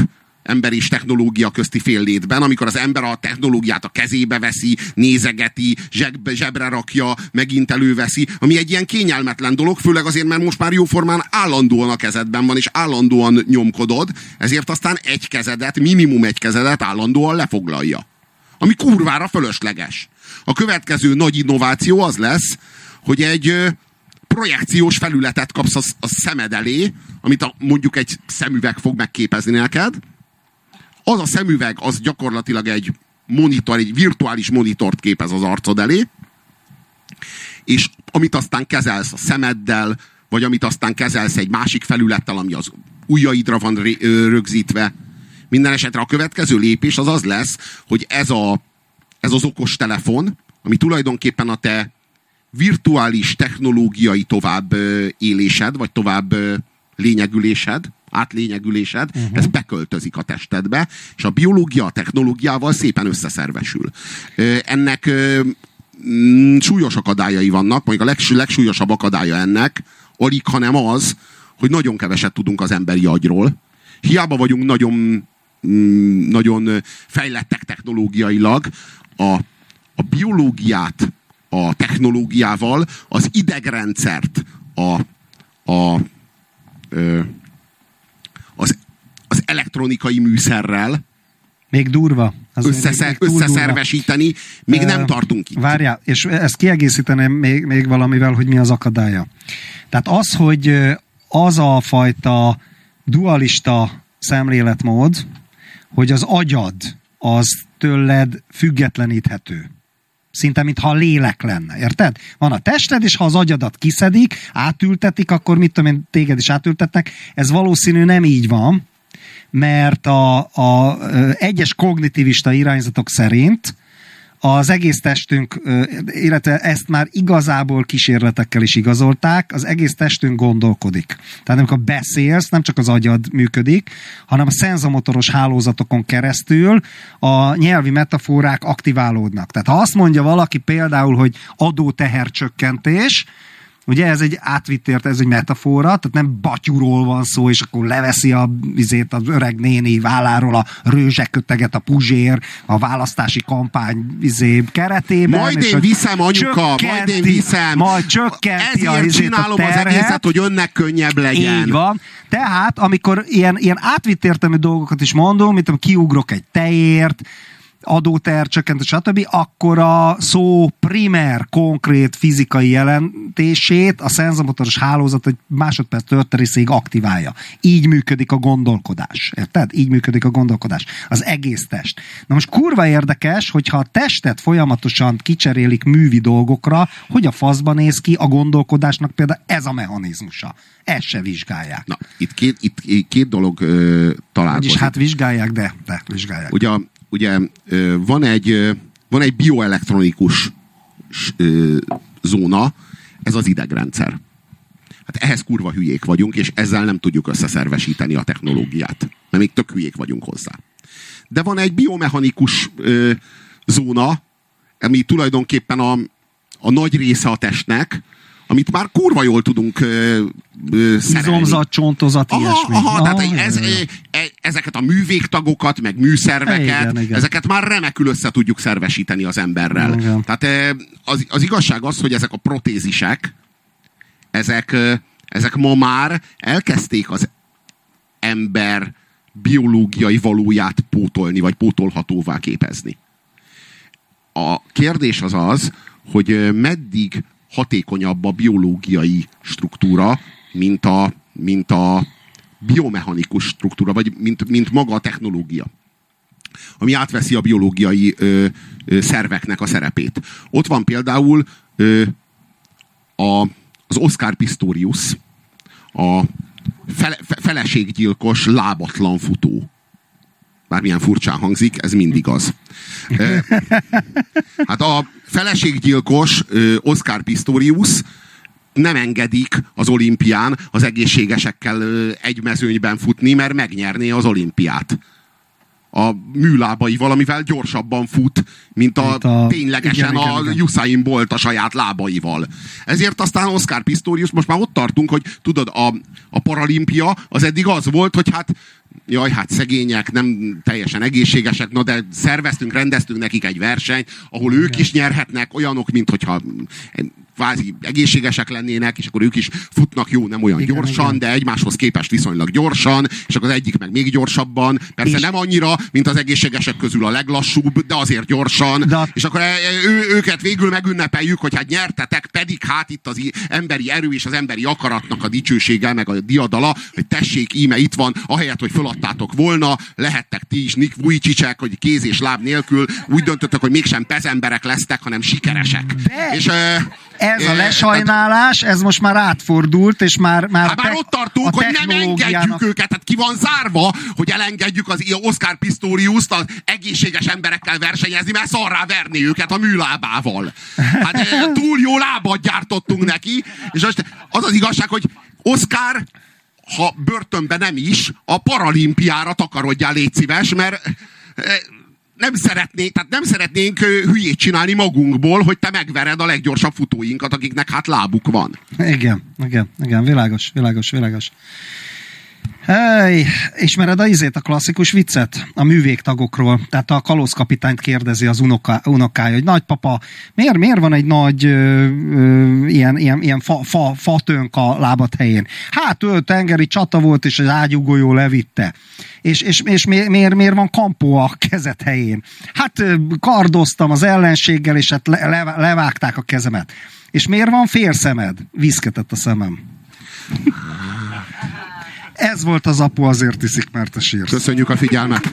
ember és technológia közti féllétben, amikor az ember a technológiát a kezébe veszi, nézegeti, zsebbe, zsebre rakja, megint előveszi, ami egy ilyen kényelmetlen dolog, főleg azért, mert most már jóformán állandóan a kezedben van, és állandóan nyomkodod, ezért aztán egy kezedet, minimum egy kezedet állandóan lefoglalja. ami kurvára fölösleges. A következő nagy innováció az lesz, hogy egy projekciós felületet kapsz a, a szemed elé, amit a, mondjuk egy szemüveg fog megképezni neked. Az a szemüveg, az gyakorlatilag egy monitor, egy virtuális monitort képez az arcod elé, és amit aztán kezelsz a szemeddel, vagy amit aztán kezelsz egy másik felülettel, ami az ujjaidra van rögzítve. Minden esetre a következő lépés az az lesz, hogy ez, a, ez az okos telefon, ami tulajdonképpen a te virtuális technológiai tovább élésed, vagy tovább lényegülésed, átlényegülésed, uh-huh. ez beköltözik a testedbe, és a biológia a technológiával szépen összeszervesül. Ennek mm, súlyos akadályai vannak, mondjuk a legs- legsúlyosabb akadálya ennek, alig, hanem az, hogy nagyon keveset tudunk az emberi agyról. Hiába vagyunk nagyon, mm, nagyon fejlettek technológiailag, a, a biológiát a technológiával, az idegrendszert a, a, az elektronikai műszerrel, még durva. Összeszer, még, még összeszervesíteni, durva. még nem tartunk itt. Várjál, és ezt kiegészíteném még, még valamivel, hogy mi az akadálya. Tehát az, hogy az a fajta dualista szemléletmód, hogy az agyad az tőled függetleníthető. Szinte, mintha a lélek lenne, érted? Van a tested, és ha az agyadat kiszedik, átültetik, akkor mit tudom én, téged is átültetnek. Ez valószínű nem így van, mert a, a egyes kognitivista irányzatok szerint az egész testünk, illetve ezt már igazából kísérletekkel is igazolták, az egész testünk gondolkodik. Tehát amikor beszélsz, nem csak az agyad működik, hanem a szenzomotoros hálózatokon keresztül a nyelvi metaforák aktiválódnak. Tehát ha azt mondja valaki például, hogy adótehercsökkentés, Ugye ez egy átvitt ez egy metafora, tehát nem batyúról van szó, és akkor leveszi a, vizét az öreg néni válláról a rőzseköteget a puzsér a választási kampány vizé keretében. Majd én viszem, anyuka, majd én viszem. Majd csökkenti Ezért a, csinálom a terhet, az egészet, hogy önnek könnyebb legyen. Így van. Tehát, amikor ilyen, ilyen átvitt értelmű dolgokat is mondom, mint kiugrok egy tejért, adóter csökkentés, stb., akkor a szó primer, konkrét fizikai jelentését a szenzomotoros hálózat egy másodperc történészéig aktiválja. Így működik a gondolkodás. Érted? Így működik a gondolkodás. Az egész test. Na most kurva érdekes, hogyha a testet folyamatosan kicserélik művi dolgokra, hogy a faszban néz ki a gondolkodásnak például ez a mechanizmusa. Ezt se vizsgálják. Na, itt két, itt két dolog ö, találkozik. Vagyis hát vizsgálják, de, de vizsgálják. Ugye ugye van egy, van egy bioelektronikus zóna, ez az idegrendszer. Hát ehhez kurva hülyék vagyunk, és ezzel nem tudjuk összeszervesíteni a technológiát. Mert még tök hülyék vagyunk hozzá. De van egy biomechanikus ö, zóna, ami tulajdonképpen a, a nagy része a testnek, amit már kurva jól tudunk ö, ö, Izomzat, csontozat, aha, ilyesmi. Aha, aha, tehát ez, ez, ezeket a művégtagokat, meg műszerveket, igen, igen. ezeket már remekül össze tudjuk szervesíteni az emberrel. Igen. Tehát az, az igazság az, hogy ezek a protézisek, ezek, ezek ma már elkezdték az ember biológiai valóját pótolni, vagy pótolhatóvá képezni. A kérdés az az, hogy meddig hatékonyabb a biológiai struktúra, mint a, mint a biomechanikus struktúra, vagy mint, mint maga a technológia ami átveszi a biológiai ö, ö, szerveknek a szerepét. Ott van például ö, a, az Oscar Pistorius, a fele, feleséggyilkos lábatlan futó. Bármilyen furcsán hangzik, ez mindig az. [LAUGHS] Hát a feleséggyilkos Oscar Pistorius nem engedik az olimpián az egészségesekkel egy mezőnyben futni, mert megnyerné az olimpiát. A műlábai valamivel gyorsabban fut, mint a, mint a ténylegesen igen, a igen, Usain Bolt a saját lábaival. Ezért aztán Oscar Pistorius, most már ott tartunk, hogy tudod, a, a paralimpia az eddig az volt, hogy hát jaj, hát szegények, nem teljesen egészségesek, na de szerveztünk, rendeztünk nekik egy versenyt, ahol ők is nyerhetnek, olyanok, mint hogyha kvázi egészségesek lennének, és akkor ők is futnak jó, nem olyan igen, gyorsan, igen. de egymáshoz képest viszonylag gyorsan, és akkor az egyik meg még gyorsabban. Persze és... nem annyira, mint az egészségesek közül a leglassúbb, de azért gyorsan. De... És akkor e, ő, őket végül megünnepeljük, hogy hát nyertetek, pedig hát itt az emberi erő és az emberi akaratnak a dicsősége, meg a diadala, hogy tessék, íme itt van, ahelyett, hogy föladtátok volna, lehettek ti is Nick Vujicicsek, hogy kéz és láb nélkül, úgy döntöttek, hogy mégsem pezemberek lesztek, hanem sikeresek. De... És, ez a lesajnálás, ez most már átfordult, és már... már hát már ott tartunk, hogy nem engedjük őket, tehát ki van zárva, hogy elengedjük az Oscar Pistorius-t az egészséges emberekkel versenyezni, mert szarrá verni őket a műlábával. Hát [LAUGHS] túl jó lábat gyártottunk neki, és most az az igazság, hogy Oscar ha börtönbe nem is, a paralimpiára takarodjál, légy szíves, mert nem szeretnénk, tehát nem szeretnénk hülyét csinálni magunkból, hogy te megvered a leggyorsabb futóinkat, akiknek hát lábuk van. Igen, igen, igen, világos, világos, világos. Hey, ismered a izét, a klasszikus viccet? A művégtagokról. Tehát a kalózkapitányt kérdezi az unoka, unokája, hogy nagypapa, miért, miért van egy nagy ö, ö, ilyen, ilyen, ilyen fa, fa, fatönk a lábat helyén? Hát ő tengeri csata volt, és az ágyugójó levitte. És, és, és miért, miért, van kampó a kezet helyén? Hát kardoztam az ellenséggel, és hát le, levágták a kezemet. És miért van félszemed? Viszketett a szemem. [LAUGHS] Ez volt az apu, azért iszik, mert a sír. Köszönjük a figyelmet!